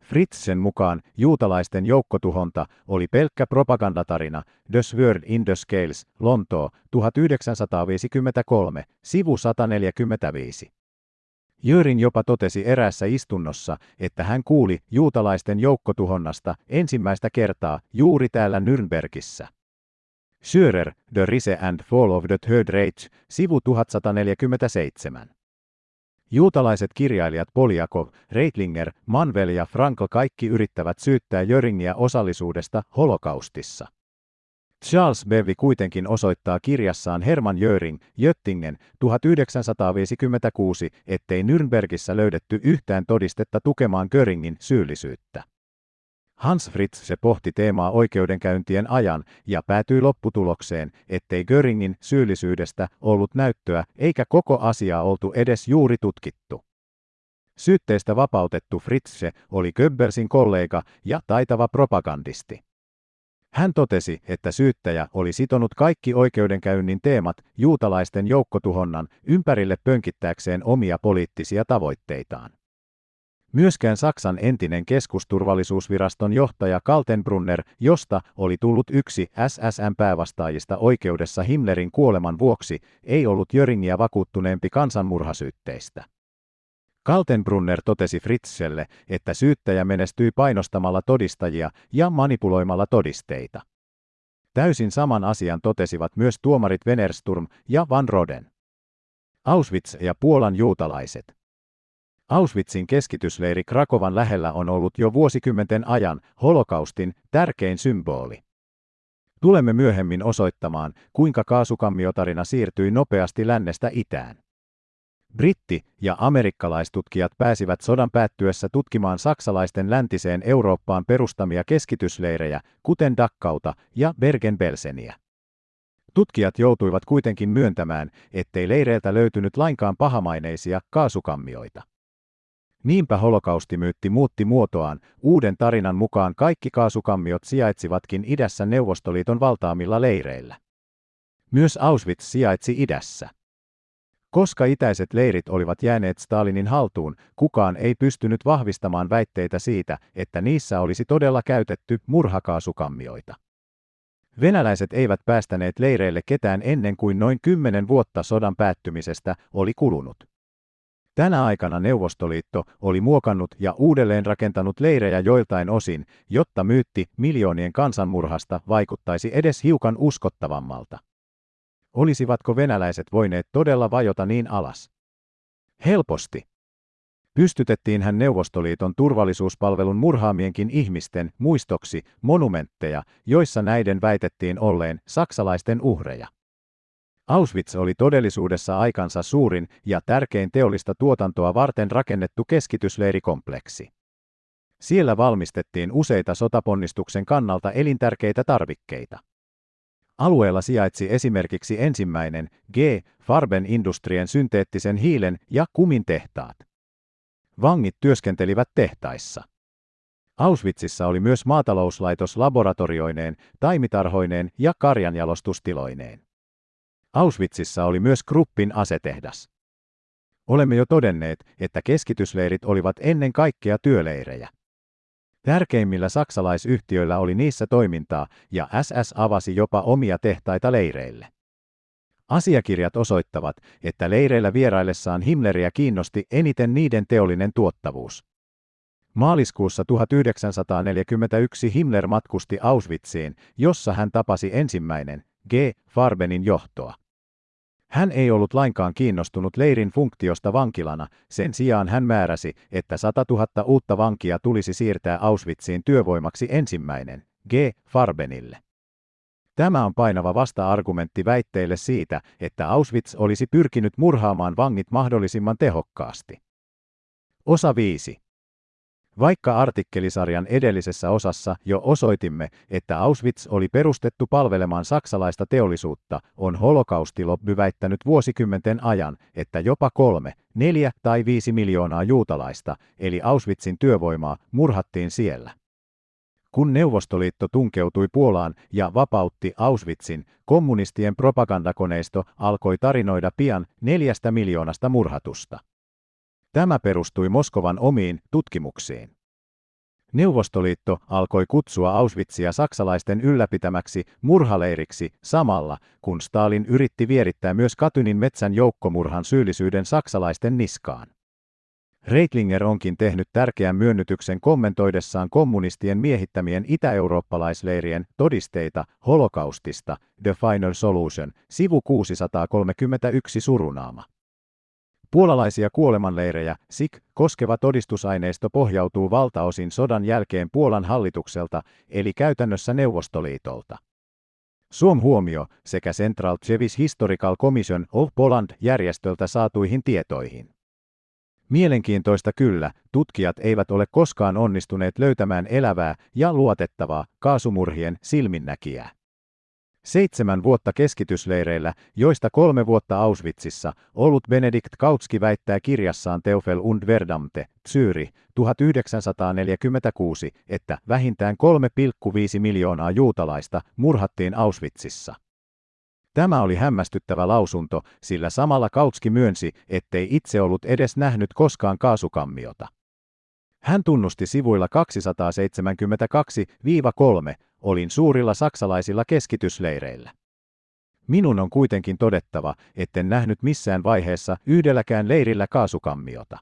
Fritzen mukaan juutalaisten joukkotuhonta oli pelkkä propagandatarina The Word in the Scales, Lontoo, 1953, sivu 145. Jörin jopa totesi eräässä istunnossa, että hän kuuli juutalaisten joukkotuhonnasta ensimmäistä kertaa juuri täällä Nürnbergissä. Schörer, The Rise and Fall of the Third Reich, sivu 1147. Juutalaiset kirjailijat Poliakov, Reitlinger, Manvel ja Frankl kaikki yrittävät syyttää Jöringiä osallisuudesta holokaustissa. Charles Bevi kuitenkin osoittaa kirjassaan Herman Jöring, Jöttingen, 1956, ettei Nürnbergissä löydetty yhtään todistetta tukemaan Göringin syyllisyyttä. Hans Fritz se pohti teemaa oikeudenkäyntien ajan ja päätyi lopputulokseen, ettei Göringin syyllisyydestä ollut näyttöä eikä koko asiaa oltu edes juuri tutkittu. Syytteestä vapautettu Fritzsche oli Goebbelsin kollega ja taitava propagandisti. Hän totesi, että syyttäjä oli sitonut kaikki oikeudenkäynnin teemat juutalaisten joukkotuhonnan ympärille pönkittääkseen omia poliittisia tavoitteitaan. Myöskään Saksan entinen keskusturvallisuusviraston johtaja Kaltenbrunner, josta oli tullut yksi SSM-päävastaajista oikeudessa Himmlerin kuoleman vuoksi, ei ollut Jöringiä vakuuttuneempi kansanmurhasyytteistä. Kaltenbrunner totesi Fritzelle, että syyttäjä menestyi painostamalla todistajia ja manipuloimalla todisteita. Täysin saman asian totesivat myös tuomarit Venersturm ja Van Roden. Auschwitz ja Puolan juutalaiset. Auschwitzin keskitysleiri Krakovan lähellä on ollut jo vuosikymmenten ajan holokaustin tärkein symboli. Tulemme myöhemmin osoittamaan, kuinka kaasukammiotarina siirtyi nopeasti lännestä itään. Britti- ja amerikkalaistutkijat pääsivät sodan päättyessä tutkimaan saksalaisten läntiseen Eurooppaan perustamia keskitysleirejä, kuten Dakkauta ja Bergen-Belseniä. Tutkijat joutuivat kuitenkin myöntämään, ettei leireiltä löytynyt lainkaan pahamaineisia kaasukammioita. Niinpä holokaustimyytti muutti muotoaan, uuden tarinan mukaan kaikki kaasukammiot sijaitsivatkin idässä Neuvostoliiton valtaamilla leireillä. Myös Auschwitz sijaitsi idässä. Koska itäiset leirit olivat jääneet Stalinin haltuun, kukaan ei pystynyt vahvistamaan väitteitä siitä, että niissä olisi todella käytetty murhakaasukammioita. Venäläiset eivät päästäneet leireille ketään ennen kuin noin kymmenen vuotta sodan päättymisestä oli kulunut. Tänä aikana Neuvostoliitto oli muokannut ja uudelleen rakentanut leirejä joiltain osin, jotta myytti miljoonien kansanmurhasta vaikuttaisi edes hiukan uskottavammalta. Olisivatko venäläiset voineet todella vajota niin alas? Helposti. Pystytettiin hän Neuvostoliiton turvallisuuspalvelun murhaamienkin ihmisten muistoksi monumentteja, joissa näiden väitettiin olleen saksalaisten uhreja. Auschwitz oli todellisuudessa aikansa suurin ja tärkein teollista tuotantoa varten rakennettu keskitysleirikompleksi. Siellä valmistettiin useita sotaponnistuksen kannalta elintärkeitä tarvikkeita. Alueella sijaitsi esimerkiksi ensimmäinen G. Farben Industrien synteettisen hiilen ja kumin tehtaat. Vangit työskentelivät tehtaissa. Auschwitzissa oli myös maatalouslaitos laboratorioineen, taimitarhoineen ja karjanjalostustiloineen. Auschwitzissa oli myös Kruppin asetehdas. Olemme jo todenneet, että keskitysleirit olivat ennen kaikkea työleirejä. Tärkeimmillä saksalaisyhtiöillä oli niissä toimintaa, ja SS avasi jopa omia tehtaita leireille. Asiakirjat osoittavat, että leireillä vieraillessaan Himmleriä kiinnosti eniten niiden teollinen tuottavuus. Maaliskuussa 1941 Himmler matkusti Auschwitziin, jossa hän tapasi ensimmäinen G. Farbenin johtoa. Hän ei ollut lainkaan kiinnostunut leirin funktiosta vankilana, sen sijaan hän määräsi, että 100 000 uutta vankia tulisi siirtää Auschwitziin työvoimaksi ensimmäinen, G. Farbenille. Tämä on painava vasta-argumentti väitteille siitä, että Auschwitz olisi pyrkinyt murhaamaan vangit mahdollisimman tehokkaasti. Osa 5. Vaikka artikkelisarjan edellisessä osassa jo osoitimme, että Auschwitz oli perustettu palvelemaan saksalaista teollisuutta, on holokaustilobby väittänyt vuosikymmenten ajan, että jopa kolme, neljä tai viisi miljoonaa juutalaista, eli Auschwitzin työvoimaa, murhattiin siellä. Kun Neuvostoliitto tunkeutui Puolaan ja vapautti Auschwitzin, kommunistien propagandakoneisto alkoi tarinoida pian neljästä miljoonasta murhatusta. Tämä perustui Moskovan omiin tutkimuksiin. Neuvostoliitto alkoi kutsua Auschwitzia saksalaisten ylläpitämäksi murhaleiriksi samalla, kun Stalin yritti vierittää myös Katynin metsän joukkomurhan syyllisyyden saksalaisten niskaan. Reitlinger onkin tehnyt tärkeän myönnytyksen kommentoidessaan kommunistien miehittämien itä-eurooppalaisleirien todisteita holokaustista The Final Solution, sivu 631 surunaama. Puolalaisia kuolemanleirejä, SIK, koskeva todistusaineisto pohjautuu valtaosin sodan jälkeen Puolan hallitukselta, eli käytännössä Neuvostoliitolta. Suom huomio sekä Central Jewish Historical Commission of Poland järjestöltä saatuihin tietoihin. Mielenkiintoista kyllä, tutkijat eivät ole koskaan onnistuneet löytämään elävää ja luotettavaa kaasumurhien silminnäkijää. Seitsemän vuotta keskitysleireillä, joista kolme vuotta Auschwitzissa, ollut Benedikt Kautski väittää kirjassaan Teufel und Verdamte, Zyri, 1946, että vähintään 3,5 miljoonaa juutalaista murhattiin Auschwitzissa. Tämä oli hämmästyttävä lausunto, sillä samalla Kautski myönsi, ettei itse ollut edes nähnyt koskaan kaasukammiota. Hän tunnusti sivuilla 272-3, olin suurilla saksalaisilla keskitysleireillä. Minun on kuitenkin todettava, etten nähnyt missään vaiheessa yhdelläkään leirillä kaasukammiota.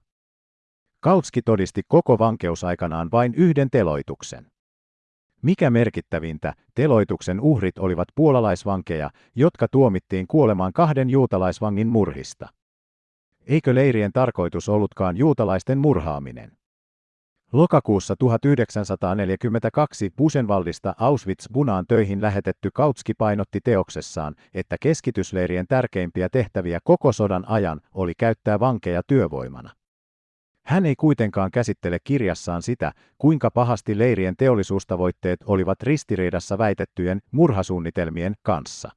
Kautski todisti koko vankeusaikanaan vain yhden teloituksen. Mikä merkittävintä, teloituksen uhrit olivat puolalaisvankeja, jotka tuomittiin kuolemaan kahden juutalaisvangin murhista. Eikö leirien tarkoitus ollutkaan juutalaisten murhaaminen? Lokakuussa 1942 Busenwaldista Auschwitz-Bunaan töihin lähetetty Kautski painotti teoksessaan, että keskitysleirien tärkeimpiä tehtäviä koko sodan ajan oli käyttää vankeja työvoimana. Hän ei kuitenkaan käsittele kirjassaan sitä, kuinka pahasti leirien teollisuustavoitteet olivat ristiriidassa väitettyjen murhasuunnitelmien kanssa.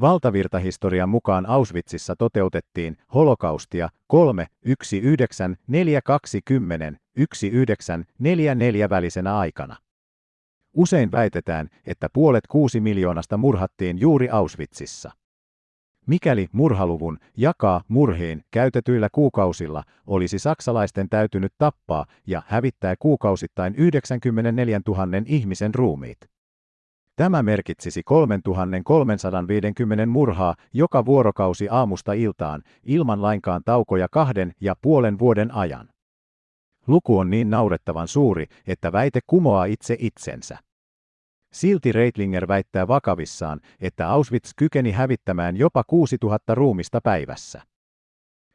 Valtavirtahistorian mukaan Auschwitzissa toteutettiin holokaustia 3, 1, 9, 4, 20, 1, 9, 4, 4 välisenä aikana. Usein väitetään, että puolet kuusi miljoonasta murhattiin juuri Auschwitzissa. Mikäli murhaluvun jakaa murhiin käytetyillä kuukausilla, olisi saksalaisten täytynyt tappaa ja hävittää kuukausittain 94 000 ihmisen ruumiit. Tämä merkitsisi 3350 murhaa joka vuorokausi aamusta iltaan, ilman lainkaan taukoja kahden ja puolen vuoden ajan. Luku on niin naurettavan suuri, että väite kumoaa itse itsensä. Silti Reitlinger väittää vakavissaan, että Auschwitz kykeni hävittämään jopa 6000 ruumista päivässä.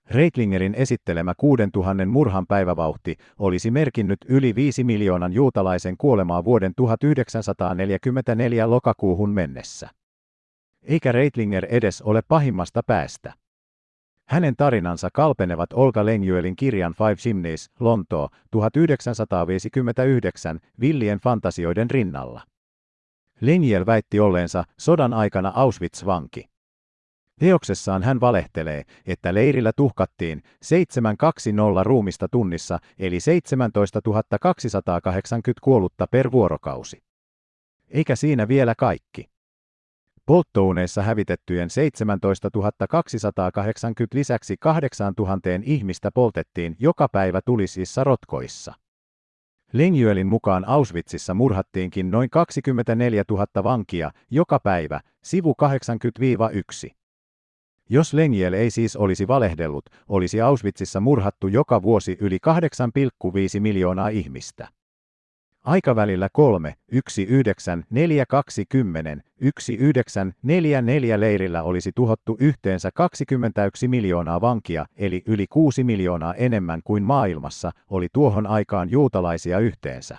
Reitlingerin esittelemä 6000 murhan päivävauhti olisi merkinnyt yli 5 miljoonan juutalaisen kuolemaa vuoden 1944 lokakuuhun mennessä. Eikä Reitlinger edes ole pahimmasta päästä. Hänen tarinansa kalpenevat Olga Lengjuelin kirjan Five Chimneys, Lontoo, 1959, villien fantasioiden rinnalla. Lenjiel väitti olleensa sodan aikana Auschwitz-vanki. Teoksessaan hän valehtelee, että leirillä tuhkattiin 720 ruumista tunnissa eli 17 280 kuollutta per vuorokausi. Eikä siinä vielä kaikki. Polttouneissa hävitettyjen 17 280 lisäksi 8000 ihmistä poltettiin joka päivä tulisissa rotkoissa. Lengjuelin mukaan Auschwitzissa murhattiinkin noin 24 000 vankia joka päivä, sivu 80-1. Jos Lengiel ei siis olisi valehdellut, olisi Auschwitzissa murhattu joka vuosi yli 8,5 miljoonaa ihmistä. Aikavälillä 3, 1, 9, 4, 20, 1, 9, 4, 4 leirillä olisi tuhottu yhteensä 21 miljoonaa vankia, eli yli 6 miljoonaa enemmän kuin maailmassa oli tuohon aikaan juutalaisia yhteensä.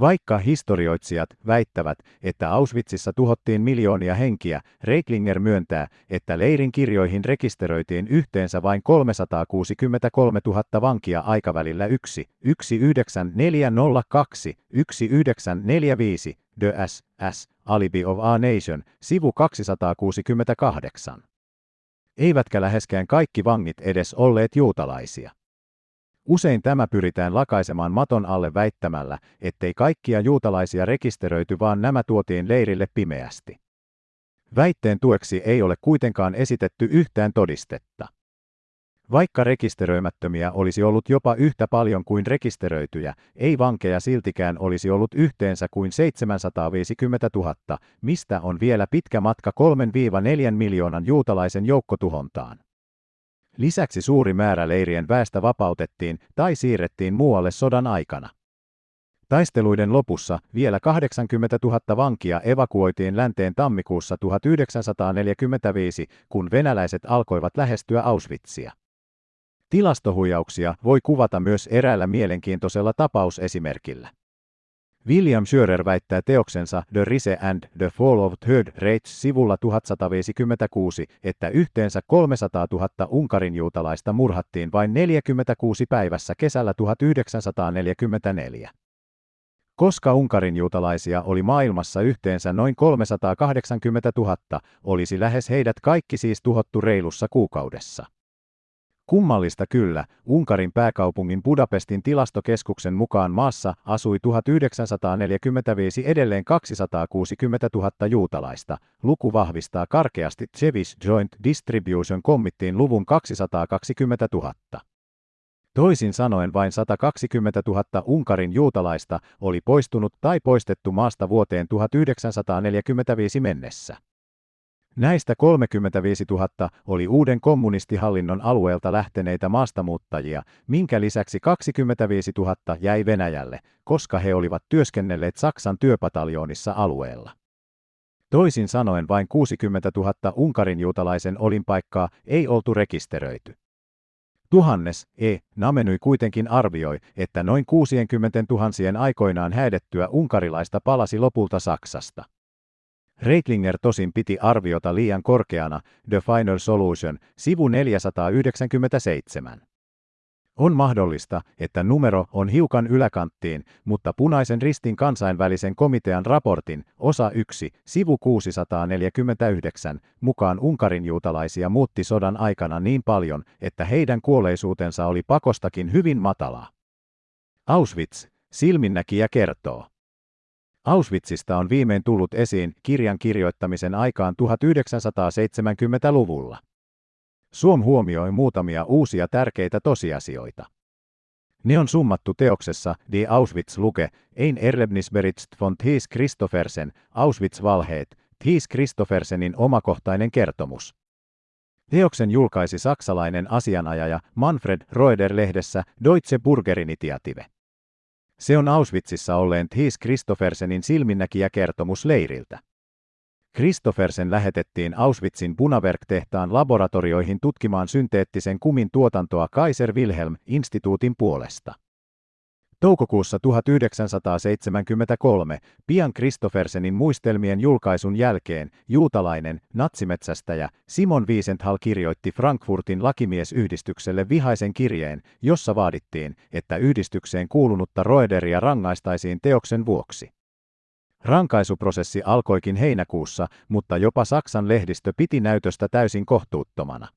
Vaikka historioitsijat väittävät, että Auschwitzissa tuhottiin miljoonia henkiä, Reiklinger myöntää, että leirin kirjoihin rekisteröitiin yhteensä vain 363 000 vankia aikavälillä 1, 19402, 1945, The S. S. Alibi of a Nation, sivu 268. Eivätkä läheskään kaikki vangit edes olleet juutalaisia. Usein tämä pyritään lakaisemaan maton alle väittämällä, ettei kaikkia juutalaisia rekisteröity vaan nämä tuotiin leirille pimeästi. Väitteen tueksi ei ole kuitenkaan esitetty yhtään todistetta. Vaikka rekisteröimättömiä olisi ollut jopa yhtä paljon kuin rekisteröityjä, ei vankeja siltikään olisi ollut yhteensä kuin 750 000, mistä on vielä pitkä matka 3-4 miljoonan juutalaisen joukkotuhontaan. Lisäksi suuri määrä leirien väestä vapautettiin tai siirrettiin muualle sodan aikana. Taisteluiden lopussa vielä 80 000 vankia evakuoitiin länteen tammikuussa 1945, kun venäläiset alkoivat lähestyä Auschwitzia. Tilastohuijauksia voi kuvata myös eräällä mielenkiintoisella tapausesimerkillä. William Schörer väittää teoksensa The Rise and the Fall of Third Reich sivulla 1156, että yhteensä 300 000 Unkarin juutalaista murhattiin vain 46 päivässä kesällä 1944. Koska Unkarin juutalaisia oli maailmassa yhteensä noin 380 000, olisi lähes heidät kaikki siis tuhottu reilussa kuukaudessa. Kummallista kyllä, Unkarin pääkaupungin Budapestin tilastokeskuksen mukaan maassa asui 1945 edelleen 260 000 juutalaista. Luku vahvistaa karkeasti Chevis Joint Distribution Committeein luvun 220 000. Toisin sanoen vain 120 000 Unkarin juutalaista oli poistunut tai poistettu maasta vuoteen 1945 mennessä. Näistä 35 000 oli uuden kommunistihallinnon alueelta lähteneitä maastamuuttajia, minkä lisäksi 25 000 jäi Venäjälle, koska he olivat työskennelleet Saksan työpataljoonissa alueella. Toisin sanoen vain 60 000 Unkarin juutalaisen olinpaikkaa ei oltu rekisteröity. Tuhannes E. Namenui kuitenkin arvioi, että noin 60 tuhansien aikoinaan häidettyä unkarilaista palasi lopulta Saksasta. Reitlinger tosin piti arviota liian korkeana, The Final Solution, sivu 497. On mahdollista, että numero on hiukan yläkanttiin, mutta punaisen ristin kansainvälisen komitean raportin, osa 1, sivu 649, mukaan Unkarin juutalaisia muutti sodan aikana niin paljon, että heidän kuolleisuutensa oli pakostakin hyvin matalaa. Auschwitz, silminnäkijä kertoo. Auschwitzista on viimein tullut esiin kirjan kirjoittamisen aikaan 1970-luvulla. Suom huomioi muutamia uusia tärkeitä tosiasioita. Ne on summattu teoksessa Die Auschwitz-luke, ein Erlebnisbericht von Thies Christoffersen, Auschwitz-valheet, Thies Christoffersenin omakohtainen kertomus. Teoksen julkaisi saksalainen asianajaja Manfred Roeder lehdessä Deutsche Burgerinitiative. Se on Auschwitzissa olleen Thies Christoffersenin silminnäkijäkertomus leiriltä. Christoffersen lähetettiin Auschwitzin Punaverk-tehtaan laboratorioihin tutkimaan synteettisen kumin tuotantoa Kaiser Wilhelm-instituutin puolesta. Toukokuussa 1973, pian Christoffersenin muistelmien julkaisun jälkeen, juutalainen, natsimetsästäjä Simon Wiesenthal kirjoitti Frankfurtin lakimiesyhdistykselle vihaisen kirjeen, jossa vaadittiin, että yhdistykseen kuulunutta Roederia rangaistaisiin teoksen vuoksi. Rankaisuprosessi alkoikin heinäkuussa, mutta jopa Saksan lehdistö piti näytöstä täysin kohtuuttomana.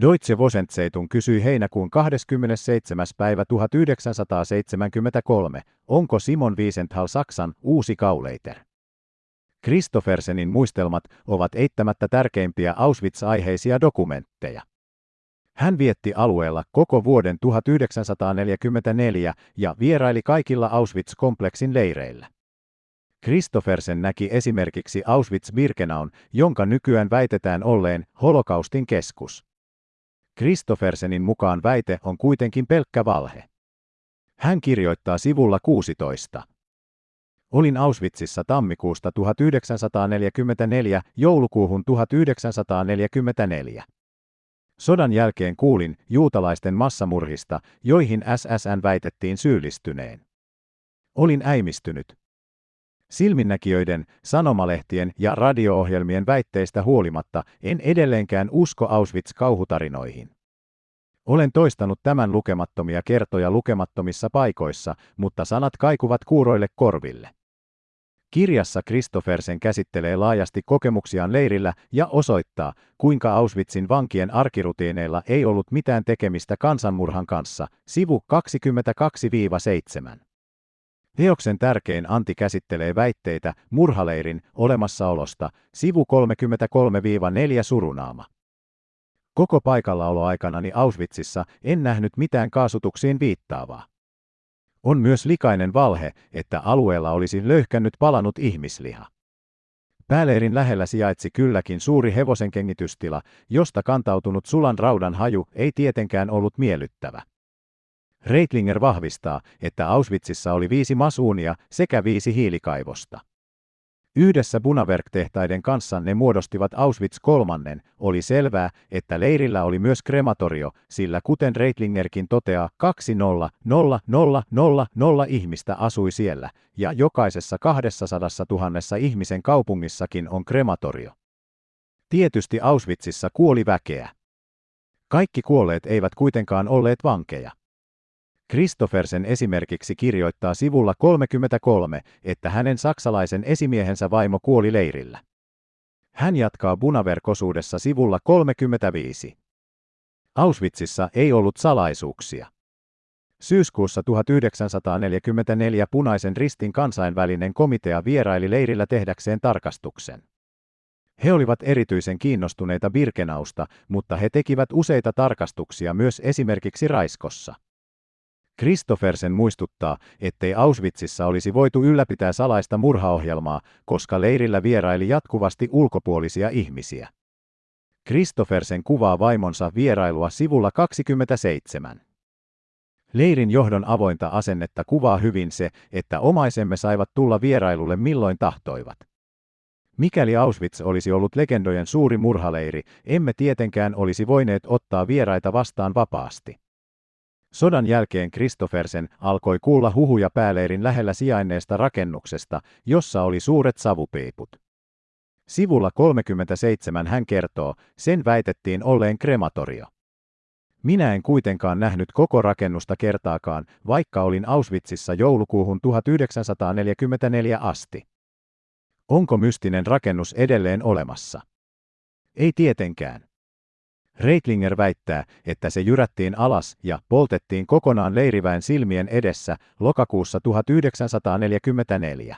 Deutsche Wochenzeitung kysyi heinäkuun 27. päivä 1973, onko Simon Wiesenthal Saksan uusi kauleiter. Christoffersenin muistelmat ovat eittämättä tärkeimpiä Auschwitz-aiheisia dokumentteja. Hän vietti alueella koko vuoden 1944 ja vieraili kaikilla Auschwitz-kompleksin leireillä. Christoffersen näki esimerkiksi Auschwitz-Birkenaun, jonka nykyään väitetään olleen holokaustin keskus. Christoffersenin mukaan väite on kuitenkin pelkkä valhe. Hän kirjoittaa sivulla 16. Olin Auschwitzissa tammikuusta 1944 joulukuuhun 1944. Sodan jälkeen kuulin juutalaisten massamurhista, joihin SSN väitettiin syyllistyneen. Olin äimistynyt. Silminnäkijöiden, sanomalehtien ja radio-ohjelmien väitteistä huolimatta en edelleenkään usko Auschwitz-kauhutarinoihin. Olen toistanut tämän lukemattomia kertoja lukemattomissa paikoissa, mutta sanat kaikuvat kuuroille korville. Kirjassa Christophersen käsittelee laajasti kokemuksiaan leirillä ja osoittaa, kuinka Auschwitzin vankien arkirutiineilla ei ollut mitään tekemistä kansanmurhan kanssa, sivu 22-7. Teoksen tärkein anti käsittelee väitteitä murhaleirin olemassaolosta, sivu 33-4 surunaama. Koko paikallaoloaikanani Auschwitzissa en nähnyt mitään kaasutuksiin viittaavaa. On myös likainen valhe, että alueella olisi löyhkännyt palanut ihmisliha. Pääleirin lähellä sijaitsi kylläkin suuri hevosenkengitystila, josta kantautunut sulan raudan haju ei tietenkään ollut miellyttävä. Reitlinger vahvistaa, että Auschwitzissa oli viisi masuunia sekä viisi hiilikaivosta. Yhdessä Bunaverk-tehtaiden kanssa ne muodostivat Auschwitz kolmannen, oli selvää, että leirillä oli myös krematorio, sillä kuten Reitlingerkin toteaa, 20 0 0 0 0 ihmistä asui siellä, ja jokaisessa 200 000 ihmisen kaupungissakin on krematorio. Tietysti Auschwitzissa kuoli väkeä. Kaikki kuolleet eivät kuitenkaan olleet vankeja. Christophersen esimerkiksi kirjoittaa sivulla 33, että hänen saksalaisen esimiehensä vaimo kuoli leirillä. Hän jatkaa Bunaverkosuudessa sivulla 35. Auschwitzissa ei ollut salaisuuksia. Syyskuussa 1944 Punaisen ristin kansainvälinen komitea vieraili leirillä tehdäkseen tarkastuksen. He olivat erityisen kiinnostuneita Birkenausta, mutta he tekivät useita tarkastuksia myös esimerkiksi Raiskossa. Christophersen muistuttaa, ettei Auschwitzissa olisi voitu ylläpitää salaista murhaohjelmaa, koska leirillä vieraili jatkuvasti ulkopuolisia ihmisiä. Christophersen kuvaa vaimonsa vierailua sivulla 27. Leirin johdon avointa asennetta kuvaa hyvin se, että omaisemme saivat tulla vierailulle milloin tahtoivat. Mikäli Auschwitz olisi ollut legendojen suuri murhaleiri, emme tietenkään olisi voineet ottaa vieraita vastaan vapaasti. Sodan jälkeen Christophersen alkoi kuulla huhuja pääleirin lähellä sijainneesta rakennuksesta, jossa oli suuret savupiiput. Sivulla 37 hän kertoo, sen väitettiin olleen krematorio. Minä en kuitenkaan nähnyt koko rakennusta kertaakaan, vaikka olin Auschwitzissa joulukuuhun 1944 asti. Onko mystinen rakennus edelleen olemassa? Ei tietenkään. Reitlinger väittää, että se jyrättiin alas ja poltettiin kokonaan leiriväen silmien edessä lokakuussa 1944.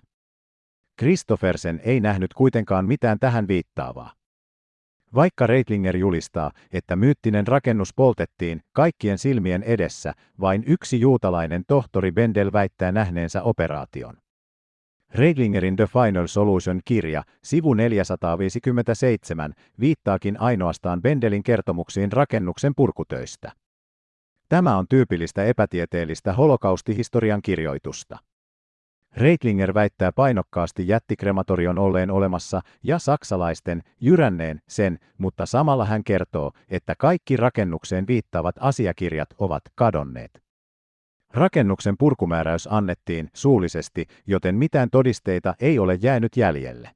Christophersen ei nähnyt kuitenkaan mitään tähän viittaavaa. Vaikka Reitlinger julistaa, että myyttinen rakennus poltettiin kaikkien silmien edessä, vain yksi juutalainen tohtori Bendel väittää nähneensä operaation. Reidlingerin The Final Solution-kirja, sivu 457, viittaakin ainoastaan Bendelin kertomuksiin rakennuksen purkutöistä. Tämä on tyypillistä epätieteellistä holokaustihistorian kirjoitusta. Reitlinger väittää painokkaasti jättikrematorion olleen olemassa ja saksalaisten jyränneen sen, mutta samalla hän kertoo, että kaikki rakennukseen viittaavat asiakirjat ovat kadonneet. Rakennuksen purkumääräys annettiin suullisesti, joten mitään todisteita ei ole jäänyt jäljelle.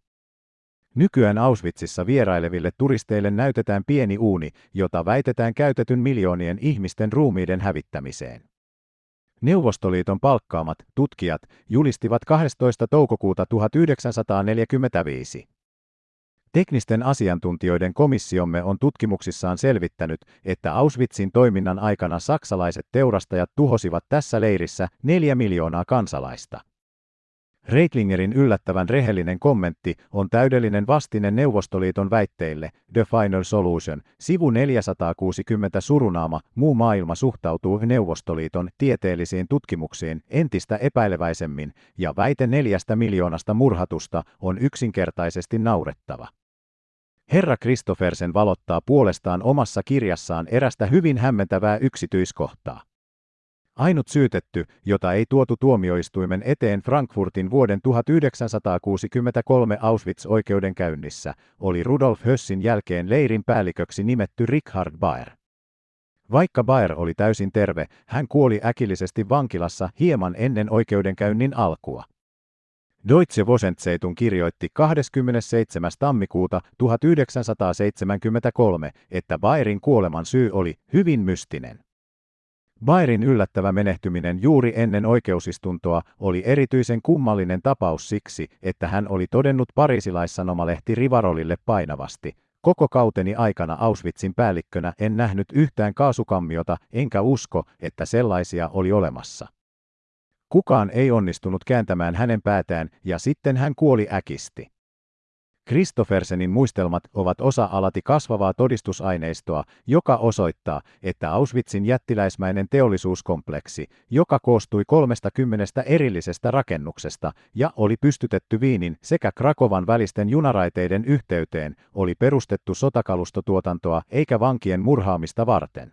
Nykyään Auschwitzissa vieraileville turisteille näytetään pieni uuni, jota väitetään käytetyn miljoonien ihmisten ruumiiden hävittämiseen. Neuvostoliiton palkkaamat tutkijat julistivat 12. toukokuuta 1945. Teknisten asiantuntijoiden komissiomme on tutkimuksissaan selvittänyt, että Auschwitzin toiminnan aikana saksalaiset teurastajat tuhosivat tässä leirissä neljä miljoonaa kansalaista. Reitlingerin yllättävän rehellinen kommentti on täydellinen vastine Neuvostoliiton väitteille, The Final Solution, sivu 460 surunaama, muu maailma suhtautuu Neuvostoliiton tieteellisiin tutkimuksiin entistä epäileväisemmin, ja väite neljästä miljoonasta murhatusta on yksinkertaisesti naurettava. Herra Christophersen valottaa puolestaan omassa kirjassaan erästä hyvin hämmentävää yksityiskohtaa. Ainut syytetty, jota ei tuotu tuomioistuimen eteen Frankfurtin vuoden 1963 Auschwitz-oikeudenkäynnissä, oli Rudolf Hössin jälkeen leirin päälliköksi nimetty Richard Baer. Vaikka Baer oli täysin terve, hän kuoli äkillisesti vankilassa hieman ennen oikeudenkäynnin alkua. Deutsche Wochenzeitung kirjoitti 27. tammikuuta 1973, että Baerin kuoleman syy oli hyvin mystinen. Baerin yllättävä menehtyminen juuri ennen oikeusistuntoa oli erityisen kummallinen tapaus siksi, että hän oli todennut parisilaissanomalehti Rivarolille painavasti. Koko kauteni aikana Auschwitzin päällikkönä en nähnyt yhtään kaasukammiota, enkä usko, että sellaisia oli olemassa. Kukaan ei onnistunut kääntämään hänen päätään, ja sitten hän kuoli äkisti. Kristoffersenin muistelmat ovat osa alati kasvavaa todistusaineistoa, joka osoittaa, että Auschwitzin jättiläismäinen teollisuuskompleksi, joka koostui 30 erillisestä rakennuksesta ja oli pystytetty Viinin sekä Krakovan välisten junaraiteiden yhteyteen, oli perustettu sotakalustotuotantoa eikä vankien murhaamista varten.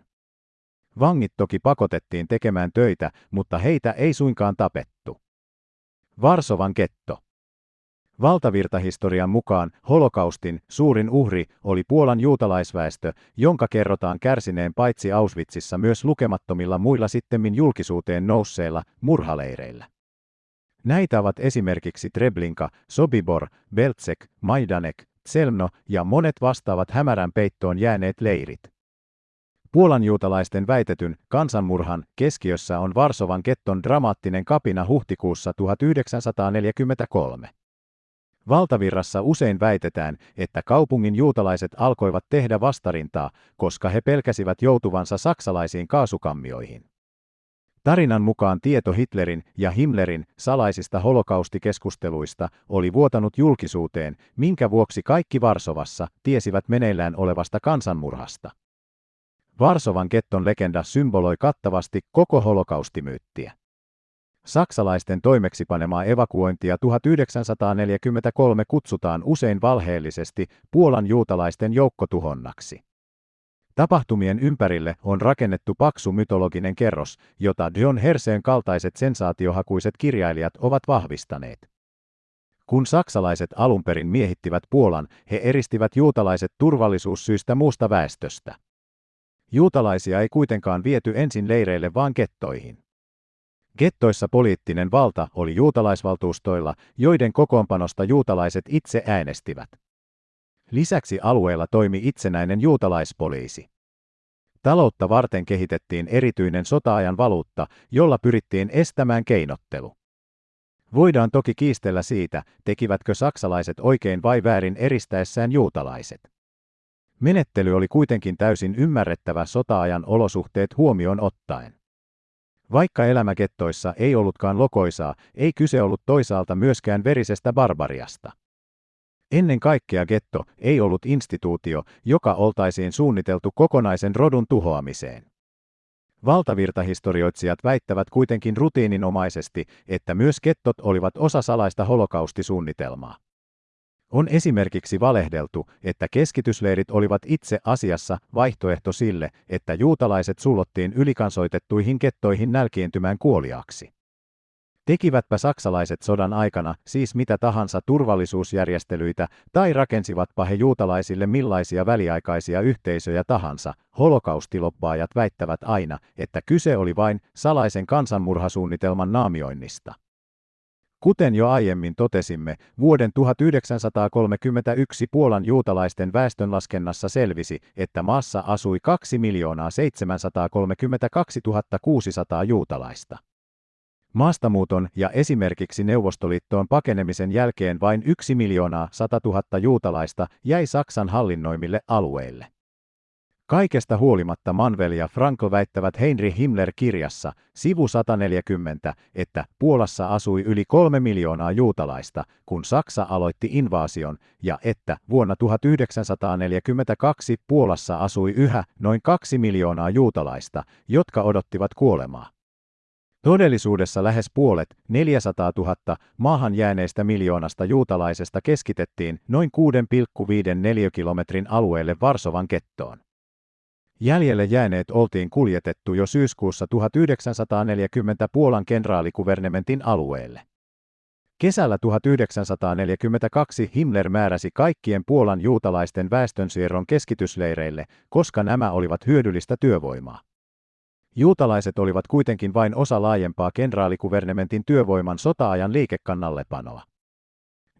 Vangit toki pakotettiin tekemään töitä, mutta heitä ei suinkaan tapettu. Varsovan ketto. Valtavirtahistorian mukaan holokaustin suurin uhri oli Puolan juutalaisväestö, jonka kerrotaan kärsineen paitsi Auschwitzissa myös lukemattomilla muilla sittemmin julkisuuteen nousseilla murhaleireillä. Näitä ovat esimerkiksi Treblinka, Sobibor, Beltsek, Majdanek, Tselmno ja monet vastaavat hämärän peittoon jääneet leirit. Puolan juutalaisten väitetyn kansanmurhan keskiössä on Varsovan ketton dramaattinen kapina huhtikuussa 1943. Valtavirrassa usein väitetään, että kaupungin juutalaiset alkoivat tehdä vastarintaa, koska he pelkäsivät joutuvansa saksalaisiin kaasukammioihin. Tarinan mukaan tieto Hitlerin ja Himmlerin salaisista holokaustikeskusteluista oli vuotanut julkisuuteen, minkä vuoksi kaikki Varsovassa tiesivät meneillään olevasta kansanmurhasta. Varsovan ketton legenda symboloi kattavasti koko holokaustimyyttiä. Saksalaisten toimeksipanemaa evakuointia 1943 kutsutaan usein valheellisesti Puolan juutalaisten joukkotuhonnaksi. Tapahtumien ympärille on rakennettu paksu mytologinen kerros, jota John Herseen kaltaiset sensaatiohakuiset kirjailijat ovat vahvistaneet. Kun saksalaiset alun perin miehittivät Puolan, he eristivät juutalaiset turvallisuussyistä muusta väestöstä. Juutalaisia ei kuitenkaan viety ensin leireille vaan kettoihin. Gettoissa poliittinen valta oli juutalaisvaltuustoilla, joiden kokoonpanosta juutalaiset itse äänestivät. Lisäksi alueella toimi itsenäinen juutalaispoliisi. Taloutta varten kehitettiin erityinen sotaajan valuutta, jolla pyrittiin estämään keinottelu. Voidaan toki kiistellä siitä, tekivätkö saksalaiset oikein vai väärin eristäessään juutalaiset. Menettely oli kuitenkin täysin ymmärrettävä sotaajan olosuhteet huomioon ottaen. Vaikka elämäkettoissa ei ollutkaan lokoisaa, ei kyse ollut toisaalta myöskään verisestä barbariasta. Ennen kaikkea getto ei ollut instituutio, joka oltaisiin suunniteltu kokonaisen rodun tuhoamiseen. Valtavirtahistorioitsijat väittävät kuitenkin rutiininomaisesti, että myös kettot olivat osa salaista holokaustisuunnitelmaa. On esimerkiksi valehdeltu, että keskitysleirit olivat itse asiassa vaihtoehto sille, että juutalaiset sullottiin ylikansoitettuihin kettoihin nälkiintymään kuoliaksi. Tekivätpä saksalaiset sodan aikana siis mitä tahansa turvallisuusjärjestelyitä tai rakensivatpa he juutalaisille millaisia väliaikaisia yhteisöjä tahansa, holokaustiloppaajat väittävät aina, että kyse oli vain salaisen kansanmurhasuunnitelman naamioinnista. Kuten jo aiemmin totesimme, vuoden 1931 Puolan juutalaisten väestönlaskennassa selvisi, että maassa asui 2 732 600 juutalaista. Maastamuuton ja esimerkiksi Neuvostoliittoon pakenemisen jälkeen vain 1 100 000 juutalaista jäi Saksan hallinnoimille alueille. Kaikesta huolimatta Manvel ja Franco väittävät Heinrich Himmler-kirjassa, sivu 140, että Puolassa asui yli kolme miljoonaa juutalaista, kun Saksa aloitti invaasion, ja että vuonna 1942 Puolassa asui yhä noin kaksi miljoonaa juutalaista, jotka odottivat kuolemaa. Todellisuudessa lähes puolet, 400 000, maahan jääneistä miljoonasta juutalaisesta keskitettiin noin 6,5 neliökilometrin alueelle Varsovan kettoon. Jäljelle jääneet oltiin kuljetettu jo syyskuussa 1940 Puolan kenraalikuvernementin alueelle. Kesällä 1942 Himmler määräsi kaikkien Puolan juutalaisten väestönsiirron keskitysleireille, koska nämä olivat hyödyllistä työvoimaa. Juutalaiset olivat kuitenkin vain osa laajempaa kenraalikuvernementin työvoiman sota-ajan liikekannallepanoa.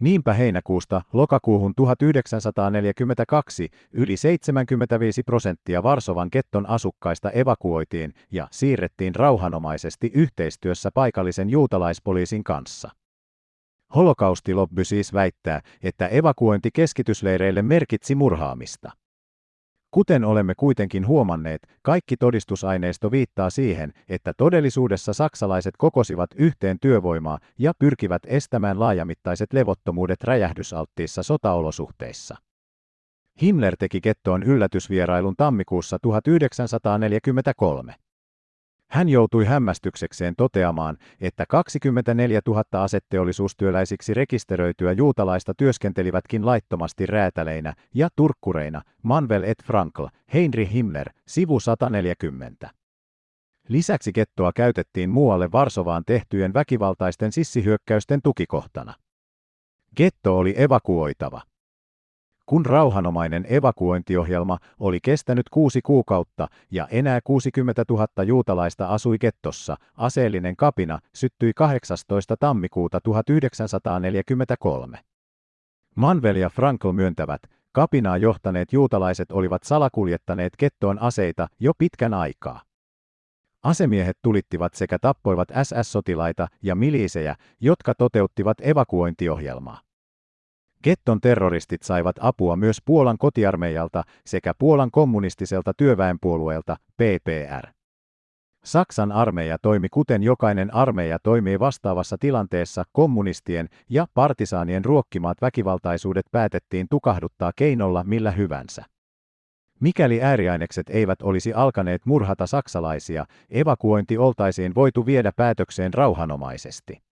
Niinpä heinäkuusta lokakuuhun 1942 yli 75 prosenttia Varsovan ketton asukkaista evakuoitiin ja siirrettiin rauhanomaisesti yhteistyössä paikallisen juutalaispoliisin kanssa. Holokaustilobby siis väittää, että evakuointi keskitysleireille merkitsi murhaamista. Kuten olemme kuitenkin huomanneet, kaikki todistusaineisto viittaa siihen, että todellisuudessa saksalaiset kokosivat yhteen työvoimaa ja pyrkivät estämään laajamittaiset levottomuudet räjähdysalttiissa sotaolosuhteissa. Himmler teki kettoon yllätysvierailun tammikuussa 1943. Hän joutui hämmästyksekseen toteamaan, että 24 000 asetteollisuustyöläisiksi rekisteröityä juutalaista työskentelivätkin laittomasti räätäleinä ja turkkureina, Manvel et Frankl, Heinrich Himmler, sivu 140. Lisäksi kettoa käytettiin muualle Varsovaan tehtyjen väkivaltaisten sissihyökkäysten tukikohtana. Getto oli evakuoitava. Kun rauhanomainen evakuointiohjelma oli kestänyt kuusi kuukautta ja enää 60 000 juutalaista asui gettossa, aseellinen kapina syttyi 18. tammikuuta 1943. Manvel ja Frankl myöntävät, kapinaa johtaneet juutalaiset olivat salakuljettaneet kettoon aseita jo pitkän aikaa. Asemiehet tulittivat sekä tappoivat SS-sotilaita ja miliisejä, jotka toteuttivat evakuointiohjelmaa. Getton terroristit saivat apua myös Puolan kotiarmeijalta sekä Puolan kommunistiselta työväenpuolueelta, PPR. Saksan armeija toimi kuten jokainen armeija toimii vastaavassa tilanteessa kommunistien ja partisaanien ruokkimaat väkivaltaisuudet päätettiin tukahduttaa keinolla millä hyvänsä. Mikäli ääriainekset eivät olisi alkaneet murhata saksalaisia, evakuointi oltaisiin voitu viedä päätökseen rauhanomaisesti.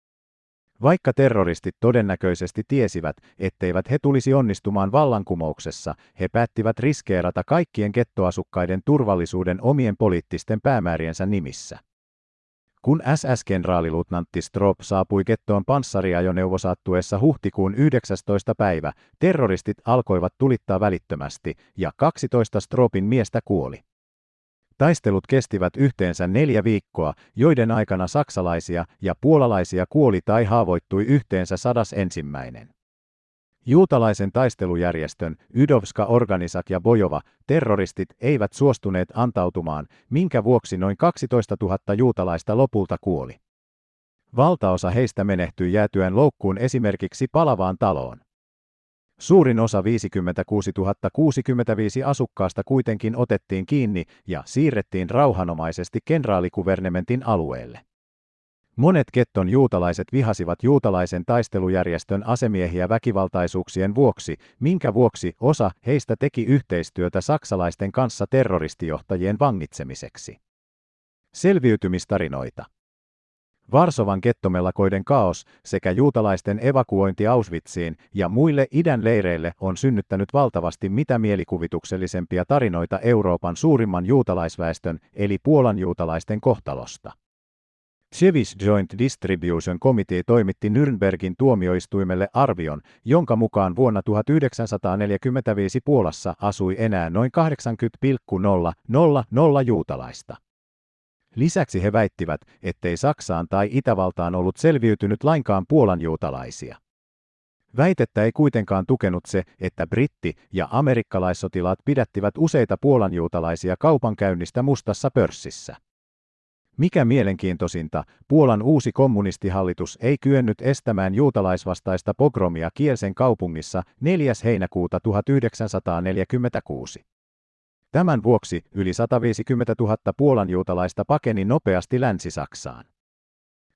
Vaikka terroristit todennäköisesti tiesivät, etteivät he tulisi onnistumaan vallankumouksessa, he päättivät riskeerata kaikkien kettoasukkaiden turvallisuuden omien poliittisten päämääriensä nimissä. Kun SS-kenraaliluutnantti Strop saapui kettoon panssariajoneuvosaattuessa huhtikuun 19. päivä, terroristit alkoivat tulittaa välittömästi ja 12 Stropin miestä kuoli. Taistelut kestivät yhteensä neljä viikkoa, joiden aikana saksalaisia ja puolalaisia kuoli tai haavoittui yhteensä sadas ensimmäinen. Juutalaisen taistelujärjestön Ydovska Organisak ja Bojova terroristit eivät suostuneet antautumaan, minkä vuoksi noin 12 000 juutalaista lopulta kuoli. Valtaosa heistä menehtyi jäätyään loukkuun esimerkiksi palavaan taloon. Suurin osa 56 065 asukkaasta kuitenkin otettiin kiinni ja siirrettiin rauhanomaisesti kenraalikuvernementin alueelle. Monet ketton juutalaiset vihasivat juutalaisen taistelujärjestön asemiehiä väkivaltaisuuksien vuoksi, minkä vuoksi osa heistä teki yhteistyötä saksalaisten kanssa terroristijohtajien vangitsemiseksi. Selviytymistarinoita Varsovan kettomelakoiden kaos sekä juutalaisten evakuointi Auschwitziin ja muille idän leireille on synnyttänyt valtavasti mitä mielikuvituksellisempia tarinoita Euroopan suurimman juutalaisväestön eli Puolan juutalaisten kohtalosta. Chevis Joint Distribution Committee toimitti Nürnbergin tuomioistuimelle arvion, jonka mukaan vuonna 1945 Puolassa asui enää noin 80,000 juutalaista. Lisäksi he väittivät, ettei Saksaan tai Itävaltaan ollut selviytynyt lainkaan Puolan juutalaisia. Väitettä ei kuitenkaan tukenut se, että britti- ja amerikkalaissotilaat pidättivät useita Puolan juutalaisia kaupankäynnistä mustassa pörssissä. Mikä mielenkiintoisinta, Puolan uusi kommunistihallitus ei kyennyt estämään juutalaisvastaista pogromia Kielsen kaupungissa 4. heinäkuuta 1946. Tämän vuoksi yli 150 000 Puolan juutalaista pakeni nopeasti Länsi-Saksaan.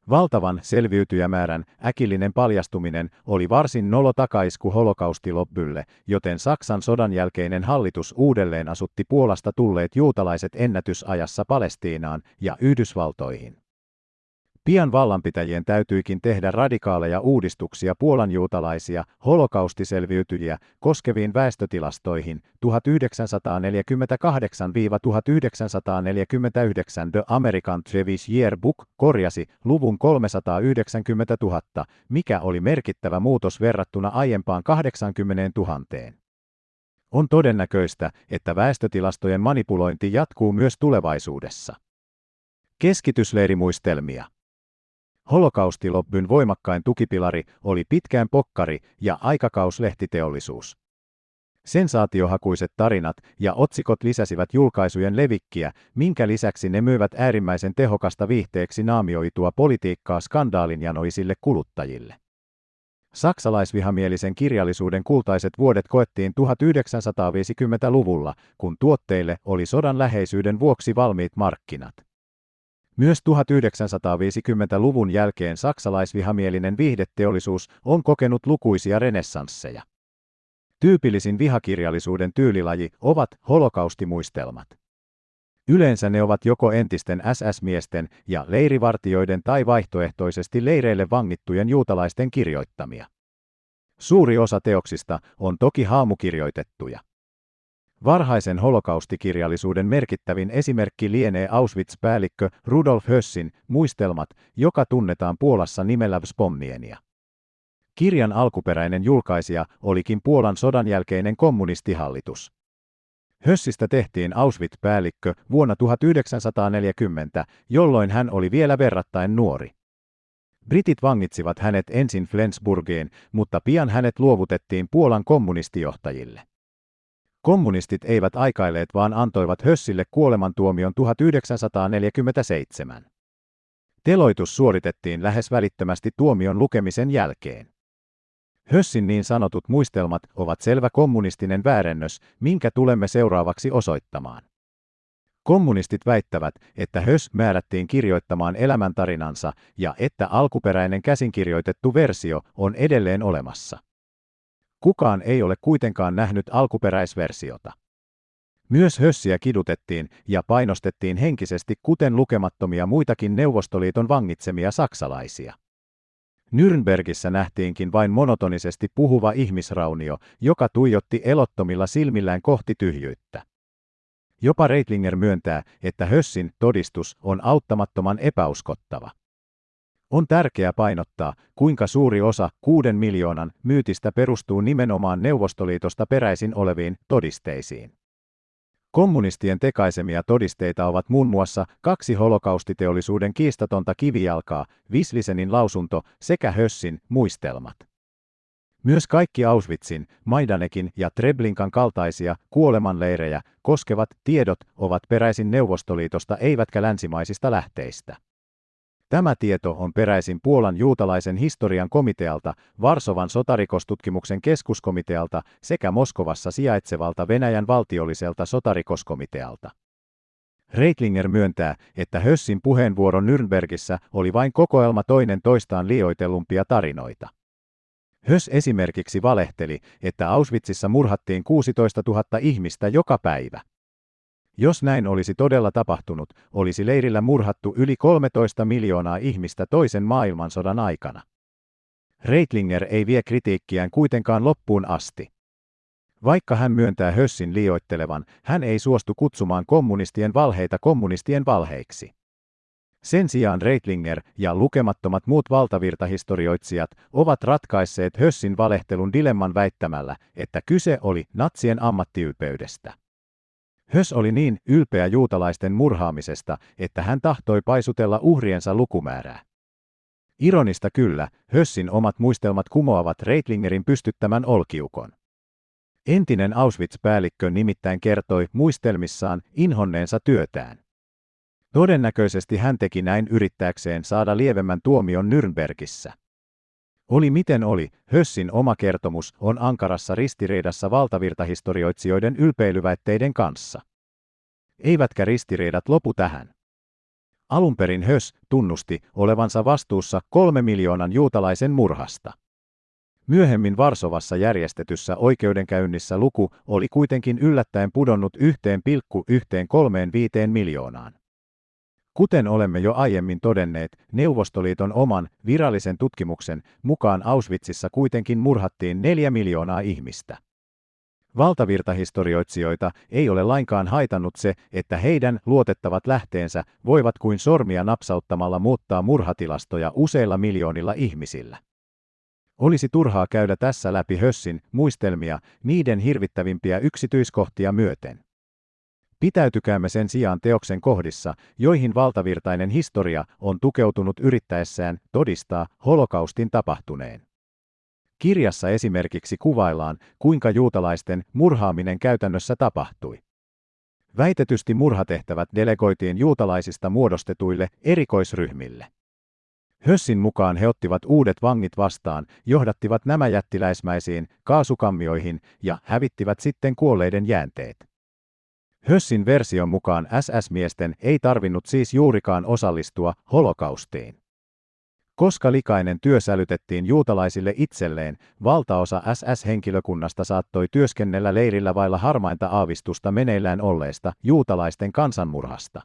Valtavan selviytyjämäärän äkillinen paljastuminen oli varsin nolo takaisku holokaustilobbylle, joten Saksan sodan jälkeinen hallitus uudelleen asutti Puolasta tulleet juutalaiset ennätysajassa Palestiinaan ja Yhdysvaltoihin. Pian vallanpitäjien täytyikin tehdä radikaaleja uudistuksia puolan juutalaisia, holokaustiselviytyjiä, koskeviin väestötilastoihin 1948-1949 The American Travis Yearbook korjasi luvun 390 000, mikä oli merkittävä muutos verrattuna aiempaan 80 000. On todennäköistä, että väestötilastojen manipulointi jatkuu myös tulevaisuudessa. Keskitysleirimuistelmia Holokaustilobbyn voimakkain tukipilari oli pitkään pokkari ja aikakauslehtiteollisuus. Sensaatiohakuiset tarinat ja otsikot lisäsivät julkaisujen levikkiä, minkä lisäksi ne myyvät äärimmäisen tehokasta viihteeksi naamioitua politiikkaa skandaalinjanoisille kuluttajille. Saksalaisvihamielisen kirjallisuuden kultaiset vuodet koettiin 1950-luvulla, kun tuotteille oli sodan läheisyyden vuoksi valmiit markkinat. Myös 1950-luvun jälkeen saksalaisvihamielinen viihdeteollisuus on kokenut lukuisia renessansseja. Tyypillisin vihakirjallisuuden tyylilaji ovat holokaustimuistelmat. Yleensä ne ovat joko entisten SS-miesten ja leirivartioiden tai vaihtoehtoisesti leireille vangittujen juutalaisten kirjoittamia. Suuri osa teoksista on toki haamukirjoitettuja. Varhaisen holokaustikirjallisuuden merkittävin esimerkki lienee Auschwitz-päällikkö Rudolf Hössin muistelmat, joka tunnetaan Puolassa nimellä Wspomnienia. Kirjan alkuperäinen julkaisija olikin Puolan sodan jälkeinen kommunistihallitus. Hössistä tehtiin Auschwitz-päällikkö vuonna 1940, jolloin hän oli vielä verrattain nuori. Britit vangitsivat hänet ensin Flensburgiin, mutta pian hänet luovutettiin Puolan kommunistijohtajille. Kommunistit eivät aikailleet vaan antoivat Hössille kuolemantuomion 1947. Teloitus suoritettiin lähes välittömästi tuomion lukemisen jälkeen. Hössin niin sanotut muistelmat ovat selvä kommunistinen väärennös, minkä tulemme seuraavaksi osoittamaan. Kommunistit väittävät, että Höss määrättiin kirjoittamaan elämäntarinansa ja että alkuperäinen käsinkirjoitettu versio on edelleen olemassa. Kukaan ei ole kuitenkaan nähnyt alkuperäisversiota. Myös hössiä kidutettiin ja painostettiin henkisesti kuten lukemattomia muitakin Neuvostoliiton vangitsemia saksalaisia. Nürnbergissä nähtiinkin vain monotonisesti puhuva ihmisraunio, joka tuijotti elottomilla silmillään kohti tyhjyyttä. Jopa Reitlinger myöntää, että Hössin todistus on auttamattoman epäuskottava. On tärkeää painottaa, kuinka suuri osa kuuden miljoonan myytistä perustuu nimenomaan Neuvostoliitosta peräisin oleviin todisteisiin. Kommunistien tekaisemia todisteita ovat muun muassa kaksi holokaustiteollisuuden kiistatonta kivijalkaa, Vislisenin lausunto sekä Hössin muistelmat. Myös kaikki Auschwitzin, Maidanekin ja Treblinkan kaltaisia kuolemanleirejä koskevat tiedot ovat peräisin Neuvostoliitosta eivätkä länsimaisista lähteistä. Tämä tieto on peräisin Puolan juutalaisen historian komitealta, Varsovan sotarikostutkimuksen keskuskomitealta sekä Moskovassa sijaitsevalta Venäjän valtiolliselta sotarikoskomitealta. Reitlinger myöntää, että Hössin puheenvuoro Nürnbergissä oli vain kokoelma toinen toistaan liioitellumpia tarinoita. Höss esimerkiksi valehteli, että Auschwitzissa murhattiin 16 000 ihmistä joka päivä. Jos näin olisi todella tapahtunut, olisi leirillä murhattu yli 13 miljoonaa ihmistä toisen maailmansodan aikana. Reitlinger ei vie kritiikkiään kuitenkaan loppuun asti. Vaikka hän myöntää Hössin liioittelevan, hän ei suostu kutsumaan kommunistien valheita kommunistien valheiksi. Sen sijaan Reitlinger ja lukemattomat muut valtavirtahistorioitsijat ovat ratkaisseet Hössin valehtelun dilemman väittämällä, että kyse oli natsien ammattiylpeydestä. Hös oli niin ylpeä juutalaisten murhaamisesta, että hän tahtoi paisutella uhriensa lukumäärää. Ironista kyllä, Hössin omat muistelmat kumoavat Reitlingerin pystyttämän olkiukon. Entinen Auschwitz-päällikkö nimittäin kertoi muistelmissaan inhonneensa työtään. Todennäköisesti hän teki näin yrittääkseen saada lievemmän tuomion Nürnbergissä. Oli miten oli, Hössin oma kertomus on ankarassa ristiriidassa valtavirtahistorioitsijoiden ylpeilyväitteiden kanssa. Eivätkä ristiriidat lopu tähän. Alunperin Höss tunnusti olevansa vastuussa kolme miljoonan juutalaisen murhasta. Myöhemmin Varsovassa järjestetyssä oikeudenkäynnissä luku oli kuitenkin yllättäen pudonnut 1,135 miljoonaan. Kuten olemme jo aiemmin todenneet, Neuvostoliiton oman virallisen tutkimuksen mukaan Auschwitzissa kuitenkin murhattiin neljä miljoonaa ihmistä. Valtavirtahistorioitsijoita ei ole lainkaan haitannut se, että heidän luotettavat lähteensä voivat kuin sormia napsauttamalla muuttaa murhatilastoja useilla miljoonilla ihmisillä. Olisi turhaa käydä tässä läpi Hössin muistelmia niiden hirvittävimpiä yksityiskohtia myöten. Pitäytykäämme sen sijaan teoksen kohdissa, joihin valtavirtainen historia on tukeutunut yrittäessään todistaa holokaustin tapahtuneen. Kirjassa esimerkiksi kuvaillaan, kuinka juutalaisten murhaaminen käytännössä tapahtui. Väitetysti murhatehtävät delegoitiin juutalaisista muodostetuille erikoisryhmille. Hössin mukaan he ottivat uudet vangit vastaan, johdattivat nämä jättiläismäisiin kaasukammioihin ja hävittivät sitten kuolleiden jäänteet. Hössin version mukaan SS-miesten ei tarvinnut siis juurikaan osallistua holokaustiin. Koska likainen työ sälytettiin juutalaisille itselleen, valtaosa SS-henkilökunnasta saattoi työskennellä leirillä vailla harmainta aavistusta meneillään olleesta juutalaisten kansanmurhasta.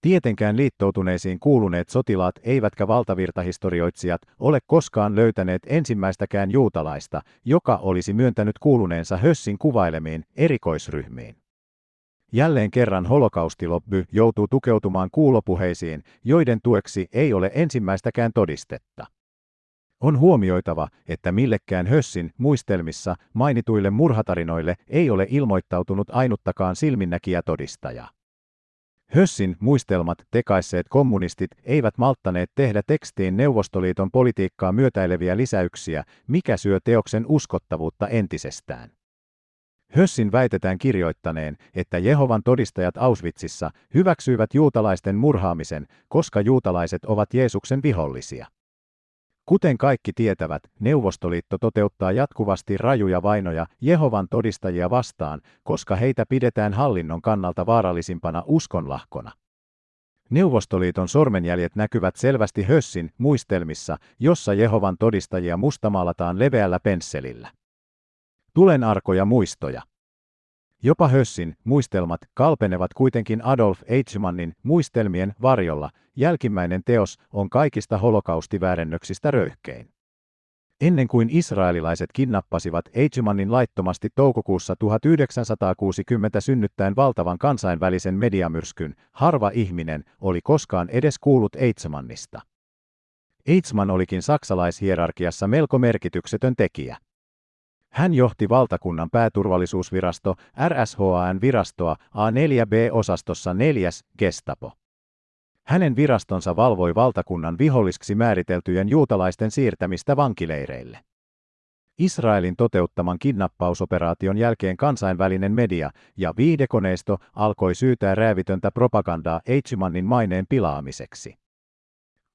Tietenkään liittoutuneisiin kuuluneet sotilaat eivätkä valtavirtahistorioitsijat ole koskaan löytäneet ensimmäistäkään juutalaista, joka olisi myöntänyt kuuluneensa Hössin kuvailemiin erikoisryhmiin. Jälleen kerran holokaustilobby joutuu tukeutumaan kuulopuheisiin, joiden tueksi ei ole ensimmäistäkään todistetta. On huomioitava, että millekään Hössin muistelmissa mainituille murhatarinoille ei ole ilmoittautunut ainuttakaan silminnäkijä todistajaa. Hössin muistelmat tekaisseet kommunistit eivät malttaneet tehdä tekstiin Neuvostoliiton politiikkaa myötäileviä lisäyksiä, mikä syö teoksen uskottavuutta entisestään. Hössin väitetään kirjoittaneen, että Jehovan todistajat Auschwitzissa hyväksyivät juutalaisten murhaamisen, koska juutalaiset ovat Jeesuksen vihollisia. Kuten kaikki tietävät, Neuvostoliitto toteuttaa jatkuvasti rajuja vainoja Jehovan todistajia vastaan, koska heitä pidetään hallinnon kannalta vaarallisimpana uskonlahkona. Neuvostoliiton sormenjäljet näkyvät selvästi Hössin muistelmissa, jossa Jehovan todistajia mustamaalataan leveällä pensselillä. Tulen arkoja muistoja. Jopa Hössin muistelmat kalpenevat kuitenkin Adolf Eichmannin muistelmien varjolla. Jälkimmäinen teos on kaikista holokaustiväärennöksistä röyhkein. Ennen kuin israelilaiset kidnappasivat Eichmannin laittomasti toukokuussa 1960 synnyttäen valtavan kansainvälisen mediamyrskyn, harva ihminen oli koskaan edes kuullut Eichmannista. Eichmann olikin saksalaishierarkiassa melko merkityksetön tekijä. Hän johti valtakunnan pääturvallisuusvirasto RSHAN virastoa A4B-osastossa 4. Gestapo. Hänen virastonsa valvoi valtakunnan vihollisksi määriteltyjen juutalaisten siirtämistä vankileireille. Israelin toteuttaman kidnappausoperaation jälkeen kansainvälinen media ja viidekoneisto alkoi syytää räävitöntä propagandaa Eichmannin maineen pilaamiseksi.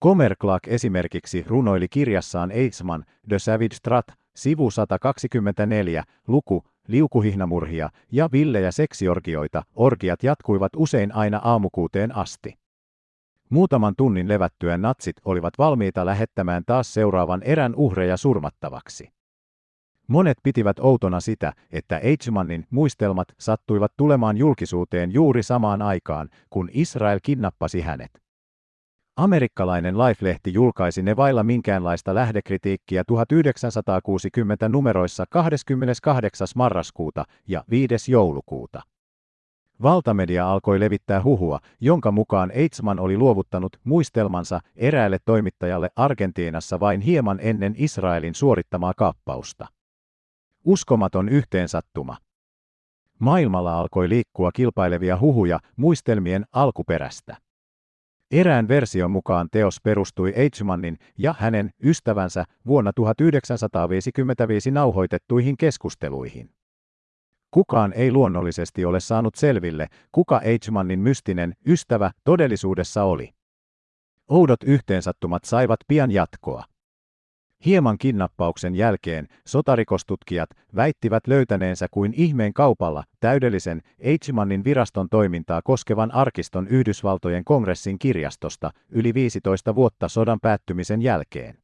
Comer Clark esimerkiksi runoili kirjassaan Eichmann, The Savage Strat, Sivu 124, luku, liukuhihnamurhia ja villejä seksiorgioita, orgiat jatkuivat usein aina aamukuuteen asti. Muutaman tunnin levättyään natsit olivat valmiita lähettämään taas seuraavan erän uhreja surmattavaksi. Monet pitivät outona sitä, että Eichmannin muistelmat sattuivat tulemaan julkisuuteen juuri samaan aikaan, kun Israel kidnappasi hänet. Amerikkalainen Life-lehti julkaisi ne vailla minkäänlaista lähdekritiikkiä 1960 numeroissa 28. marraskuuta ja 5. joulukuuta. Valtamedia alkoi levittää huhua, jonka mukaan Eichmann oli luovuttanut muistelmansa eräälle toimittajalle Argentiinassa vain hieman ennen Israelin suorittamaa kaappausta. Uskomaton yhteensattuma. Maailmalla alkoi liikkua kilpailevia huhuja muistelmien alkuperästä. Erään version mukaan teos perustui Eichmannin ja hänen ystävänsä vuonna 1955 nauhoitettuihin keskusteluihin. Kukaan ei luonnollisesti ole saanut selville, kuka Eichmannin mystinen ystävä todellisuudessa oli. Oudot yhteensattumat saivat pian jatkoa. Hieman kidnappauksen jälkeen sotarikostutkijat väittivät löytäneensä kuin ihmeen kaupalla täydellisen Eichmannin viraston toimintaa koskevan arkiston Yhdysvaltojen kongressin kirjastosta yli 15 vuotta sodan päättymisen jälkeen.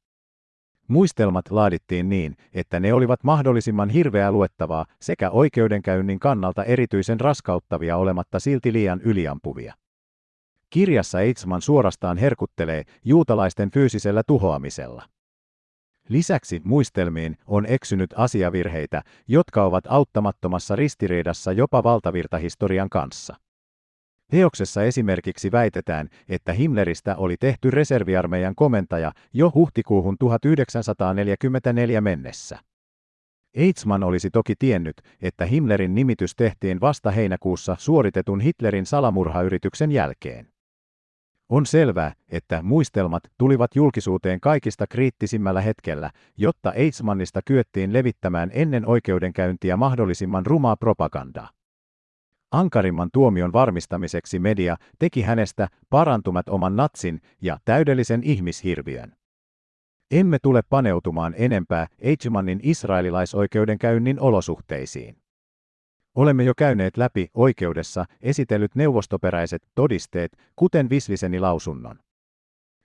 Muistelmat laadittiin niin, että ne olivat mahdollisimman hirveää luettavaa sekä oikeudenkäynnin kannalta erityisen raskauttavia olematta silti liian yliampuvia. kirjassa Eitzman suorastaan herkuttelee juutalaisten fyysisellä tuhoamisella. Lisäksi muistelmiin on eksynyt asiavirheitä, jotka ovat auttamattomassa ristiriidassa jopa valtavirtahistorian kanssa. Teoksessa esimerkiksi väitetään, että Himmleristä oli tehty reserviarmeijan komentaja jo huhtikuuhun 1944 mennessä. Eitzman olisi toki tiennyt, että Himmlerin nimitys tehtiin vasta heinäkuussa suoritetun Hitlerin salamurhayrityksen jälkeen. On selvää, että muistelmat tulivat julkisuuteen kaikista kriittisimmällä hetkellä, jotta Eitzmannista kyettiin levittämään ennen oikeudenkäyntiä mahdollisimman rumaa propagandaa. Ankarimman tuomion varmistamiseksi media teki hänestä parantumat oman natsin ja täydellisen ihmishirviön. Emme tule paneutumaan enempää Eichmannin israelilaisoikeudenkäynnin olosuhteisiin. Olemme jo käyneet läpi oikeudessa esitellyt neuvostoperäiset todisteet, kuten Visliseni lausunnon.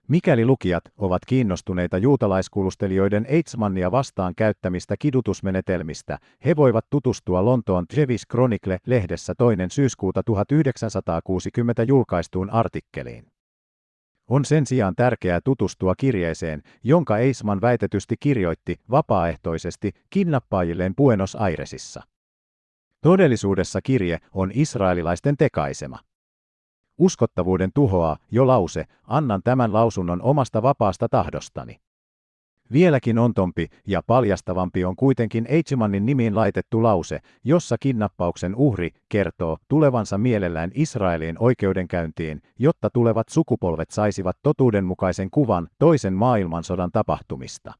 Mikäli lukijat ovat kiinnostuneita juutalaiskuulustelijoiden Eitzmannia vastaan käyttämistä kidutusmenetelmistä, he voivat tutustua Lontoon Jewish Chronicle-lehdessä toinen syyskuuta 1960 julkaistuun artikkeliin. On sen sijaan tärkeää tutustua kirjeeseen, jonka Eisman väitetysti kirjoitti vapaaehtoisesti kidnappaajilleen Buenos Airesissa. Todellisuudessa kirje on israelilaisten tekaisema. Uskottavuuden tuhoaa jo lause, annan tämän lausunnon omasta vapaasta tahdostani. Vieläkin ontompi ja paljastavampi on kuitenkin Eichmannin nimiin laitettu lause, jossa kidnappauksen uhri kertoo tulevansa mielellään Israelin oikeudenkäyntiin, jotta tulevat sukupolvet saisivat totuudenmukaisen kuvan toisen maailmansodan tapahtumista.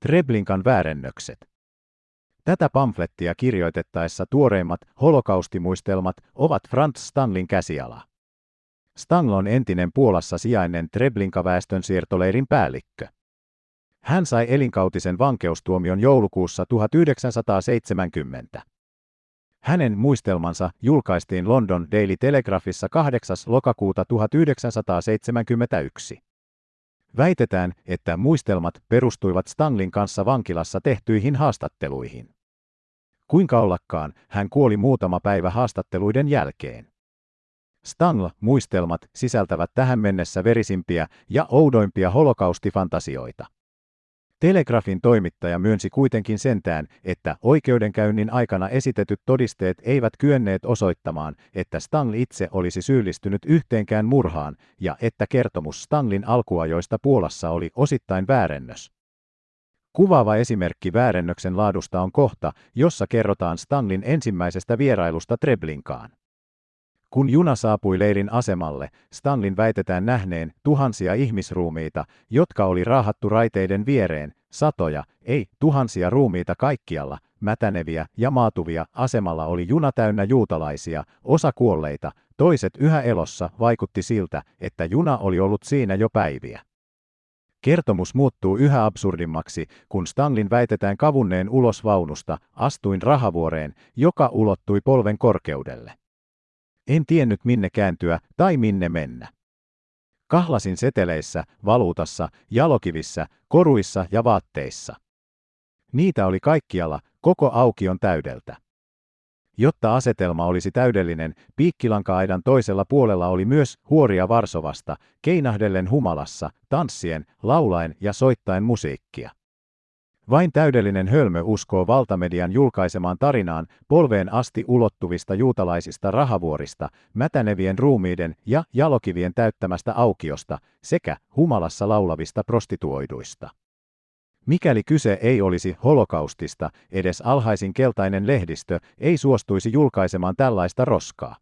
Treblinkan väärennökset. Tätä pamflettia kirjoitettaessa tuoreimmat holokaustimuistelmat ovat Franz Stanlin käsiala. Stangl on entinen Puolassa sijainen Treblinka-väestön siirtoleirin päällikkö. Hän sai elinkautisen vankeustuomion joulukuussa 1970. Hänen muistelmansa julkaistiin London Daily Telegraphissa 8. lokakuuta 1971. Väitetään, että muistelmat perustuivat Stanlin kanssa vankilassa tehtyihin haastatteluihin. Kuinka ollakaan, hän kuoli muutama päivä haastatteluiden jälkeen. Stangl-muistelmat sisältävät tähän mennessä verisimpiä ja oudoimpia holokaustifantasioita. Telegrafin toimittaja myönsi kuitenkin sentään, että oikeudenkäynnin aikana esitetyt todisteet eivät kyenneet osoittamaan, että Stangl itse olisi syyllistynyt yhteenkään murhaan ja että kertomus Stanglin alkuajoista Puolassa oli osittain väärennös. Kuvaava esimerkki väärennöksen laadusta on kohta, jossa kerrotaan Stanlin ensimmäisestä vierailusta Treblinkaan. Kun juna saapui leirin asemalle, Stanlin väitetään nähneen tuhansia ihmisruumiita, jotka oli raahattu raiteiden viereen, satoja, ei tuhansia ruumiita kaikkialla, mätäneviä ja maatuvia, asemalla oli juna täynnä juutalaisia, osa kuolleita, toiset yhä elossa, vaikutti siltä, että juna oli ollut siinä jo päiviä. Kertomus muuttuu yhä absurdimmaksi, kun Stanlin väitetään kavunneen ulos vaunusta, astuin rahavuoreen, joka ulottui polven korkeudelle. En tiennyt minne kääntyä tai minne mennä. Kahlasin seteleissä, valuutassa, jalokivissä, koruissa ja vaatteissa. Niitä oli kaikkialla, koko aukion täydeltä. Jotta asetelma olisi täydellinen, piikkilanka-aidan toisella puolella oli myös huoria Varsovasta, keinahdellen humalassa, tanssien, laulaen ja soittaen musiikkia. Vain täydellinen hölmö uskoo valtamedian julkaisemaan tarinaan polveen asti ulottuvista juutalaisista rahavuorista, mätänevien ruumiiden ja jalokivien täyttämästä aukiosta sekä humalassa laulavista prostituoiduista. Mikäli kyse ei olisi holokaustista, edes alhaisin keltainen lehdistö ei suostuisi julkaisemaan tällaista roskaa.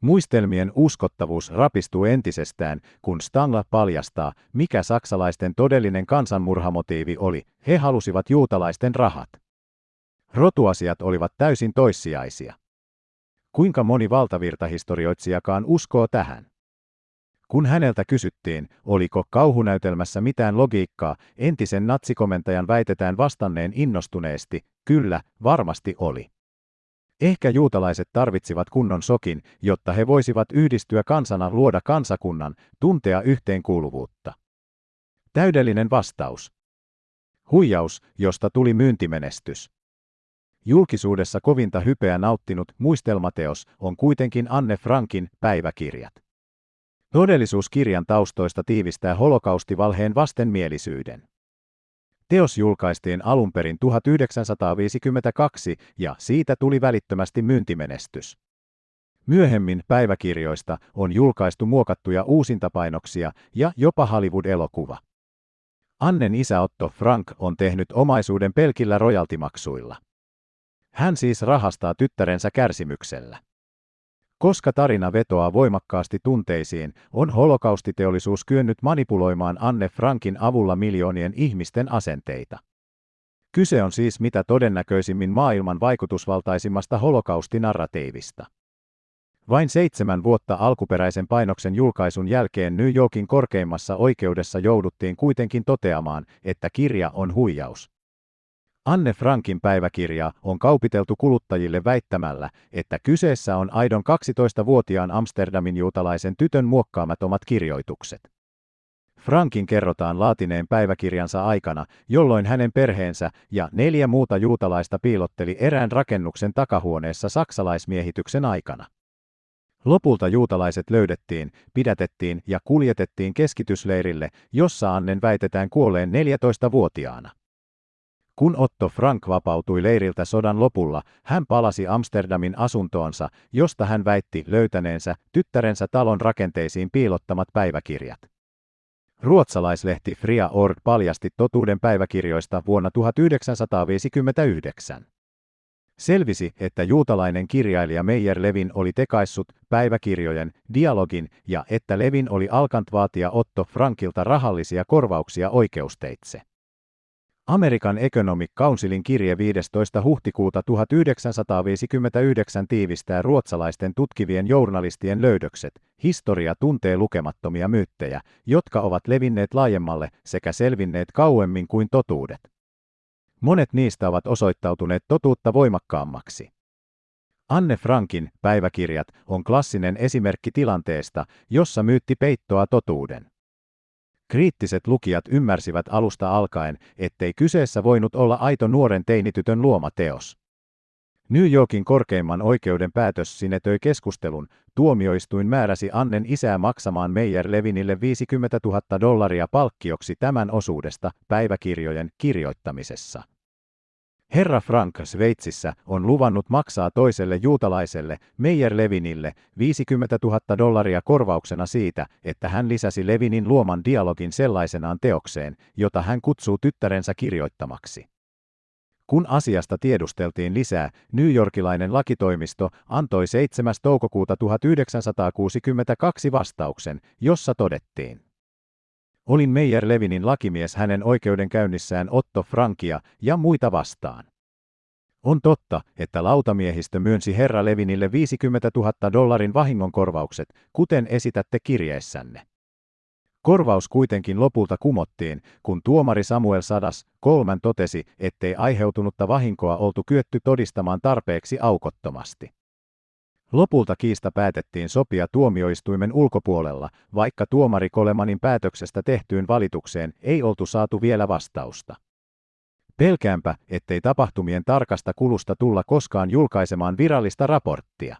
Muistelmien uskottavuus rapistuu entisestään, kun Stangla paljastaa, mikä saksalaisten todellinen kansanmurhamotiivi oli. He halusivat juutalaisten rahat. Rotuasiat olivat täysin toissijaisia. Kuinka moni valtavirtahistorioitsijakaan uskoo tähän? Kun häneltä kysyttiin, oliko kauhunäytelmässä mitään logiikkaa, entisen natsikomentajan väitetään vastanneen innostuneesti, kyllä, varmasti oli. Ehkä juutalaiset tarvitsivat kunnon sokin, jotta he voisivat yhdistyä kansana luoda kansakunnan, tuntea yhteenkuuluvuutta. Täydellinen vastaus. Huijaus, josta tuli myyntimenestys. Julkisuudessa kovinta hypeä nauttinut muistelmateos on kuitenkin Anne Frankin päiväkirjat. Todellisuus kirjan taustoista tiivistää holokaustivalheen vastenmielisyyden. Teos julkaistiin alun perin 1952 ja siitä tuli välittömästi myyntimenestys. Myöhemmin päiväkirjoista on julkaistu muokattuja uusintapainoksia ja jopa Hollywood-elokuva. Annen isä Otto Frank on tehnyt omaisuuden pelkillä rojaltimaksuilla. Hän siis rahastaa tyttärensä kärsimyksellä. Koska tarina vetoaa voimakkaasti tunteisiin, on holokaustiteollisuus kyennyt manipuloimaan Anne Frankin avulla miljoonien ihmisten asenteita. Kyse on siis mitä todennäköisimmin maailman vaikutusvaltaisimmasta holokaustinarratiivista. Vain seitsemän vuotta alkuperäisen painoksen julkaisun jälkeen New Yorkin korkeimmassa oikeudessa jouduttiin kuitenkin toteamaan, että kirja on huijaus. Anne Frankin päiväkirja on kaupiteltu kuluttajille väittämällä, että kyseessä on aidon 12-vuotiaan Amsterdamin juutalaisen tytön muokkaamat omat kirjoitukset. Frankin kerrotaan laatineen päiväkirjansa aikana, jolloin hänen perheensä ja neljä muuta juutalaista piilotteli erään rakennuksen takahuoneessa saksalaismiehityksen aikana. Lopulta juutalaiset löydettiin, pidätettiin ja kuljetettiin keskitysleirille, jossa Annen väitetään kuolleen 14-vuotiaana. Kun Otto Frank vapautui leiriltä sodan lopulla, hän palasi Amsterdamin asuntoonsa, josta hän väitti löytäneensä tyttärensä talon rakenteisiin piilottamat päiväkirjat. Ruotsalaislehti Fria Ord paljasti totuuden päiväkirjoista vuonna 1959. Selvisi, että juutalainen kirjailija Meijer Levin oli tekaissut päiväkirjojen, dialogin ja että Levin oli alkant vaatia Otto Frankilta rahallisia korvauksia oikeusteitse. Amerikan Economic Councilin kirje 15. huhtikuuta 1959 tiivistää ruotsalaisten tutkivien journalistien löydökset. Historia tuntee lukemattomia myyttejä, jotka ovat levinneet laajemmalle sekä selvinneet kauemmin kuin totuudet. Monet niistä ovat osoittautuneet totuutta voimakkaammaksi. Anne Frankin päiväkirjat on klassinen esimerkki tilanteesta, jossa myytti peittoa totuuden. Kriittiset lukijat ymmärsivät alusta alkaen, ettei kyseessä voinut olla aito nuoren teinitytön luoma teos. New Yorkin korkeimman oikeuden päätös sinetöi keskustelun, tuomioistuin määräsi Annen isää maksamaan Meijer Levinille 50 000 dollaria palkkioksi tämän osuudesta päiväkirjojen kirjoittamisessa. Herra Frank Sveitsissä on luvannut maksaa toiselle juutalaiselle, Meijer Levinille, 50 000 dollaria korvauksena siitä, että hän lisäsi Levinin luoman dialogin sellaisenaan teokseen, jota hän kutsuu tyttärensä kirjoittamaksi. Kun asiasta tiedusteltiin lisää, New Yorkilainen lakitoimisto antoi 7. toukokuuta 1962 vastauksen, jossa todettiin. Olin Meijer Levinin lakimies hänen oikeudenkäynnissään Otto Frankia ja muita vastaan. On totta, että lautamiehistö myönsi herra Levinille 50 000 dollarin vahingonkorvaukset, kuten esitätte kirjeessänne. Korvaus kuitenkin lopulta kumottiin, kun tuomari Samuel Sadas kolman totesi, ettei aiheutunutta vahinkoa oltu kyetty todistamaan tarpeeksi aukottomasti. Lopulta kiista päätettiin sopia tuomioistuimen ulkopuolella, vaikka tuomari Kolemanin päätöksestä tehtyyn valitukseen ei oltu saatu vielä vastausta. Pelkäänpä, ettei tapahtumien tarkasta kulusta tulla koskaan julkaisemaan virallista raporttia.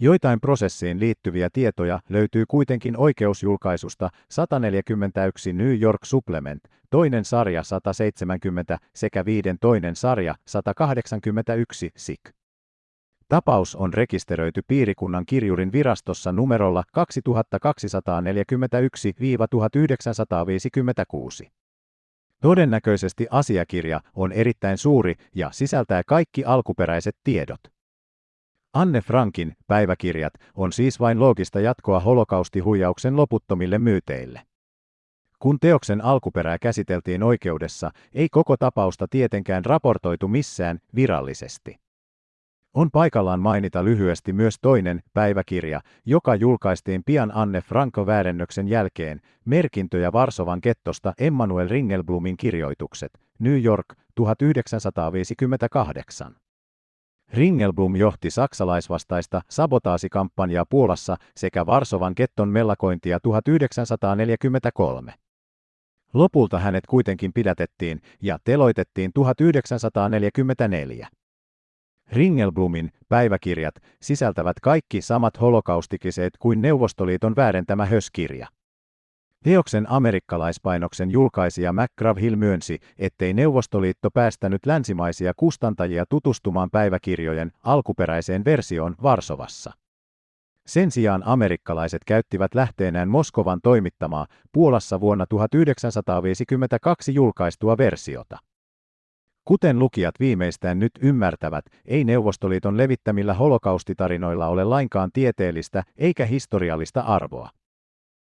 Joitain prosessiin liittyviä tietoja löytyy kuitenkin oikeusjulkaisusta 141 New York Supplement, toinen sarja 170 sekä viiden toinen sarja 181 SIK. Tapaus on rekisteröity piirikunnan kirjurin virastossa numerolla 2241-1956. Todennäköisesti asiakirja on erittäin suuri ja sisältää kaikki alkuperäiset tiedot. Anne Frankin päiväkirjat on siis vain loogista jatkoa holokaustihuijauksen loputtomille myyteille. Kun teoksen alkuperää käsiteltiin oikeudessa, ei koko tapausta tietenkään raportoitu missään virallisesti. On paikallaan mainita lyhyesti myös toinen päiväkirja, joka julkaistiin pian Anne Franco-väärennöksen jälkeen, merkintöjä Varsovan kettosta Emmanuel Ringelblumin kirjoitukset, New York, 1958. Ringelblum johti saksalaisvastaista sabotaasikampanjaa Puolassa sekä Varsovan ketton mellakointia 1943. Lopulta hänet kuitenkin pidätettiin ja teloitettiin 1944. Ringelblumin päiväkirjat sisältävät kaikki samat holokaustikiseet kuin Neuvostoliiton väärentämä höskirja. Teoksen amerikkalaispainoksen julkaisija McGraw-Hill myönsi, ettei Neuvostoliitto päästänyt länsimaisia kustantajia tutustumaan päiväkirjojen alkuperäiseen versioon Varsovassa. Sen sijaan amerikkalaiset käyttivät lähteenään Moskovan toimittamaa Puolassa vuonna 1952 julkaistua versiota. Kuten lukijat viimeistään nyt ymmärtävät, ei Neuvostoliiton levittämillä holokaustitarinoilla ole lainkaan tieteellistä eikä historiallista arvoa.